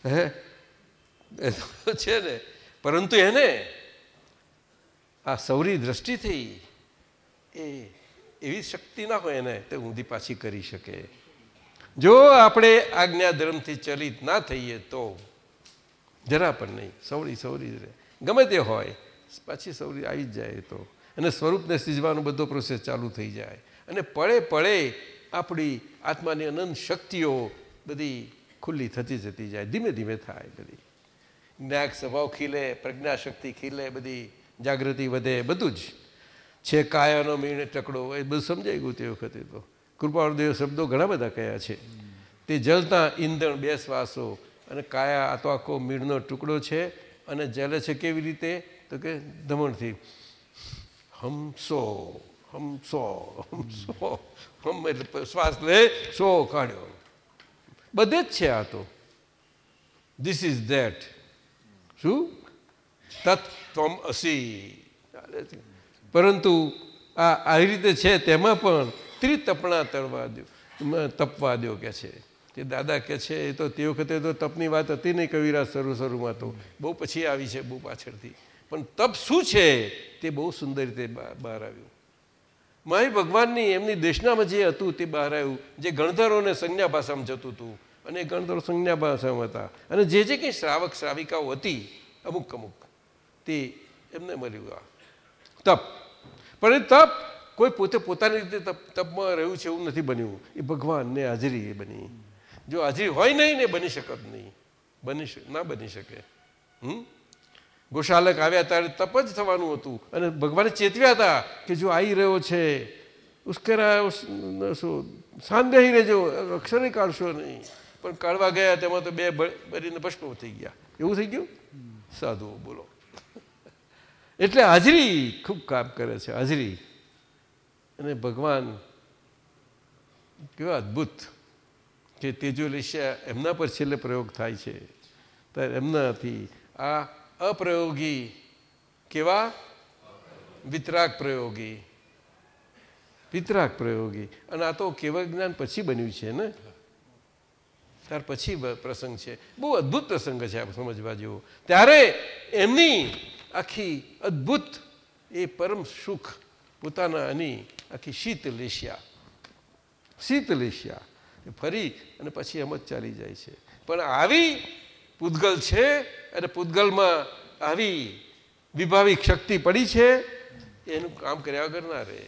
હે? એ તો છે ને. પરંતુ એને આ સૌરી દ્રષ્ટિ એ એવી શક્તિ ના હોય એને તે ઊંધી પાછી કરી શકે. જો આપણે આજ્ઞા ધર્મથી ચલિત ના થઈએ તો જરા પણ નહીં. સૌરી સૌરી ગમે તે હોય, પાછી સૌરી આવી જ જાય તો. અને સ્વરૂપને સીજવાનો બધો પ્રોસેસ ચાલુ થઈ જાય. અને પળે પળે આપણી આત્માની અનંત શક્તિઓ બધી ખુલ્લી થતી જતી જાય. ધીમે ધીમે થાય બધી. જ્ઞાક સ્વભાવ ખીલે, પ્રજ્ઞાશક્તિ ખીલે, બધી જાગૃતિ વધે, બધું જ. છે, કાયાનો મીણ ટકડો એ બધું સમજાઈ ગયું તે વખતે તો. કૃપાળદેવ શબ્દો ઘણા બધા કયા છે. તે જલતા ઈંધણ બે શ્વાસો અને કાયા આ તો આખો મીણનો ટુકડો છે અને જલે છે કેવી રીતે? તો કે દમણથી. હમસો હમસો હમસો હમ એટલે શ્વાસ લે, સો કાઢ્યો. બધે જ છે આ તો. ધીસ ઇઝ ધેટ શું? તત્વમ અસી. પરંતુ આ આવી રીતે છે તેમાં પણ ત્રિતપણા તળવા દો તપવા દો કે છે. તે દાદા કે છે, એ તો તે વખતે તો તપની વાત હતી નહીં કવિરાજ શરૂ શરૂમાં તો. બહુ પછી આવી છે, બહુ પાછળથી. પણ તપ શું છે તે બહુ સુંદર રીતે બહાર આવ્યું. મારી ભગવાનની એમની દેશનામાં જે હતું તે બહાર આવ્યું. જે ગણધરોને સંજ્ઞા ભાષામાં જતું હતું. અને ગણધરો સંજ્ઞા ભાષામાં હતા. અને જે જે કંઈ શ્રાવક, શ્રાવિકાઓ હતી, અમુક અમુક. તે એમને મળ્યું આ. તપ. પણ એ તપ કોઈ પોતે પોતાની રીતે તપ તપમાં રહ્યું છે એવું નથી બન્યું. એ ભગવાનને હાજરી એ બની. જો હાજરી હોય નહીં ને બની શકત નહીં. બની ના બની શકે. હમ? ગોશાલક આવ્યા ત્યારે તપ જ થવાનું હતું. અને ભગવાને ચેતવ્યા હતા કે જો આવી રહ્યો છે ઉશ્કેરા શાંત બેસી રહેજો અક્ષરે કાઢશો નહીં. પણ કાઢવા ગયા તેમાં તો બે બરીને ભસ્મ થઈ ગયા. એવું થઈ ગયું? સાધુ બોલો. એટલે હાજરી ખૂબ કામ કરે છે, હાજરી. અને ભગવાન કેવા અદ્ભુત કે તેજો એમના પર છેલ્લે પ્રયોગ થાય છે. ત્યારે એમનાથી આ અપ્રયોગી કેવા? વિતરાગ પ્રયોગી. વિતરાગ પ્રયોગી. અને આ તો કેવળ જ્ઞાન પછી બન્યું છે ને? ત્યાર પછી પ્રસંગ છે. બહુ અદ્ભુત પ્રસંગ છે આ સમજવા જેવો. ત્યારે એમની આખી અદ્ભુત એ પરમ સુખ પોતાના આની આખી શીત લેશિયા. શીત લેશિયા. ફરી અને પછી એમ જ ચાલી જાય છે. પણ આવી પૂતગલ છે અને પૂતગલમાં આવી વિભાવિક શક્તિ પડી છે, એનું કામ કર્યા વગર ના રહે.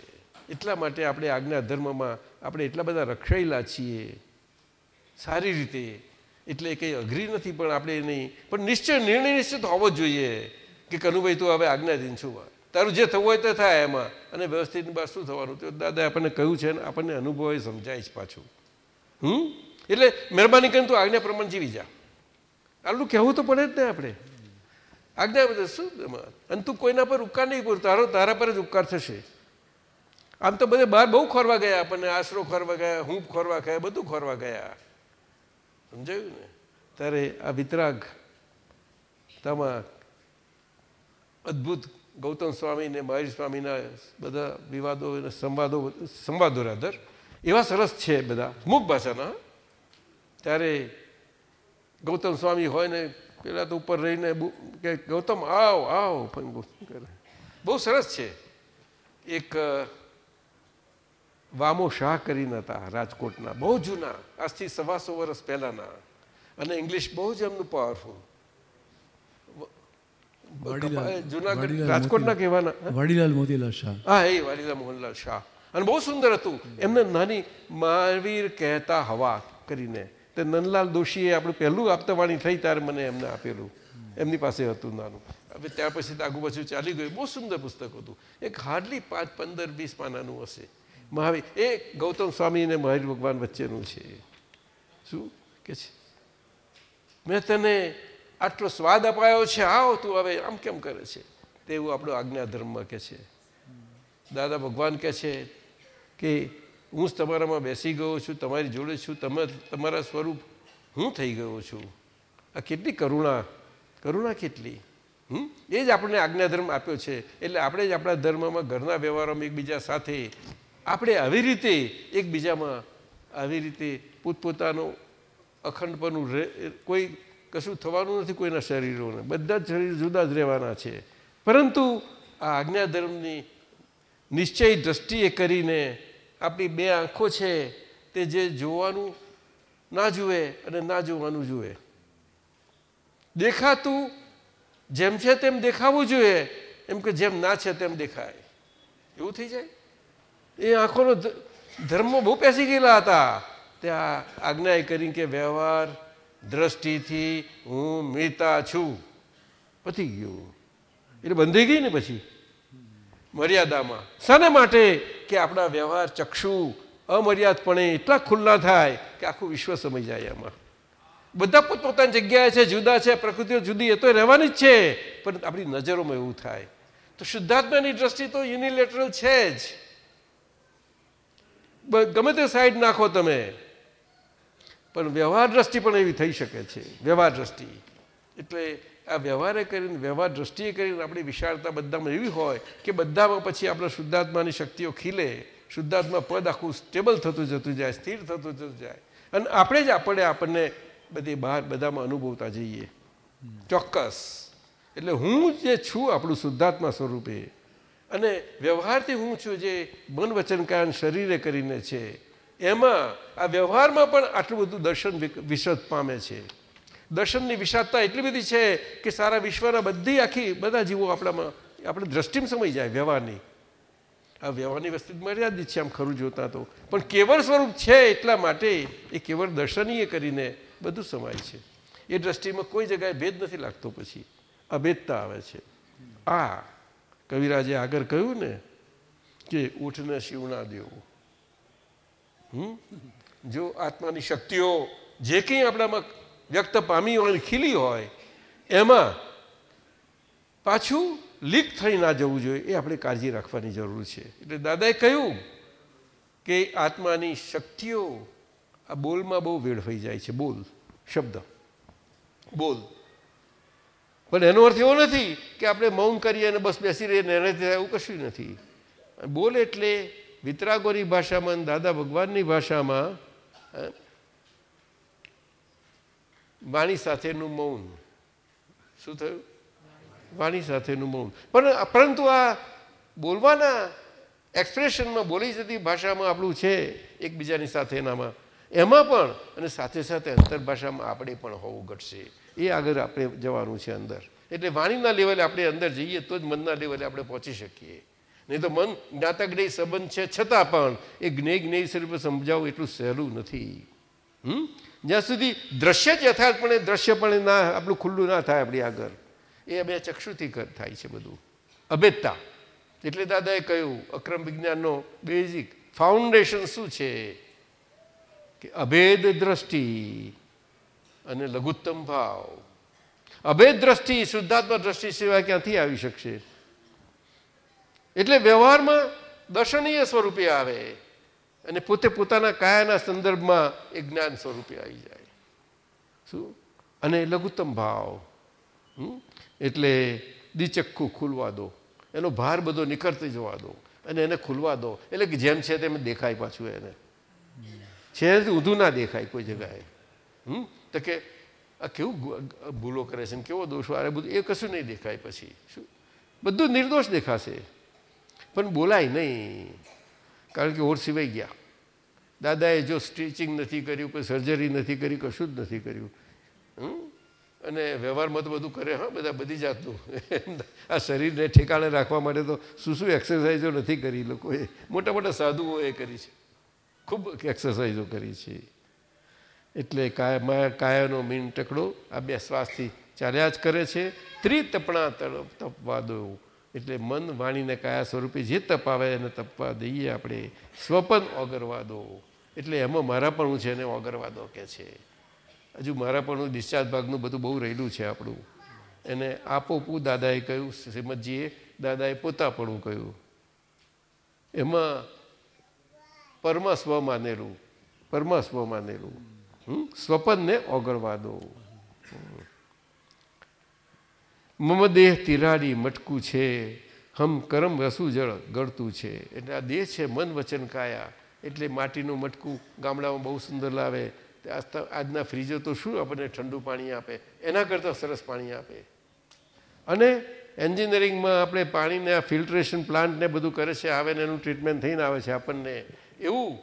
એટલા માટે આપણે આજ્ઞા ધર્મમાં આપણે એટલા બધા રક્ષાયેલા છીએ. સારી રીતે. એટલે કંઈ અઘરી નથી, પણ આપણે નહીં પણ નિશ્ચય નિર્ણય નિશ્ચિત હોવો જોઈએ. કે કનુભાઈ, તું હવે આજ્ઞાધીન છું તારું જે થવું હોય તે થાય એમાં. અને વ્યવસ્થિત બહાર શું થવાનું? તો દાદા આપણને કહ્યું છે ને, આપણને અનુભવ સમજાય છે પાછું. હમ? એટલે મહેરબાની કરીને તું આજ્ઞા પ્રમાણે જીવી જા. આટલું કહેવું તો પડે જ ને આપણે. આજ્ઞા બધા શું અને તું કોઈના પર ઉપકાર નહીં કરું. તારો, તારા પર જ ઉપકાર થશે. આમ તો બધે બહાર બહુ ખોરવા ગયા આપણને. આશરો ખોરવા ગયા હું ખોરવા ગયા, બધું ખોરવા ગયા. સમજાયું ને? ત્યારે આ વિતરાગ, તમા અદ્ભુત. ગૌતમ સ્વામી ને મહેશ સ્વામીના બધા વિવાદો અને સંવાદો સંવાદો રાધર એવા સરસ છે બધા. મુખ ભાષાના. ત્યારે ગૌતમ સ્વામી હોય ને પેલા તો ઉપર રહીને કે ગૌતમ આવ આવ, પણ બહુ સરસ છે. એક વામો શાહ કરીને હતા રાજકોટના. બહુ જૂના. આજથી સવાસો વર્ષ પહેલાના. અને ઇંગ્લિશ બહુ જ એમનું પાવરફુલ જુનાગઢ રાજકોટના કહેવાના
વાડીલાલ મોતીલાલ શાહ.
હા એ વાડીલાલ મોહનલાલ શાહ. અને બહુ સુંદર હતું. એમને નાની મહાવીર કહેતા હવા કરીને. તે નંદલાલ દોશીએ આપણું પહેલું આપતાવાણી થઈ ત્યારે મને એમને આપેલું. એમની પાસે હતું નાનું. હવે ત્યાર પછી આગુ પાછું ચાલી ગયું. બહુ સુંદર પુસ્તક હતું. એક હાર્ડલી પાંચ પંદર વીસ પાનાનું હશે. મહાવીર એ ગૌતમ સ્વામી અને મહાવીર ભગવાન વચ્ચેનું છે. શું? કે છે? મેં તને આટલો સ્વાદ અપાયો છે, આવો તું હવે આમ કેમ કરે છે? તેવું આપણો આજ્ઞા ધર્મમાં કે છે. દાદા ભગવાન કહે છે કે હું જ તમારામાં બેસી ગયો છું, તમારી જોડે છું, તમે તમારા સ્વરૂપ હું થઈ ગયો છું. આ કેટલી કરુણા કરુણા કેટલી? હમ? એ જ આપણને આજ્ઞાધર્મ આપ્યો છે. એટલે આપણે જ આપણા ધર્મમાં, ઘરના વ્યવહારોમાં એકબીજા સાથે આપણે આવી રીતે એકબીજામાં આવી રીતે પોતપોતાનું અખંડપણું કોઈ કશું થવાનું નથી, કોઈના શરીરોને બધા જ શરીર જુદા જ રહેવાના છે. પરંતુ આ આજ્ઞાધર્મની નિશ્ચય દ્રષ્ટિએ કરીને આપણી બે આંખો છે તે જે જોવાનું ના જુએ અને ના જોવાનું જુએ. દેખાતું જેમ છે તેમ દેખાવું જોઈએ, એમ કે જેમ ના છે તેમ દેખાય. એવું થઈ જાય? એ આંખોનો ધર્મો બહુ પેસી ગયેલા હતા. ત્યાં આજ્ઞાએ કરી કે વ્યવહાર દ્રષ્ટિથી હું મિતા છું. પતી ગયું. એટલે બંધી ગઈ ને પછી? મર્યાદામાં. શાને માટે કે આપણા વ્યવહાર ચક્ષુ અમર્યાદપણે એટલા ખુલ્લા થાય કે આખું વિશ્વ સમય જાય એમાં બધા પોતપોતાની જગ્યાએ છે, જુદા છે, પ્રકૃતિઓ જુદી, એ તો રહેવાની જ છે. પણ આપણી નજરોમાં એવું થાય. તો શુદ્ધાત્માની દ્રષ્ટિ તો યુનિલેટરલ છે જ. ગમે તે સાઈડ નાખો તમે. પણ વ્યવહાર દ્રષ્ટિ પણ એવી થઈ શકે છે, વ્યવહાર દ્રષ્ટિ. એટલે આ વ્યવહારે કરીને, વ્યવહાર દ્રષ્ટિએ કરીને આપણી વિશાળતા બધામાં એવી હોય કે બધામાં પછી આપણે શુદ્ધાત્માની શક્તિઓ ખીલે, શુદ્ધાત્મા પદ આખું સ્ટેબલ થતું જતું જાય, સ્થિર થતું જતું જાય. અને આપણે જ આપણે આપણને બધી બહાર બધામાં અનુભવતા જઈએ. ચોક્કસ. એટલે હું જે છું આપણું શુદ્ધાત્મા સ્વરૂપે. અને વ્યવહારથી હું છું જે મન વચન શરીરે કરીને છે. એમાં આ વ્યવહારમાં પણ આટલું બધું દર્શન વિશદ પામે છે. દર્શનની વિષાદતા એટલી બધી છે કે સારા વિશ્વના બધી આખી, બધા જીવો આપણામાં, આપણે દ્રષ્ટિમાં સમય જાય વ્યવહારની. આ વ્યવહારની વસ્તુ મર્યાદિત છે, આમ ખરું જોતા તો. પણ કેવળ સ્વરૂપ છે એટલા માટે એ કેવળ દર્શનીય કરીને બધું સમાય છે. એ દ્રષ્ટિમાં કોઈ જગ્યાએ ભેદ નથી લાગતો પછી. અભેદતા આવે છે. આ કવિરાજે આગળ કહ્યું ને કે ઊઠને શિવના દેવું. જો આત્માની શક્તિઓ જે કંઈ આપણામાં વ્યક્ત પામી હોય ખીલી હોય, એમાં પાછું લીક થઈ ના જવું જોઈએ, એ આપણે કાળજી રાખવાની જરૂર છે. એટલે દાદાએ કહ્યું કે આત્માની શક્તિઓ આ બોલમાં બહુ વેડફાઈ જાય છે. બોલ, શબ્દ. બોલ. પણ એનો અર્થ એવો નથી કે આપણે મૌન કરીએ અને બસ બેસી રહીએ, ને એનાથી એવું કશું નથી. બોલ એટલે વિતરાગોરી ભાષામાં દાદા ભગવાનની ભાષામાં વાણી સાથેનું મૌન. શું થયું? વાણી સાથેનું મૌન. પણ પરંતુ આ બોલવાના એક્સપ્રેશનમાં બોલી જતી ભાષામાં આપણું છે એકબીજાની સાથેનામાં. એમાં પણ અને સાથે સાથે અંતરભાષામાં આપણે પણ હોવું ઘટશે. એ આગળ આપણે જવાનું છે અંદર. એટલે વાણીના લેવલે આપણે અંદર જઈએ તો જ મનના લેવલે આપણે પહોંચી શકીએ. નહીં તો મન જ્ઞાતાજ્ઞેય સંબંધ છે, છતાં પણ એ જ્ઞેય જ્ઞેય સ્વરૂપે સમજાવવું એટલું સહેલું નથી. હમ? જ્યાં સુધી દ્રશ્ય જ યથાર્થપણે દ્રશ્યપણે ના, આપણું ખુલ્લું ના થાય આપણી આગળ, એ બે ચક્ષુથી થાય છે બધું. અભેદતા એટલે દાદાએ કહ્યું, અક્રમ વિજ્ઞાનનો બેઝિક ફાઉન્ડેશન શું છે? કે અભેદ દ્રષ્ટિ અને લઘુત્તમ ભાવ. અભેદ દ્રષ્ટિ શુદ્ધાત્મા દ્રષ્ટિ સિવાય ક્યાંથી આવી શકશે? એટલે વ્યવહારમાં દર્શનીય સ્વરૂપે આવે અને પોતે પોતાના કાયાના સંદર્ભમાં એ જ્ઞાન સ્વરૂપે આવી જાય. શું? અને લઘુત્તમ ભાવ. એટલે દિચક્કું ખુલવા દો. એનો ભાર બધો નીકળતી જવા દો. અને એને ખુલવા દો. એટલે કે જેમ છે તેમ દેખાય પાછું એને. છે ઊંધું ના દેખાય કોઈ જગાએ હમ? તો કે આ કેવું ભૂલો કરે છે કેવો દોષો વારે બધું એ કશું નહીં દેખાય પછી. શું? બધું નિર્દોષ દેખાશે. પણ બોલાય નહીં. કારણ કે ઓર સિવાય ગયા. દાદાએ જો સ્ટિચિંગ નથી કર્યું, કોઈ સર્જરી નથી કરી, કશું જ નથી કર્યું. અને વ્યવહારમાં તો બધું કરે, હા, બધા બધી જાતનું. આ શરીરને ઠેકાણે રાખવા માટે તો શું શું એક્સરસાઇઝો નથી કરી લોકોએ. મોટા મોટા સાધુઓએ કરી છે. ખૂબ એક્સરસાઇઝો કરી છે. એટલે કાયા કાયાનો મીન ટકડો આ બે શ્વાસથી ચાલ્યા જ કરે છે. ત્રિતપણા તરફ તપવા દો એટલે મન વાણીને કયા સ્વરૂપે જે તપાવે એને તપવા દઈએ આપણે. સ્વપન ઓગરવા દો એટલે એમાં મારા પણ છે એને ઓગરવા દો કે છે. હજુ મારા પણ ડિસ્ચાર્જ ભાગનું બધું બહુ રહેલું છે આપણું. એને આપોપું દાદાએ કહ્યું, શ્રીમદજીએ દાદાએ પોતાપણું કહ્યું. એમાં પરમાસ્વ માનેલું પરમાસ્વ માનેલું સ્વપનને ઓગળવા દો મમ દેહ તિરાડી મટકું છે, હમ કરમ રસુ જળ ગળતું છે. એટલે આ દેહ છે મન વચન કાયા. એટલે માટીનું મટકું ગામડામાં બહુ સુંદર લાવે. આજના ફ્રીજો તો શું આપણને ઠંડુ પાણી આપે? એના કરતાં સરસ પાણી આપે. અને એન્જિનિયરિંગમાં આપણે પાણીને આ ફિલ્ટ્રેશન પ્લાન્ટને બધું કરે છે, આવે ને એનું ટ્રીટમેન્ટ થઈને આવે છે આપણને. એવું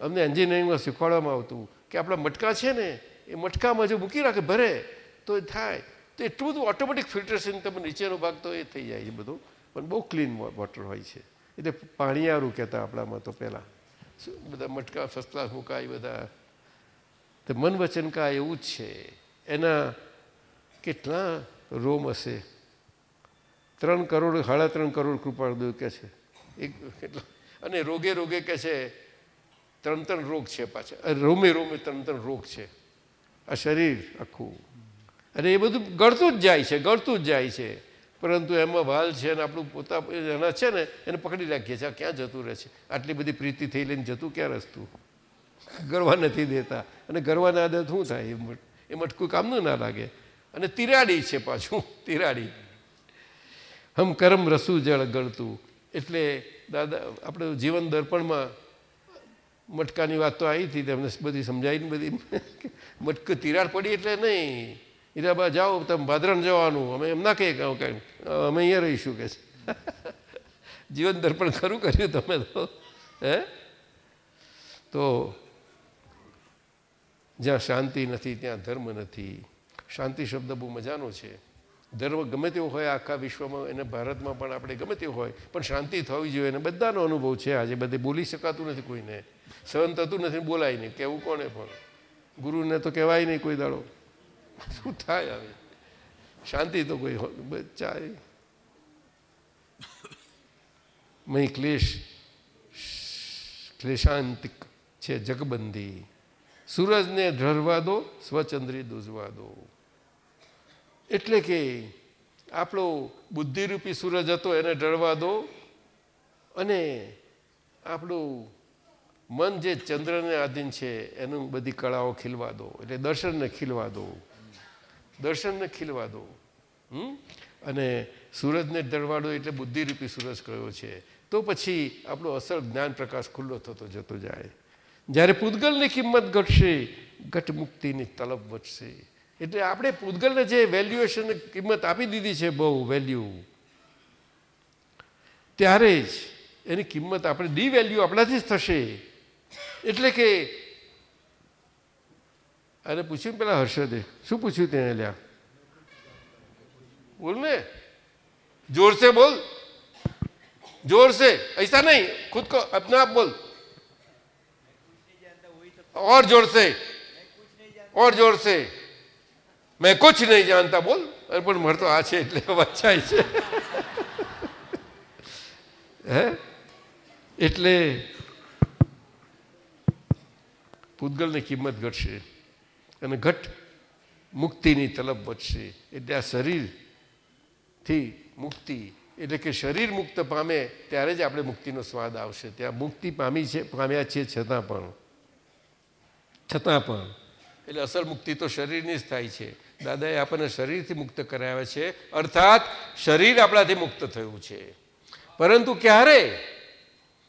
અમને એન્જિનિયરિંગમાં શીખવાડવામાં આવતું કે આપણા મટકા છે ને, એ મટકામાં જો મૂકી રાખે ભરે, તો થાય. તો એટલું બધું ઓટોમેટિક ફિલ્ટરેશન તમે નીચેનો ભાગ તો એ થઈ જાય છે બધું. પણ બહુ ક્લીન વોટર હોય છે. એટલે પાણીયારું કહેતા આપણામાં તો પહેલાં. બધા મટકા ફર્સ્ટ ક્લાસ મુકાય બધા. તો મન વચન કા એવું જ છે. એના કેટલા રોમ હશે? ત્રણ કરોડ, સાડા ત્રણ કરોડ કૃપાળદેવ કહે છે. એક કેટલા? અને રોગે રોગે કે છે, ત્રણ ત્રણ રોગ છે પાછા. રોમે રોમે ત્રણ ત્રણ રોગ છે. આ શરીર આખું. અને એ બધું ગળતું જ જાય છે, ગળતું જ જાય છે. પરંતુ એમાં વાલ છે અને આપણું પોતા એના છે ને, એને પકડી રાખીએ છીએ. ક્યાં જતું રહે છે? આટલી બધી પ્રીતિ થઈ લઈને જતું ક્યાં રસ્તું? ગરવા નથી દેતા. અને ગરવાના આદત શું થાય? એ મટકું કામનું ના લાગે. અને તિરાડી છે પાછું, તિરાડી. હમ કરમ રસું જળ ગળતું એટલે દાદા, આપણે જીવન દર્પણમાં મટકાની વાત તો આવી હતી તેમને બધી સમજાવીને બધી. મટકું તિરાડ પડી એટલે નહીં. હીરાબા જાઓ, તમે ભાદરણ જવાનું. અમે એમ ના કહીએ કે અમે અહીંયા રહીશું કે જીવન દર્પણ ખરું કર્યું તમે તો. હે? તો જ્યાં શાંતિ નથી, ત્યાં ધર્મ નથી. શાંતિ શબ્દ બહુ મજાનો છે. ધર્મ ગમે તેવો હોય, આખા વિશ્વમાં એને ભારતમાં પણ આપણે ગમે તેવું હોય, પણ શાંતિ થવી જોઈએ અને બધાનો અનુભવ છે આજે. બધે બોલી શકાતું નથી કોઈને. સહન થતું નથી બોલાય નહીં. કેવું કોને પણ? ગુરુને તો કહેવાય નહીં કોઈ દાડો. શું થાય હવે? શાંતિ તો કોઈ બચાય મહી ક્લેશ, ક્લેશાંતિક છે જગબંધી. સૂરજને ઢળવા દો, સ્વચંદ્રી દૂજવા દો. એટલે કે આપણો બુદ્ધિરૂપી સૂરજ હતો એને ઢળવા દો અને આપણું મન જે ચંદ્રને આધીન છે એનું બધી કળાઓ ખીલવા દો, એટલે દર્શનને ખીલવા દો. દર્શનને ખીલવા દો અને સૂરજને ડરવાડો એટલે બુદ્ધિરૂપી સૂરજ કયો છે? તો પછી આપણો અસર જ્ઞાન પ્રકાશ ખુલ્લો થતો જતો જાય. જ્યારે પૂતગલની કિંમત ઘટશે ઘટ મુક્તિની તલબ વધશે. એટલે આપણે પૂતગલને જે વેલ્યુએશન કિંમત આપી દીધી છે, બહુ વેલ્યુ ત્યારે જ એની કિંમત આપણે ડી વેલ્યુ આપણાથી જ થશે. એટલે કે અરે પૂછ્યું પેલા હર્ષદે શું પૂછ્યું તેને લ્યા બોલ ને जोर से बोल जोर से ऐसा नहीं खुद को अपना आप बोल और जोर से और जोर से मैं कुछ नहीं जानता बोल અરે પણ મળતો આ છે એટલે વચ્ચાય છે હે એટલે પૂતગલની કિંમત ઘટશે અને ઘટ મુક્તિની તલબ વધશે. એટલે આ શરીરથી મુક્તિ, એટલે કે શરીર મુક્ત પામે ત્યારે જ આપણે મુક્તિનો સ્વાદ આવશે. ત્યાં મુક્તિ પામી છે, પામ્યા છીએ છતાં પણ. છતાં પણ. એટલે અસલ મુક્તિ તો શરીરની જ થાય છે. દાદાએ આપણને શરીરથી મુક્ત કરાવ્યા છે. અર્થાત શરીર આપણાથી મુક્ત થયું છે. પરંતુ ક્યારે?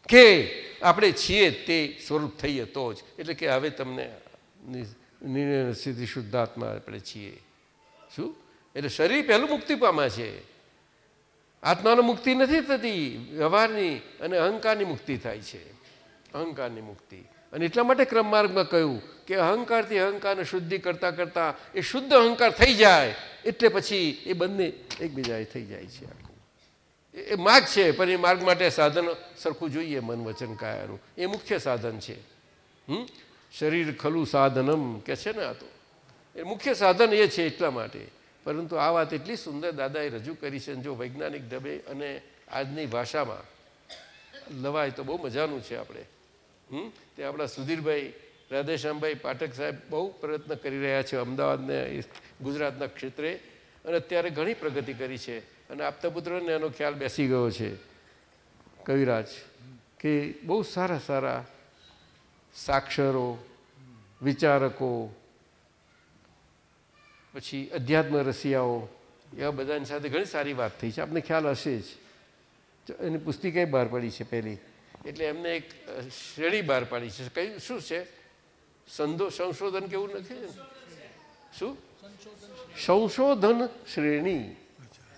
કે આપણે છીએ તે સ્વરૂપ થઈએ તો જ. એટલે કે હવે તમને નિર્ણય સ્થિતિ શુદ્ધાત્મા આપણે છીએ. શું? એટલે શરીર પહેલું મુક્તિ પામે છે. આત્માનો મુક્તિ નથી થતી, વ્યવહારની અને અહંકારની મુક્તિ થાય છે. અહંકારની મુક્તિ. અને એટલા માટે ક્રમ માર્ગમાં કહ્યું કે અહંકારથી અહંકારને શુદ્ધિ કરતાં કરતાં એ શુદ્ધ અહંકાર થઈ જાય, એટલે પછી એ બંને એકબીજાએ થઈ જાય છે આખું. એ માર્ગ છે, પણ એ માર્ગ માટે સાધન સરખું જોઈએ મન વચન કાયાનું. એ મુખ્ય સાધન છે. હમ? શરીર ખલું સાધનમ કે છે ને આ તો. એ મુખ્ય સાધન એ છે એટલા માટે. પરંતુ આ વાત એટલી સુંદર દાદાએ રજૂ કરી છે જો વૈજ્ઞાનિક ઢબે અને આજની ભાષામાં લવાય તો બહુ મજાનું છે આપણે. હમ? તે આપણા સુધીરભાઈ, રાધેશ્યામભાઈ પાઠક સાહેબ બહુ પ્રયત્ન કરી રહ્યા છે અમદાવાદને ગુજરાતના ક્ષેત્રે. અને અત્યારે ઘણી પ્રગતિ કરી છે. અને આપતા પુત્રને એનો ખ્યાલ બેસી ગયો છે. કવિરાજ, કે બહુ સારા સારા સાક્ષરો, વિચારકો, પછી અધ્યાત્મ રસિયાઓ, એવા બધાની સાથે ઘણી સારી વાત થઈ છે. આપને ખ્યાલ હશે જ. એની પુસ્તિકાએ બહાર પાડી છે પહેલી? એટલે એમને એક શ્રેણી બહાર પાડી છે. કયું શું છે? સંદો સંશોધન કેવું નથી? શું? સંશોધન શ્રેણી.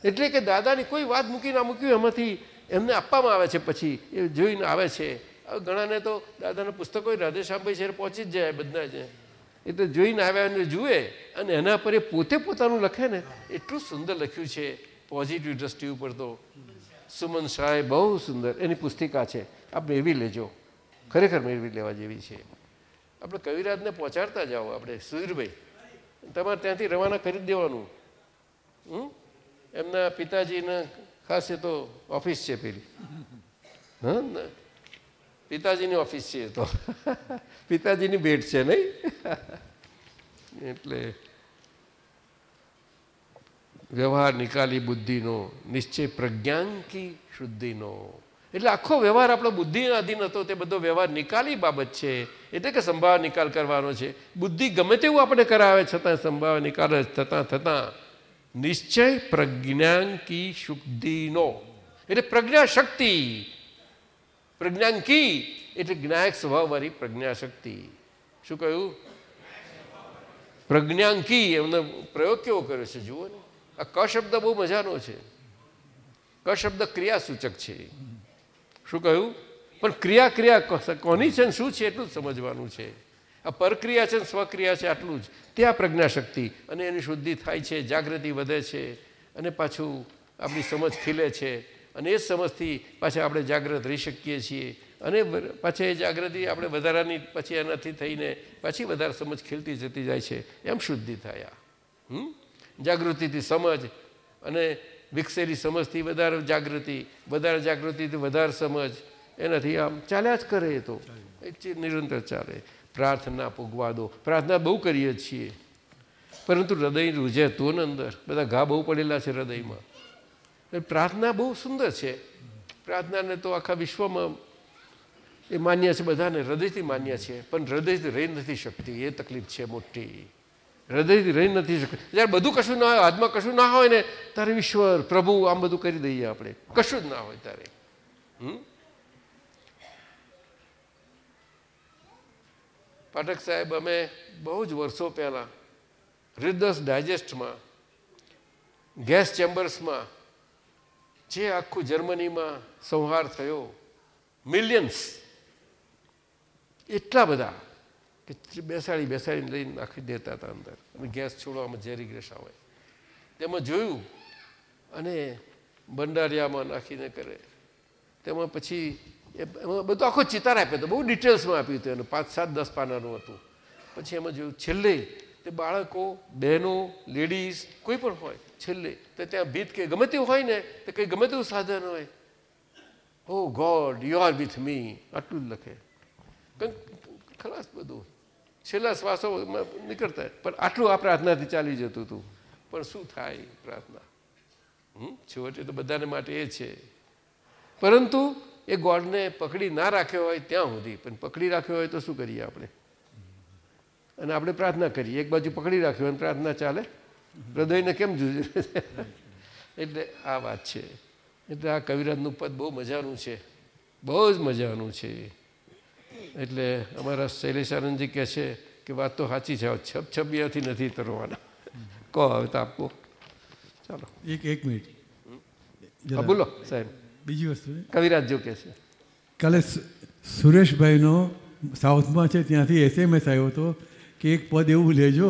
એટલે કે દાદાની કોઈ વાત મૂકી ના મૂક્યું, એમાંથી એમને આપવામાં આવે છે. પછી એ જોઈને આવે છે. ઘણાને તો દાદાના પુસ્તકો રાધેશ્યામભાઈ છે પહોંચી જ જાય બધા જ. એટલે જોઈને આવ્યા અને જુએ અને એના પર એ પોતે પોતાનું લખે ને, એટલું સુંદર લખ્યું છે પોઝિટિવ દ્રષ્ટિ ઉપર તો. સુમન શાહે બહુ સુંદર, એની પુસ્તિકા છે. આપ મેળવી લેજો. ખરેખર મેળવી લેવા જેવી છે. આપણે કવિરાજને પહોંચાડતા જાઓ આપણે, સુધીરભાઈ. તમારે ત્યાંથી રવાના કરી દેવાનું. હમ? એમના પિતાજીના ખાસ એ તો ઓફિસ છે પેલી. હા? પિતાજીની ઓફિસ છે તો. પિતાજીની ભેટ છે નહીં? એટલે વ્યવહાર નિકાલી બુદ્ધિનો, નિશ્ચય પ્રજ્ઞાંકી શુદ્ધિનો. એટલે આખો વ્યવહાર આપણો બુદ્ધિના અધીન હતો, તે બધો વ્યવહાર નિકાલી બાબત છે. એટલે કે સંભાવ નિકાલ કરવાનો છે. બુદ્ધિ ગમે તેવું આપણે કરાવે, છતાં સંભાવ નિકાલ થતાં થતાં નિશ્ચય પ્રજ્ઞાંકી શુદ્ધિનો. એટલે પ્રજ્ઞા શક્તિ પ્રજ્ઞાંકી એટલે જ્ઞાયક સ્વભાવવાળી પ્રજ્ઞાશક્તિ. શું કહ્યું? પ્રજ્ઞાંકી એમનો પ્રયોગ કેવો કર્યો છે? જુઓ ને. આ ક શબ્દ બહુ મજાનો છે. ક શબ્દ ક્રિયા સૂચક છે. શું કહ્યું? પણ ક્રિયા ક્રિયા કોની છે શું છે એટલું જ સમજવાનું છે. આ પરક્રિયા છે સ્વક્રિયા છે આટલું જ. ત્યાં પ્રજ્ઞાશક્તિ અને એની શુદ્ધિ થાય છે, જાગૃતિ વધે છે અને પાછું આપણી સમજ ખીલે છે. અને એ જ સમજથી પાછા આપણે જાગૃત રહી શકીએ છીએ. અને પાછી એ જાગૃતિ આપણે વધારાની પછી એનાથી થઈને પાછી વધારે સમજ ખીલતી જતી જાય છે. એમ શુદ્ધિ થયા હમ? જાગૃતિથી સમજ અને વિકસેલી સમજથી વધારે જાગૃતિ વધારે જાગૃતિથી વધારે સમજ એનાથી આમ ચાલ્યા જ કરે એ તો. નિરંતર ચાલે. પ્રાર્થના પૂગવા દો. પ્રાર્થના બહુ કરીએ છીએ. પરંતુ હૃદય રૂજે તો અંદર. બધા ઘા બહુ પડેલા છે હૃદયમાં. પ્રાર્થના બહુ સુંદર છે. પ્રાર્થનાને તો આખા વિશ્વમાં એ માન્ય છે, બધાને હૃદયથી માન્ય છે, પણ હૃદયથી રહી નથી શકતી, એ તકલીફ છે મોટી. હૃદયથી રહી નથી શકતી. જ્યારે બધું કશું ના હોય, હાથમાં કશું ના હોય ને, ત્યારે ઈશ્વર, પ્રભુ, આમ બધું કરી દઈએ આપણે. કશું જ ના હોય ત્યારે. પાઠક સાહેબ, અમે બહુ જ વર્ષો પહેલાં હૃદસ ડાયજેસ્ટમાં ગેસ ચેમ્બર્સમાં જે આખું જર્મનીમાં સંહાર થયો મિલિયન્સ એટલા બધા કે બેસાડી, બેસાડીને લઈને નાખી દેતા હતા અંદર. અને ગેસ છોડવામાં ઝેરી ગેસ આવે. તેમાં જોયું અને ભંડારિયામાં નાખીને કરે. તેમાં પછી એમાં બધું આખો ચિતાર આપ્યો હતો. બહુ ડિટેલ્સમાં આપ્યું હતું એનું. પાંચ, સાત, દસ પાનાનું હતું. પછી એમાં જોયું, છેલ્લે તે બાળકો, બહેનો લેડીઝ કોઈ પણ હોય છેલ્લે તો ત્યાં ભીત કે ગમે તેવું હોય ને, તો કંઈ ગમે તેવું સાધન હોય. ઓ god, you are with me, આટલું જ લખે. ખલાસ બધું. છેલ્લા શ્વાસો નીકળતા પણ આટલું આ પ્રાર્થનાથી ચાલી જતું હતું. પણ શું થાય પ્રાર્થના? હમ? છેવટે તો બધાને માટે એ છે. પરંતુ એ ગોડને પકડી ના રાખ્યો હોય ત્યાં સુધી. પણ પકડી રાખ્યો હોય તો શું કરીએ આપણે? અને આપણે પ્રાર્થના કરીએ. એક બાજુ પકડી રાખ્યો હોય પ્રાર્થના ચાલે. હૃદયને કેમ જુજે એટલે આ વાત છે. એટલે આ કવિરાજનું પદ બહુ મજાનું છે. બહુ જ મજાનું છે. એટલે અમારા શૈલેષાનંદજી કહે છે કે વાત તો સાચી છે છપ છબિયાથી નથી તરવાના. કહો હવે તો આપો ચાલો.
એક એક મિનિટ.
બોલો સાહેબ.
બીજી વસ્તુ
કવિરાજ જો કહે છે.
કાલે સુરેશભાઈનો સાઉથમાં છે ત્યાંથી એસએમએસ આવ્યો હતો કે એક પદ એવું લેજો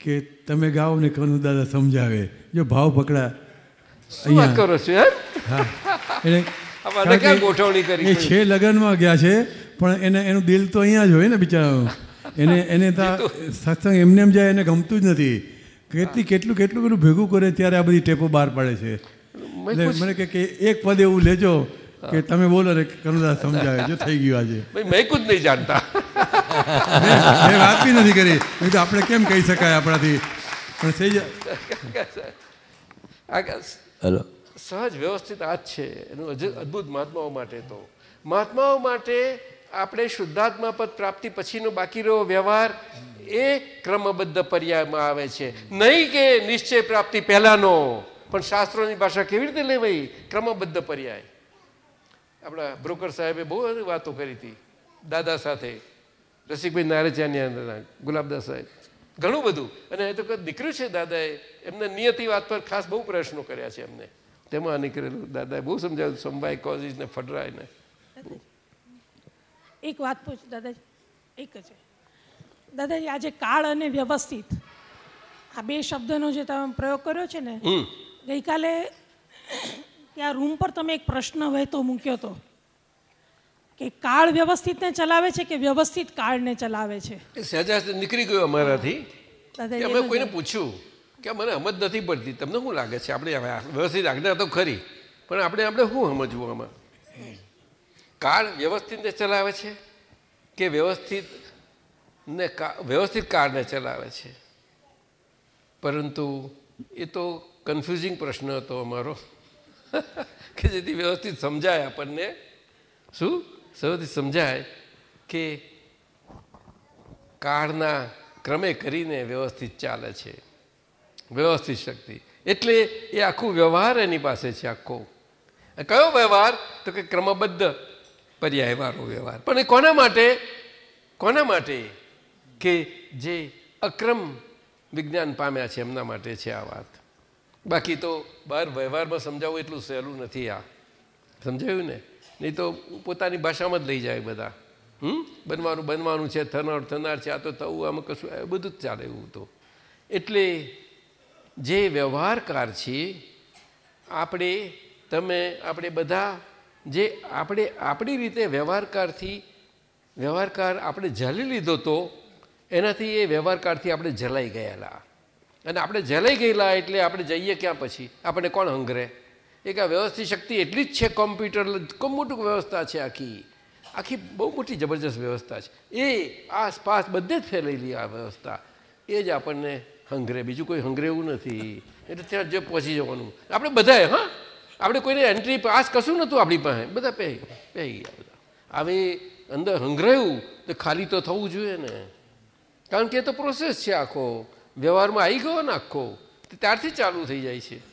કે તમે ગાઓ ને કનુ દાદા સમજાવે. જો ભાવ પકડા
અહીંયા. કરો છો યાર
હા. એટલે છે લગ્નમાં ગયા છે પણ એને એનું દિલ તો અહીંયા જ હોય ને બિચારાનું. એને એને ત્યાં સત્સંગ એમને એમ જાય એને ગમતું જ નથી. કેટલી કેટલું કેટલું બધું ભેગું કરે ત્યારે આ બધી ટેપો બહાર પાડે છે. એટલે મને કે કે એક પદ એવું લેજો કે તમે બોલો ને કનુદાસ સમજાવે જો થઈ ગયું આજે.
મેં જ નહીં જાણતા.
મેં વાત બી નથી કરી. કીધું આપણે કેમ કહી શકાય આપણાથી? પણ થઈ જાય.
હેલો.
સહજ વ્યવસ્થિત આ જ છે. એનું અજ- અદ્ભુત મહાત્માઓ માટે તો. મહાત્માઓ માટે આપણે શુદ્ધાત્મા પદ પ્રાપ્તિ પછીનો બાકી રહ્યો વ્યવહાર એ ક્રમબદ્ધ પર્યાયમાં આવે છે. નહીં કે નિશ્ચય પ્રાપ્તિ પહેલાનો. પણ શાસ્ત્રોની ભાષા કેવી રીતે લેવાય? ક્રમબદ્ધ પર્યાય. આપણા બ્રોકર સાહેબે બહુ બધી વાતો કરી હતી. દાદા સાથે. રસિકભાઈ નારેચાની ગુલાબદાસ સાહેબ. ઘણું બધું. અને એ તો નીકળ્યું દીકરી છે દાદાએ. એમને નિયતિ વાત પર ખાસ બહુ પ્રશ્નો કર્યા છે એમને. તેમાં નીકળેલું દાદાએ બહુ સમજાવ્યું સંભાઈ કોઝિસ ને ફડરાય ને.
એક વાત પૂછ દાદાજી. એક જ. દાદાજી આજે કાળ અને વ્યવસ્થિત. આ બે શબ્દનો જે તમે પ્રયોગ કર્યો છે ને ગઈકાલે ત્યાં રૂમ પર તમે એક પ્રશ્ન વહેતો મૂક્યો હતો. કે કાળ વ્યવસ્થિતને ચલાવે છે કે વ્યવસ્થિત કાળને ચલાવે છે?
એ સહેજા નીકળી ગયું અમારાથી. અમે કોઈને પૂછ્યું કે મને સમજ નથી પડતી. તમને શું લાગે છે? આપણે વ્યવસ્થિત આજ્ઞા તો ખરી પણ આપણે આપણે શું સમજવું આમાં? કાળ વ્યવસ્થિતને ચલાવે છે કે વ્યવસ્થિત ને વ્યવસ્થિત કાળને ચલાવે છે? પરંતુ એ તો કન્ફ્યુઝિંગ પ્રશ્ન હતો અમારો. કે જેથી વ્યવસ્થિત સમજાય આપણને. શું? સૌથી સમજાય કે કાળના ક્રમે કરીને વ્યવસ્થિત ચાલે છે. વ્યવસ્થિત શક્તિ. એટલે એ આખું વ્યવહાર એની પાસે છે આખો. કયો વ્યવહાર? તો કે ક્રમબદ્ધ પર્યાયવાળો વ્યવહાર. પણ એ કોના માટે? કોના માટે? કે જે અક્રમ વિજ્ઞાન પામ્યા છે એમના માટે છે આ વાત. બાકી તો બહાર વ્યવહારમાં સમજાવવું એટલું સહેલું નથી આ. સમજાયું ને? નહીં તો પોતાની ભાષામાં જ લઈ જાય બધા. હમ? બનવાનું બનવાનું છે, થનાર થનાર છે, આ તો થવું, આમાં કશું બધું જ ચાલે એવું તો. એટલે જે વ્યવહારકાર છે, આપણે, તમે, આપણે બધા, જે આપણે, આપણી રીતે વ્યવહારકારથી, વ્યવહારકાર આપણે જલી લીધો તો, એનાથી એ વ્યવહારકારથી આપણે જલાઈ ગયેલા. અને આપણે જલાઈ ગયેલા એટલે આપણે જઈએ ક્યાં પછી? આપણે કોણ હંગરે? એક આ વ્યવસ્થિત શક્તિ એટલી જ છે કોમ્પ્યુટર ખૂબ મોટું વ્યવસ્થા છે આખી. આખી બહુ મોટી જબરજસ્ત વ્યવસ્થા છે. એ આસપાસ બધે જ ફેલાયેલી આ વ્યવસ્થા. એ જ આપણને હંગરે. બીજું કોઈ હંગરે નથી. એટલે ત્યાં જે પહોંચી જવાનું. આપણે બધાએ, હા? આપણે કોઈને એન્ટ્રી પાસ કશું નહોતું આપણી પાસે. બધા પહે પહે ગયા બધા. હવે અંદર હંગરાયું તો ખાલી તો થવું જોઈએ ને. કારણ કે એ તો પ્રોસેસ છે આખો. વ્યવહારમાં આવી ગયો ને આખો. ત્યારથી ચાલુ થઈ જાય છે.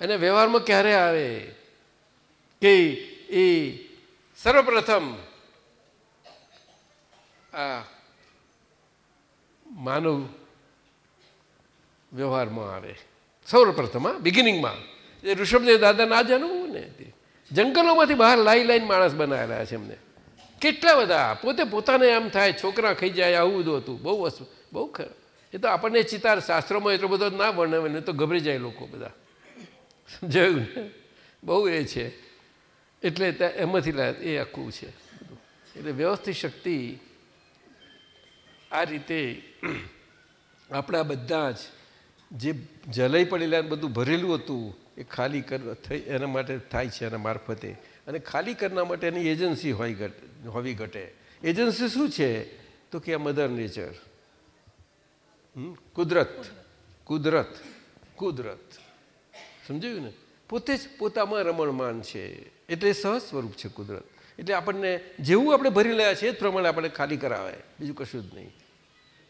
અને વ્યવહારમાં ક્યારે આવે? કે એ સર્વપ્રથમ આ માનવ વ્યવહારમાં આવે. સર્વપ્રથમ આ બિગિનિંગમાં એ ઋષભદેવ દાદા ના જાણવું ને જંગલોમાંથી બહાર લાઈ લાઈન માણસ બનાવેલા છે એમને. કેટલા બધા? પોતે પોતાને એમ થાય, છોકરા ખાઈ જાય, આવું બધું હતું. બહુ વસ્તુ બહુ ખરા. એ તો આપણને ચિતાર શાસ્ત્રોમાં એટલો બધો ના વર્ણવે તો ગભરી જાય લોકો બધા. સમજાયું બહુ એ છે. એટલે એમાંથી લાય એ આખું છે. એટલે વ્યવસ્થિત શક્તિ આ રીતે આપણા બધા જ જે જલાઈ પડેલા બધું ભરેલું હતું, એ ખાલી કર થઈ, એના માટે થાય છે એના મારફતે. અને ખાલી કરવા માટે એની એજન્સી હોય ઘટ, હોવી ઘટે. એજન્સી શું છે? તો કે આ મધર નેચર. કુદરત. કુદરત. કુદરત. સમજાયું ને? પોતે જ પોતામાં રમણમાન છે. એટલે સહજ સ્વરૂપ છે કુદરત. એટલે આપણને જેવું આપણે ભરી રહ્યા છીએ એ જ પ્રમાણે આપણે ખાલી કરાવે. બીજું કશું જ નહીં.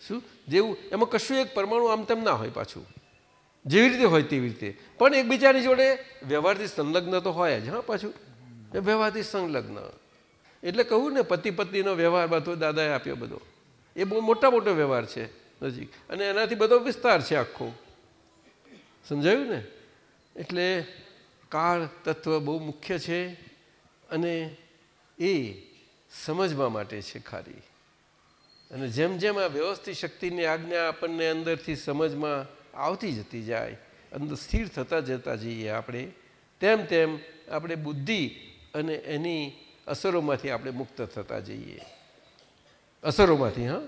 શું? જેવું, એમાં કશું એક પરમાણુ આમ તેમ ના હોય પાછું. જેવી રીતે હોય તેવી રીતે. પણ એકબીજાની જોડે વ્યવહારથી સંલગ્ન તો હોય જ, હા, પાછું. વ્યવહારથી સંલગ્ન. એટલે કહું ને, પતિ પત્નીનો વ્યવહાર બધો દાદાએ આપ્યો બધો. એ બહુ મોટા મોટો વ્યવહાર છે નજીક. અને એનાથી બધો વિસ્તાર છે આખો. સમજાયું ને? એટલે કાળ તત્વ બહુ મુખ્ય છે અને એ સમજવા માટે છે ખાલી અને જેમ જેમ આ વ્યવસ્થિત શક્તિની આજ્ઞા આપણને અંદરથી સમજમાં આવતી જતી જાય, અંદર સ્થિર થતા જતા જઈએ આપણે, તેમ તેમ આપણે બુદ્ધિ અને એની અસરોમાંથી આપણે મુક્ત થતા જઈએ. અસરોમાંથી, હા?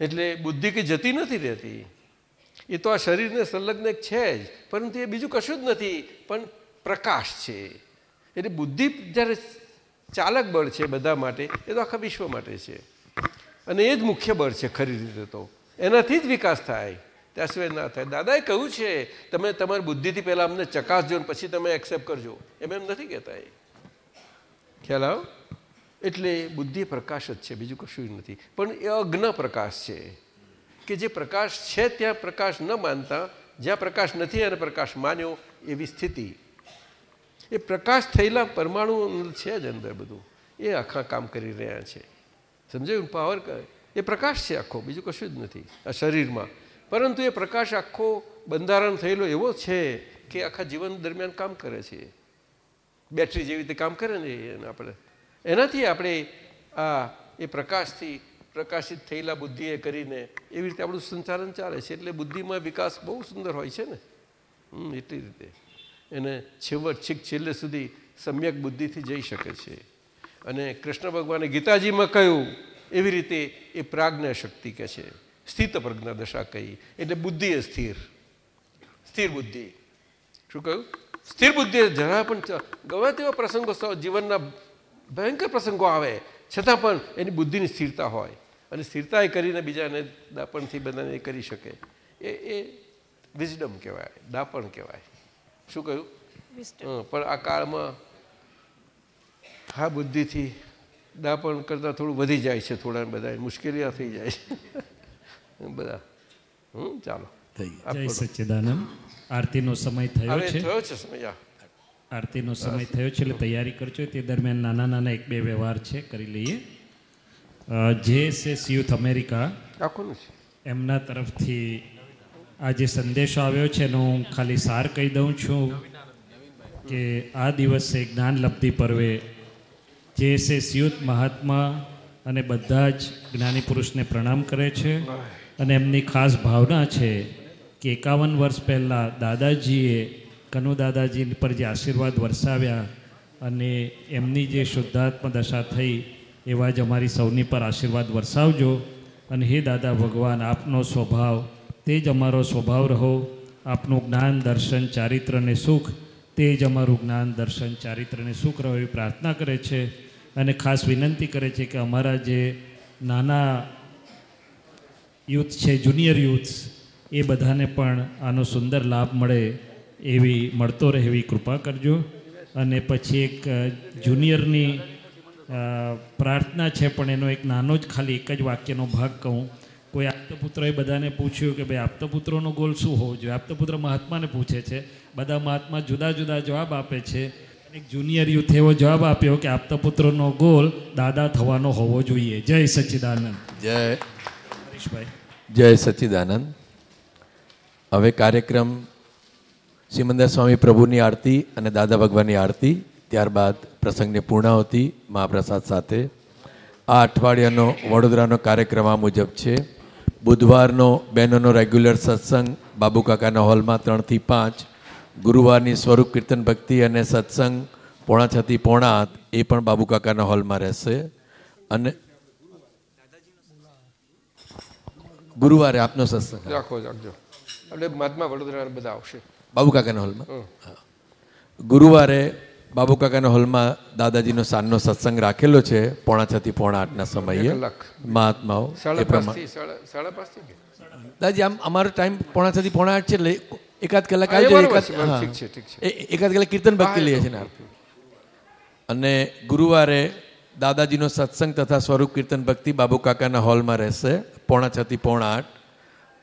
એટલે બુદ્ધિ કે જતી નથી રહેતી. એ તો આ શરીરને સંલગ્ન છે જ. પરંતુ એ બીજું કશું જ નથી. પણ પ્રકાશ છે. એટલે બુદ્ધિ જ્યારે ચાલક બળ છે બધા માટે, એ તો આખા વિશ્વ માટે છે. અને એ જ મુખ્ય બળ છે ખરી રીતે તો. એનાથી જ વિકાસ થાય. ત્યાં સિવાય ના થાય. દાદાએ કહ્યું છે, તમે તમારી બુદ્ધિથી પહેલાં અમને ચકાસજો ને પછી તમે એક્સેપ્ટ કરજો. એમ એમ નથી કહેતા એ. ખ્યાલ આવ? એટલે બુદ્ધિ પ્રકાશ જ છે, બીજું કશું નથી. પણ એ અજ્ઞ પ્રકાશ છે. કે જે પ્રકાશ છે ત્યાં પ્રકાશ ન માનતા, જ્યાં પ્રકાશ નથી અને પ્રકાશ માન્યો એવી સ્થિતિ. એ પ્રકાશ થયેલા પરમાણુ છે જ અંદર બધું. એ આખા કામ કરી રહ્યા છે. સમજાયું પાવર એ પ્રકાશ છે આખો, બીજું કશું જ નથી આ શરીરમાં. પરંતુ એ પ્રકાશ આખો બંધારણ થયેલો એવો છે કે આખા જીવન દરમિયાન કામ કરે છે. બેટરી જેવી રીતે કામ કરે ને આપણે. એનાથી આપણે આ એ પ્રકાશથી પ્રકાશિત થયેલા બુદ્ધિએ કરીને એવી રીતે આપણું સંચાલન ચાલે છે. એટલે બુદ્ધિમાં વિકાસ બહુ સુંદર હોય છે ને? હમ, એટલી રીતે. એને છેવટ, છીક, છેલ્લે સુધી સમ્યક બુદ્ધિથી જઈ શકે છે. અને કૃષ્ણ ભગવાને ગીતાજીમાં કહ્યું, એવી રીતે એ પ્રાજ્ઞા શક્તિ કહે છે. સ્થિત પ્રજ્ઞા દશા કહી, એટલે બુદ્ધિ એ સ્થિર. સ્થિર બુદ્ધિ. શું કહ્યું? સ્થિર બુદ્ધિ જરા પણ ગમે તેવા પ્રસંગો જીવનના ભયંકર પ્રસંગો આવે. છતાં પણ એની બુદ્ધિની સ્થિરતા હોય. અને સ્થિરતા કરીને બીજાને દાપણથી બધાને એ કરી શકે. એ એ વિઝડમ કહેવાય દાપણ કહેવાય. શું કહ્યું? પણ આ કાળમાં હા બુદ્ધિથી દાપણ કરતાં થોડું વધી જાય છે થોડા બધા મુશ્કેલીઓ થઈ જાય છે. બધા. હમ ચાલો.
જય સચ્ચિદાનંદ. આરતીનો સમય થયો છે.
થયો છે સમય
આરતીનો સમય થયો છે એટલે તૈયારી કરજો. તે દરમિયાન નાના નાના એક બે વ્યવહાર છે કરી લઈએ. જે એસ યુથ અમેરિકા એમના તરફથી આ જે સંદેશો આવ્યો છે એનો હું ખાલી સાર કહી દઉં છું કે આ દિવસે જ્ઞાન લબ્ધિ પર્વે જે સે યુથ મહાત્મા અને બધા જ જ્ઞાની પુરુષને પ્રણામ કરે છે. અને એમની ખાસ ભાવના છે કે એકાવન વર્ષ પહેલાં દાદાજીએ કનુ દાદાજી પર જે આશીર્વાદ વરસાવ્યા અને એમની જે શુદ્ધાત્મ દશા થઈ એવા જ અમારી સૌની પર આશીર્વાદ વરસાવજો. અને હે દાદા ભગવાન, આપનો સ્વભાવ, તે જ અમારો સ્વભાવ રહો. આપનું જ્ઞાન, દર્શન, ચારિત્ર અને સુખ, તે જ અમારું જ્ઞાન, દર્શન, ચારિત્ર અને સુખ રહો એવી પ્રાર્થના કરે છે. અને ખાસ વિનંતી કરે છે કે અમારા જે નાના યુથ છે, જુનિયર યુથ્સ, એ બધાને પણ આનો સુંદર લાભ મળે એવી, મળતો રહે એવી કૃપા કરજો. અને પછી એક જુનિયરની પ્રાર્થના છે પણ એનો એક નાનો જ ખાલી એક જ વાક્યનો ભાગ કહું. કોઈ આપતપુત્રએ બધાને પૂછ્યું કે ભાઈ આપતપુત્રોનો ગોલ શું હોવો જોઈએ? આપતપુત્ર મહાત્માને પૂછે છે. બધા મહાત્મા જુદા જુદા જવાબ આપે છે. એક જુનિયર યુથ એવો જવાબ આપ્યો કે આપતપુત્રનો ગોલ દાદા થવાનો હોવો જોઈએ. જય સચ્ચિદાનંદ.
જય.
હરીશભાઈ.
જય સચ્ચિદાનંદ. હવે કાર્યક્રમ સિમંદર સ્વામી પ્રભુની આરતી અને દાદા ભગવાનની આરતી ત્યારબાદ પ્રસંગની પૂર્ણાવતી મહાપ્રસાદ સાથે. આ અઠવાડિયાનો વડોદરાનો કાર્યક્રમ આ મુજબ છે. બુધવારનો બહેનોનો રેગ્યુલર સત્સંગ બાબુ કાકાના હોલમાં ત્રણથી પાંચ. ગુરુવારની સ્વરૂપ કીર્તન ભક્તિ અને સત્સંગ પોણા છથી પોણા આઠ એ પણ બાબુ કાકાના હોલમાં રહેશે. અને ગુરુવારે આપનો સત્સંગ.
રાખો રાખજો. એટલે મહાત્મા વડોદરા બધા આવશે.
બાબુ કાકાના હોલમાં? ગુરુવારે બાબુ કાકાના હોલમાં દાદાજીનો સાંજનો સત્સંગ રાખેલો છે પોણા છ થી પોણા આઠના સમયે મહાત્માઓ એ પ્રમાણે. દાદાજી આમ અમારો ટાઈમ પોણા છ થી પોણા આઠ છે એટલે એકાદ કલાક આવી એકાદ એકાદ કલાક કીર્તન ભક્તિ લઈએ છીએ અને ગુરુવારે દાદાજીનો સત્સંગ તથા સ્વરૂપ કીર્તન ભક્તિ બાબુ કાકાના હોલમાં રહેશે પોણા છ થી પોણા આઠ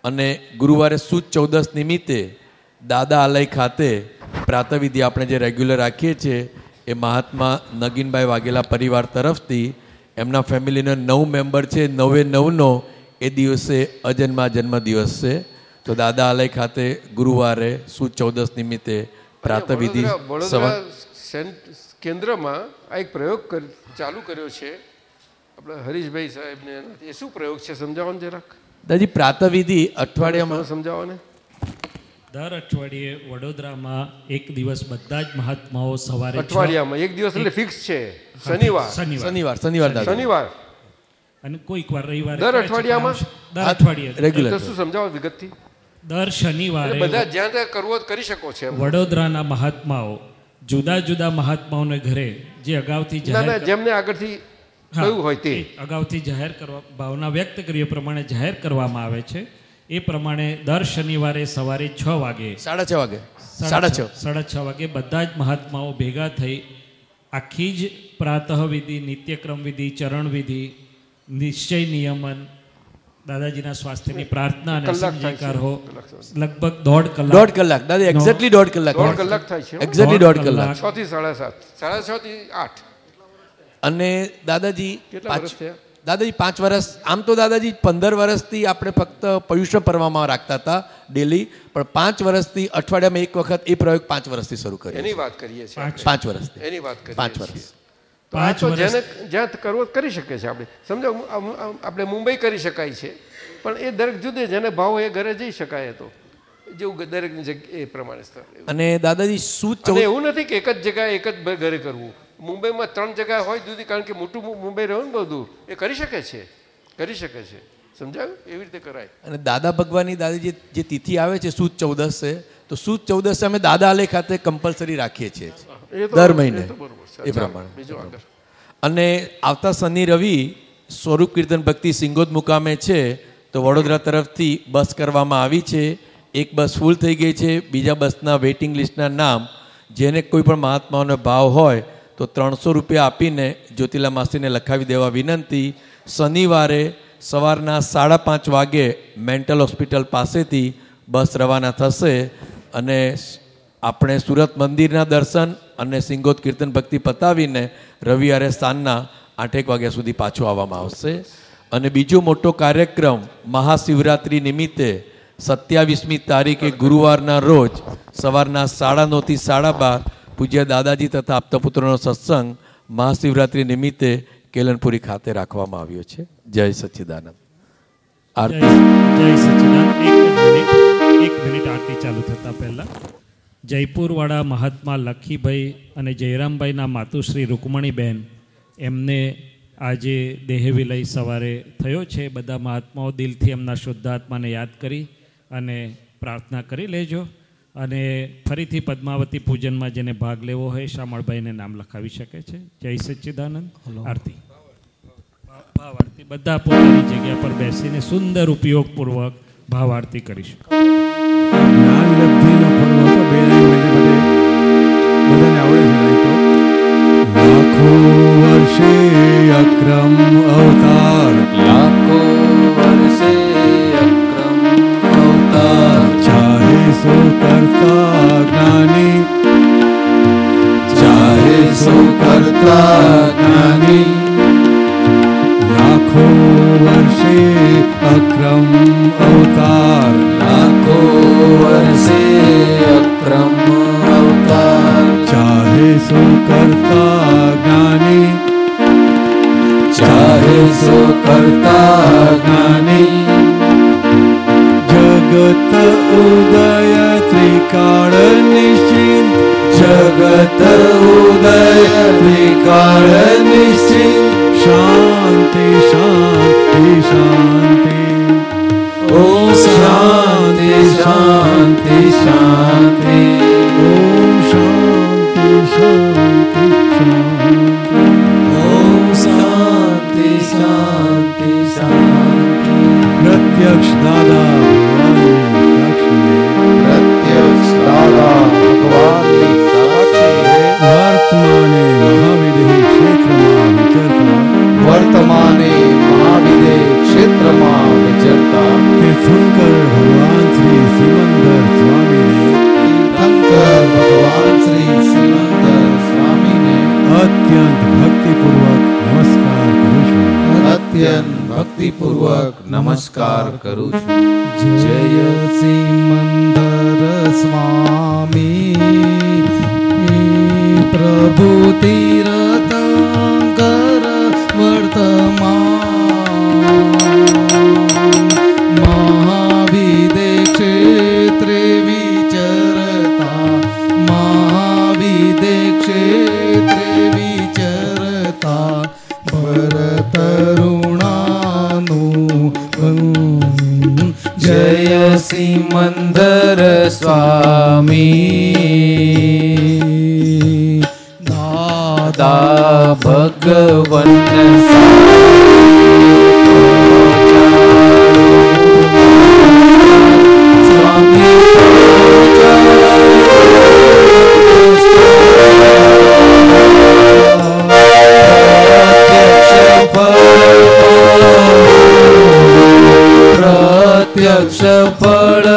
અને ગુરુવારે સુદ ચૌદસ નિમિત્તે દાદા આલય ખાતે પ્રાતવિધિ આપણે જે રેગ્યુલર રાખીએ છીએ એ મહાત્મા નગીનભાઈ વાઘેલા પરિવાર તરફથી એમના ફેમિલીનો નવ મેમ્બર છે નવે નવનો એ દિવસે અજન્મા જન્મદિવસ છે. તો દાદા આલય ખાતે ગુરુવારે સુદ ચૌદસ નિમિત્તે પ્રાતવિધિ
કેન્દ્રમાં આ એક પ્રયોગ ચાલુ કર્યો છે. આપણા હરીશભાઈ સાહેબને એ શું પ્રયોગ છે સમજાવો ને જરાક.
દાદી પ્રાતવિધિ અઠવાડિયામાં
સમજાવો ને.
દર અઠવાડિયે વડોદરામાં એક દિવસ બધા જ મહાત્માઓ સવારે
અઠવાડિયામાં એક દિવસ એટલે ફિક્સ છે. શનિવાર.
શનિવાર.
શનિવાર શનિવાર
શનિવાર.
અને કોઈક વાર રવિવાર
દર અઠવાડિયામાં?
દર અઠવાડિયે.
રેગ્યુલર શું સમજાવો વિગતથી?
દર શનિવારે
બધા જ્યાં ત્યાં કરવો કરી શકો છો
વડોદરાના મહાત્માઓ જુદા જુદા મહાત્માઓને ઘરે જે અગાઉથી જાહેર
જેમને આગળથી કહ્યું હોય તે.
અગાઉથી જાહેર કરવા ભાવના વ્યક્ત કરી એ પ્રમાણે જાહેર કરવામાં આવે છે. એ પ્રમાણે દર શનિવારે સવારે છ વાગે
સાડા છ વાગે. સાડા છ
સાડા છ વાગે બધા જ મહાત્માઓ ભેગા થઈ આખી જ પ્રાતઃવિધિ નિત્યક્રમ વિધિ ચરણ વિધિ નિશ્ચય નિયમન દાદાજીના સ્વાસ્થ્યની પ્રાર્થના અને. સમજકાર હો લગભગ દોઢ કલાક.
દોઢ કલાક. દાદા એક્ઝેક્ટલી દોઢ કલાક.
દોઢ કલાક થાય છે
એક્ઝેક્ટલી દોઢ કલાક.
છ થી સાડા સાત. સાડા છ થી આઠ.
અને દાદાજી
કેટલા વર્ષ થયા?
દાદાજી પાંચ વર્ષ આમ તો દાદાજી પંદર વર્ષથી આપણે ફક્ત પયુષ પર્વમાં રાખતા હતા ડેલી પણ પાંચ વર્ષથી અઠવાડિયામાં એક વખત એ પ્રયોગ પાંચ વર્ષથી શરૂ કર્યો
એની વાત કરીએ છીએ.
પાંચ વર્ષથી
એની વાત કરીએ
પાંચ. વર્ષ
પાંચ જેને જ્યાં કરવો કરી શકે છે આપણે. સમજો આપણે મુંબઈ કરી શકાય છે પણ એ દરેક જુદે જેને ભાવ એ ઘરે જઈ શકાય તો. જેવું દરેકની જગ્યા એ પ્રમાણે સ્થળ
અને દાદાજી શું
એવું નથી કે એક જ જગ્યાએ એક જ ઘરે કરવું. મુંબઈમાં ત્રણ જગ્યા હોય જુદી કારણ કે મોટું મુંબઈ રહ્યું ને બધું એ કરી શકે છે કરી શકે છે. સમજાયું? એવી રીતે કરાય.
અને દાદા ભગવાનની દાદી જે તિથિ આવે છે સુદ ચૌદસ તો સુદ ચૌદસે અમે દાદા આલે ખાતે કમ્પલસરી રાખીએ છીએ. દર મહિને. એ પ્રમાણે અને આવતા શનિ રવિ સ્વરૂપ કીર્તન ભક્તિ સિંગોદ મુકામે છે તો વડોદરા તરફથી બસ કરવામાં આવી છે. એક બસ ફૂલ થઈ ગઈ છે બીજા બસના વેઇટિંગ લિસ્ટના નામ જેને કોઈ પણ મહાત્માઓનો ભાવ હોય તો ત્રણસો રૂપિયા આપીને જ્યોતિલા માસીને લખાવી દેવા વિનંતી. શનિવારે સવારના સાડા પાંચ વાગે મેન્ટલ હોસ્પિટલ પાસેથી બસ રવાના થશે અને આપણે સુરત મંદિરના દર્શન અને સિંગોદ કીર્તન ભક્તિ પતાવીને રવિવારે સાંજના આઠેક વાગ્યા સુધી પાછું આવવામાં આવશે. અને બીજો મોટો કાર્યક્રમ મહાશિવરાત્રિ નિમિત્તે સત્યાવીસમી તારીખે ગુરુવારના રોજ સવારના સાડા નવથી સાડા બાર પૂજ્ય દાદાજી તથા આપતા પુત્રનો સત્સંગ મહાશિવરાત્રિ નિમિત્તે કેલનપુરી ખાતે રાખવામાં આવ્યો છે. જય સચ્ચિદાનંદ. આરતી.
જય સચ્ચિદાનંદ. એક મિનિટ આરતી ચાલુ થતા પહેલા. જયપુરવાળા મહાત્મા લખીભાઈ અને જયરામભાઈના માતુશ્રી રૂકમણીબેન એમને આજે દેહ વિલય સવારે થયો છે. બધા મહાત્માઓ દિલથી એમના શુદ્ધાત્માને યાદ કરી અને પ્રાર્થના કરી લેજો. અને ફરીથી પદ્માવતી પૂજનમાં જેને ભાગ લેવો હોય શામળભાઈને નામ લખાવી શકે છે. જય સચ્ચિદાનંદ. આરતી. ભાવ આરતી બધા પોતાની જગ્યા પર બેસીને સુંદર ઉપયોગપૂર્વક ભાવ આરતી કરીશું
લાખો વર્ષે અક્રમ અવતાર.
લાખો
સો કરતા જ્ઞાની.
ચાહે સો કરતા જ્ઞાની.
લાખો વર્ષે અક્રમ અવતાર.
લાખો વર્ષે અક્રમ અવતાર.
ચાહે સો કરતા જ્ઞાની.
ચાહે સો કરતા જ્ઞાની.
જગત ઉદય ત્રિકાળ નિશ્ચિંત
જગત ઉદય ત્રિકાળ નિશ્ચિત
શાંતિ શાંતિ શાંતિ
ઓમ શાંતિ શાંતિ શાંતિ
ઓમ શાંતિ શાંતિ શાંતિ
ઓમ શાંતિ શાંતિ શાંતિ
પ્રત્યક્ષ દાદા
મહાવિદે ક્ષેત્રમાં વિચરતા
તીર્થંકર ભગવાન શ્રી સિમંદર સ્વામીને
તીર્થંકર ભગવાન શ્રી સિમંદર સ્વામીને
અત્યંત ભક્તિપૂર્વક નમસ્કાર કરું છું.
અત્યંત ભક્તિપૂર્વક નમસ્કાર કરું છું. જય
સિમંદર સ્વામી.
પ્રભુ તીરથંકર
સિમંદર સ્વામી દાદા ભગવન પ્રત્યક્ષ ફળ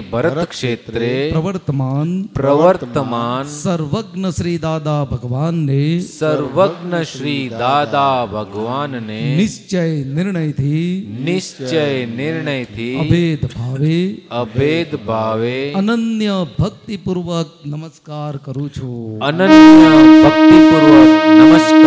વર્તમાને ભરત ક્ષેત્રે
પ્રવર્તમાન
પ્રવર્તમાન
સર્વજ્ઞ શ્રી દાદા ભગવાનને
સર્વજ્ઞ શ્રી દાદા ભગવાનને
નિશ્ચય નિર્ણયથી
નિશ્ચય નિર્ણયથી
અભેદ ભાવે
અભેદ ભાવે
અનન્ય ભક્તિપૂર્વક નમસ્કાર કરું છું.
અનન્ય ભક્તિપૂર્વક નમસ્કાર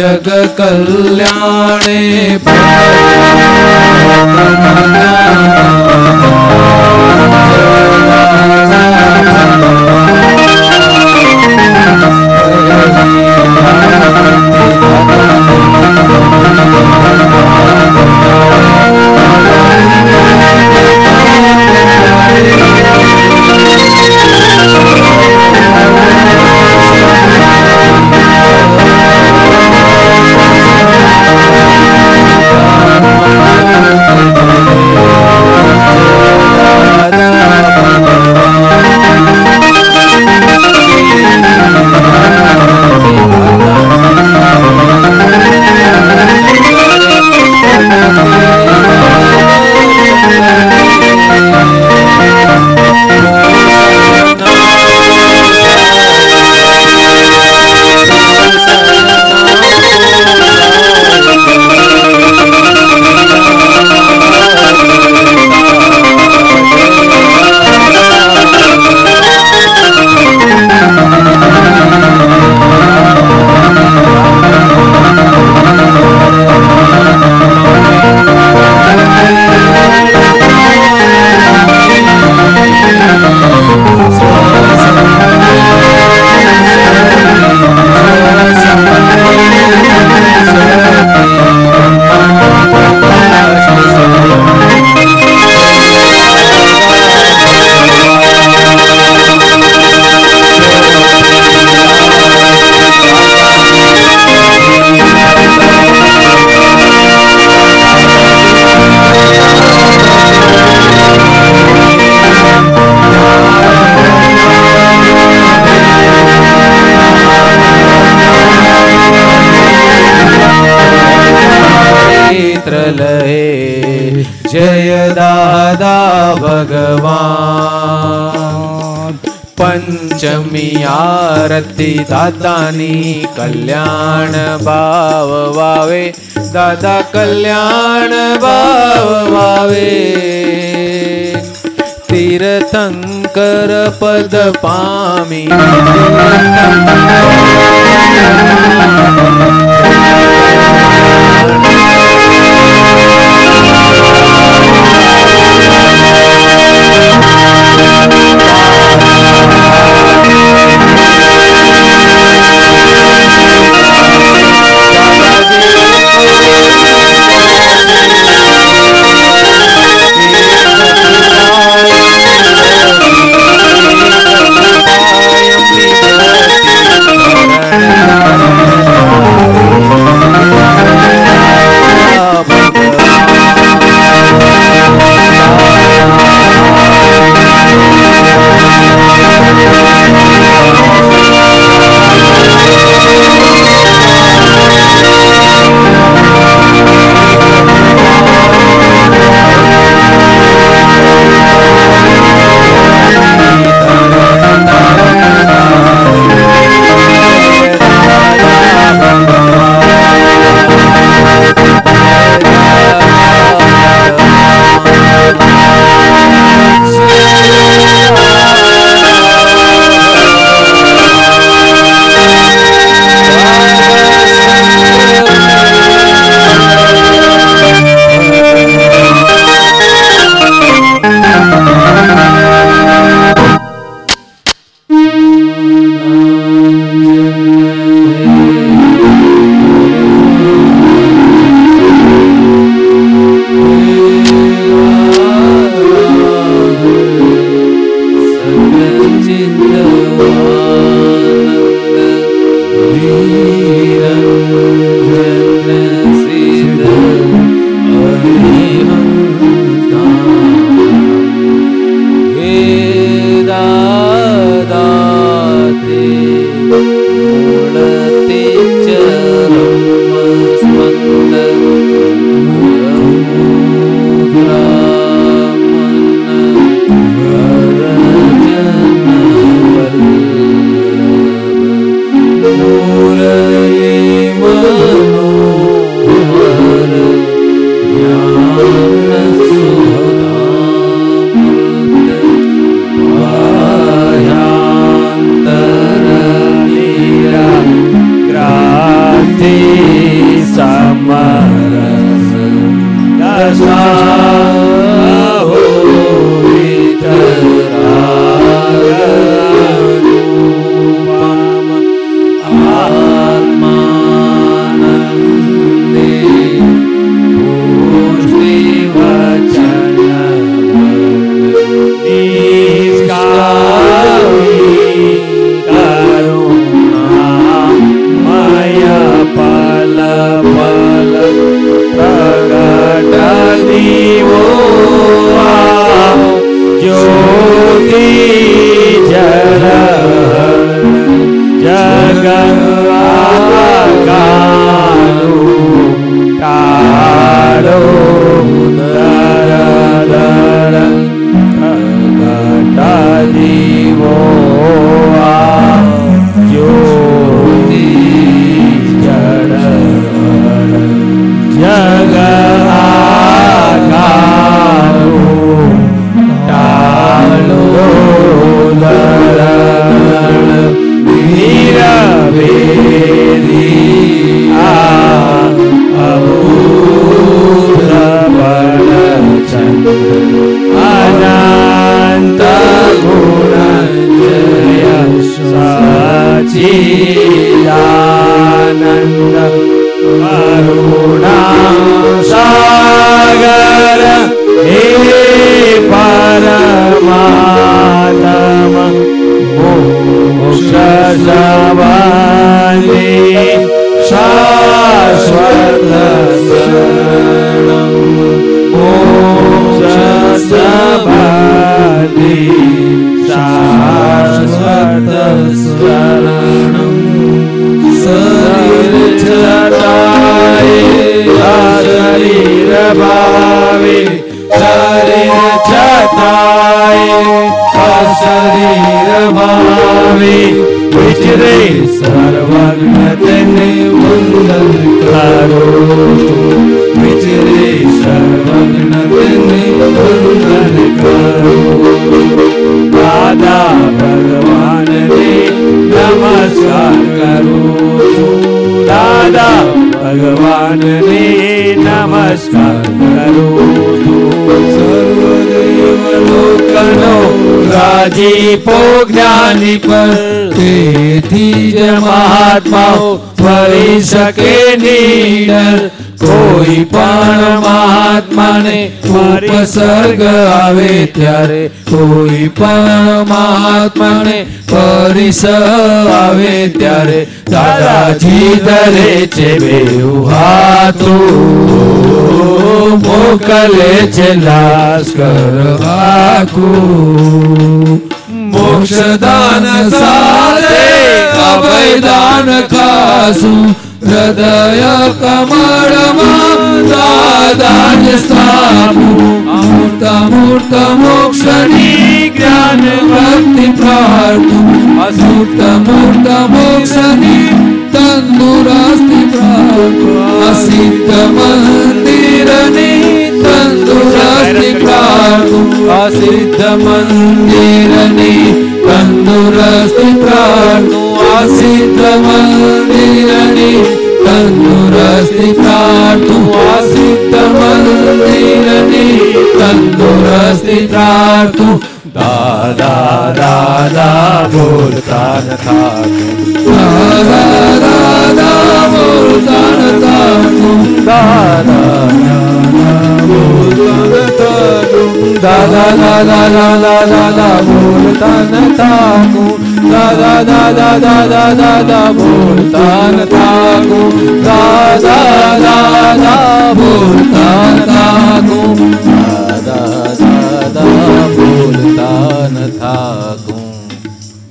જગ કલ્યાણે આરતી દાદાની કલ્યાણ ભાવ વાવે. દાદા કલ્યાણ ભાવ વાવે. તીર્થંકર પદ પામી.
રાજીપો જ્ઞાની પર તેથી જ મહાત્માઓ ફરી શકે નીડર કોઈ પણ મહાત્માને ઉપસર્ગ આવે ત્યારે, કોઈ પણ મહાત્માને પરિસ આવે ત્યારે, દાદાજી ધરે છે બેઉ હાથો, મોકલે છે લાસ્કર આખું મોક્ષદાન સાથે અભયદાન ખાસું હૃદય કમળમાં દાદાજ સ્થાપું. અમૃત મૂર્ત મોક્ષની જ્ઞાન ભક્તિ પ્રાર્થું અમૃત મૂર્ત મોક્ષની તંદુરસ્તી પ્રાર્થું અસિદ્ધ મંદિરની તંદુરસ્તી પ્રાર્થું અસિદ્ધ મંદિરની તંદુરસ્તી પ્રાર્થું અસિદ્ધ મંદિરની તંદુરસ્તી પ્રાર્થું અસિદ્ધ મંદિરની તંદુરસ્તી પ્રાર્થું દાદા દાદા બોલતા ન થાતું દાદા દાદા બોલતા ન દાદા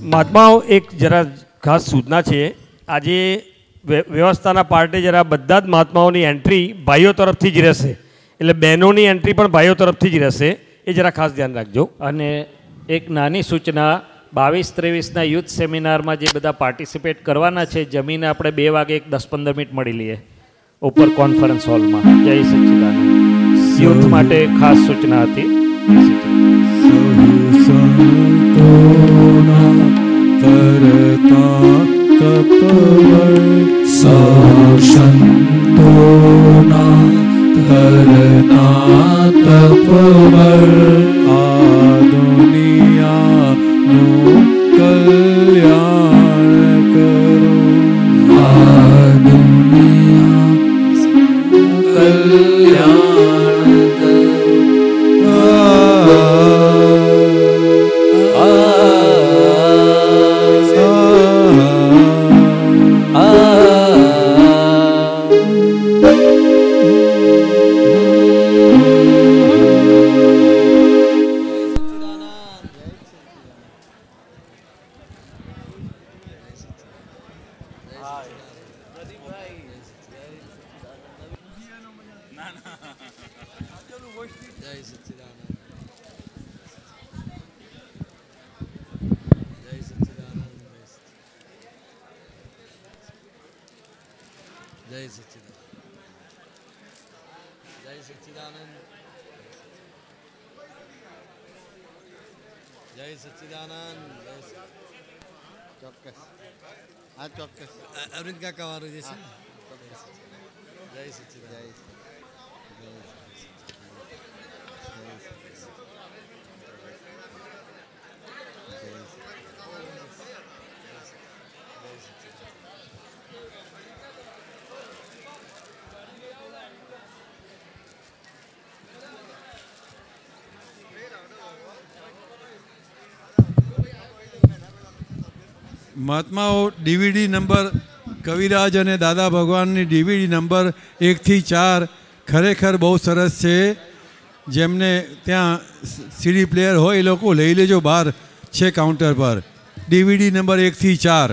મહાત્માઓ, એક જરા ખાસ સૂચના છે. આજે વ્ય- વ્યવસ્થાના પાર્ટે જરા બધા જ મહાત્માઓની એન્ટ્રી ભાઈઓ તરફથી જ રહેશે. એટલે બહેનોની એન્ટ્રી પણ ભાઈઓ તરફથી જ રહેશે. એ જરા ખાસ ધ્યાન રાખજો.
અને એક નાની સૂચના બાવીસ ત્રેવીસના યુથ સેમિનારમાં જે બધા પાર્ટિસિપેટ કરવાના છે જમીને આપણે બે વાગે એક દસ પંદર મિનિટ મળી લઈએ. ઉપર કોન્ફરન્સ હોલમાં જય સચ્ચિદાનંદ યુથ માટે ખાસ સૂચના હતી.
તપવર સંતોના કરતા તપ આ દુનિયાનું
અરવિંદ કાકા વાળું જે છે ને? જય સચ્ચિદાનંદ
મહાત્માઓ ડીવીડી નંબર કવિરાજ અને દાદા ભગવાનની ડીવીડી નંબર એકથી ચાર ખરેખર બહુ સરસ છે. જેમને ત્યાં સીડી પ્લેયર હોય એ લોકો લઈ લેજો બહાર છે કાઉન્ટર પર. ડીવીડી નંબર એકથી ચાર.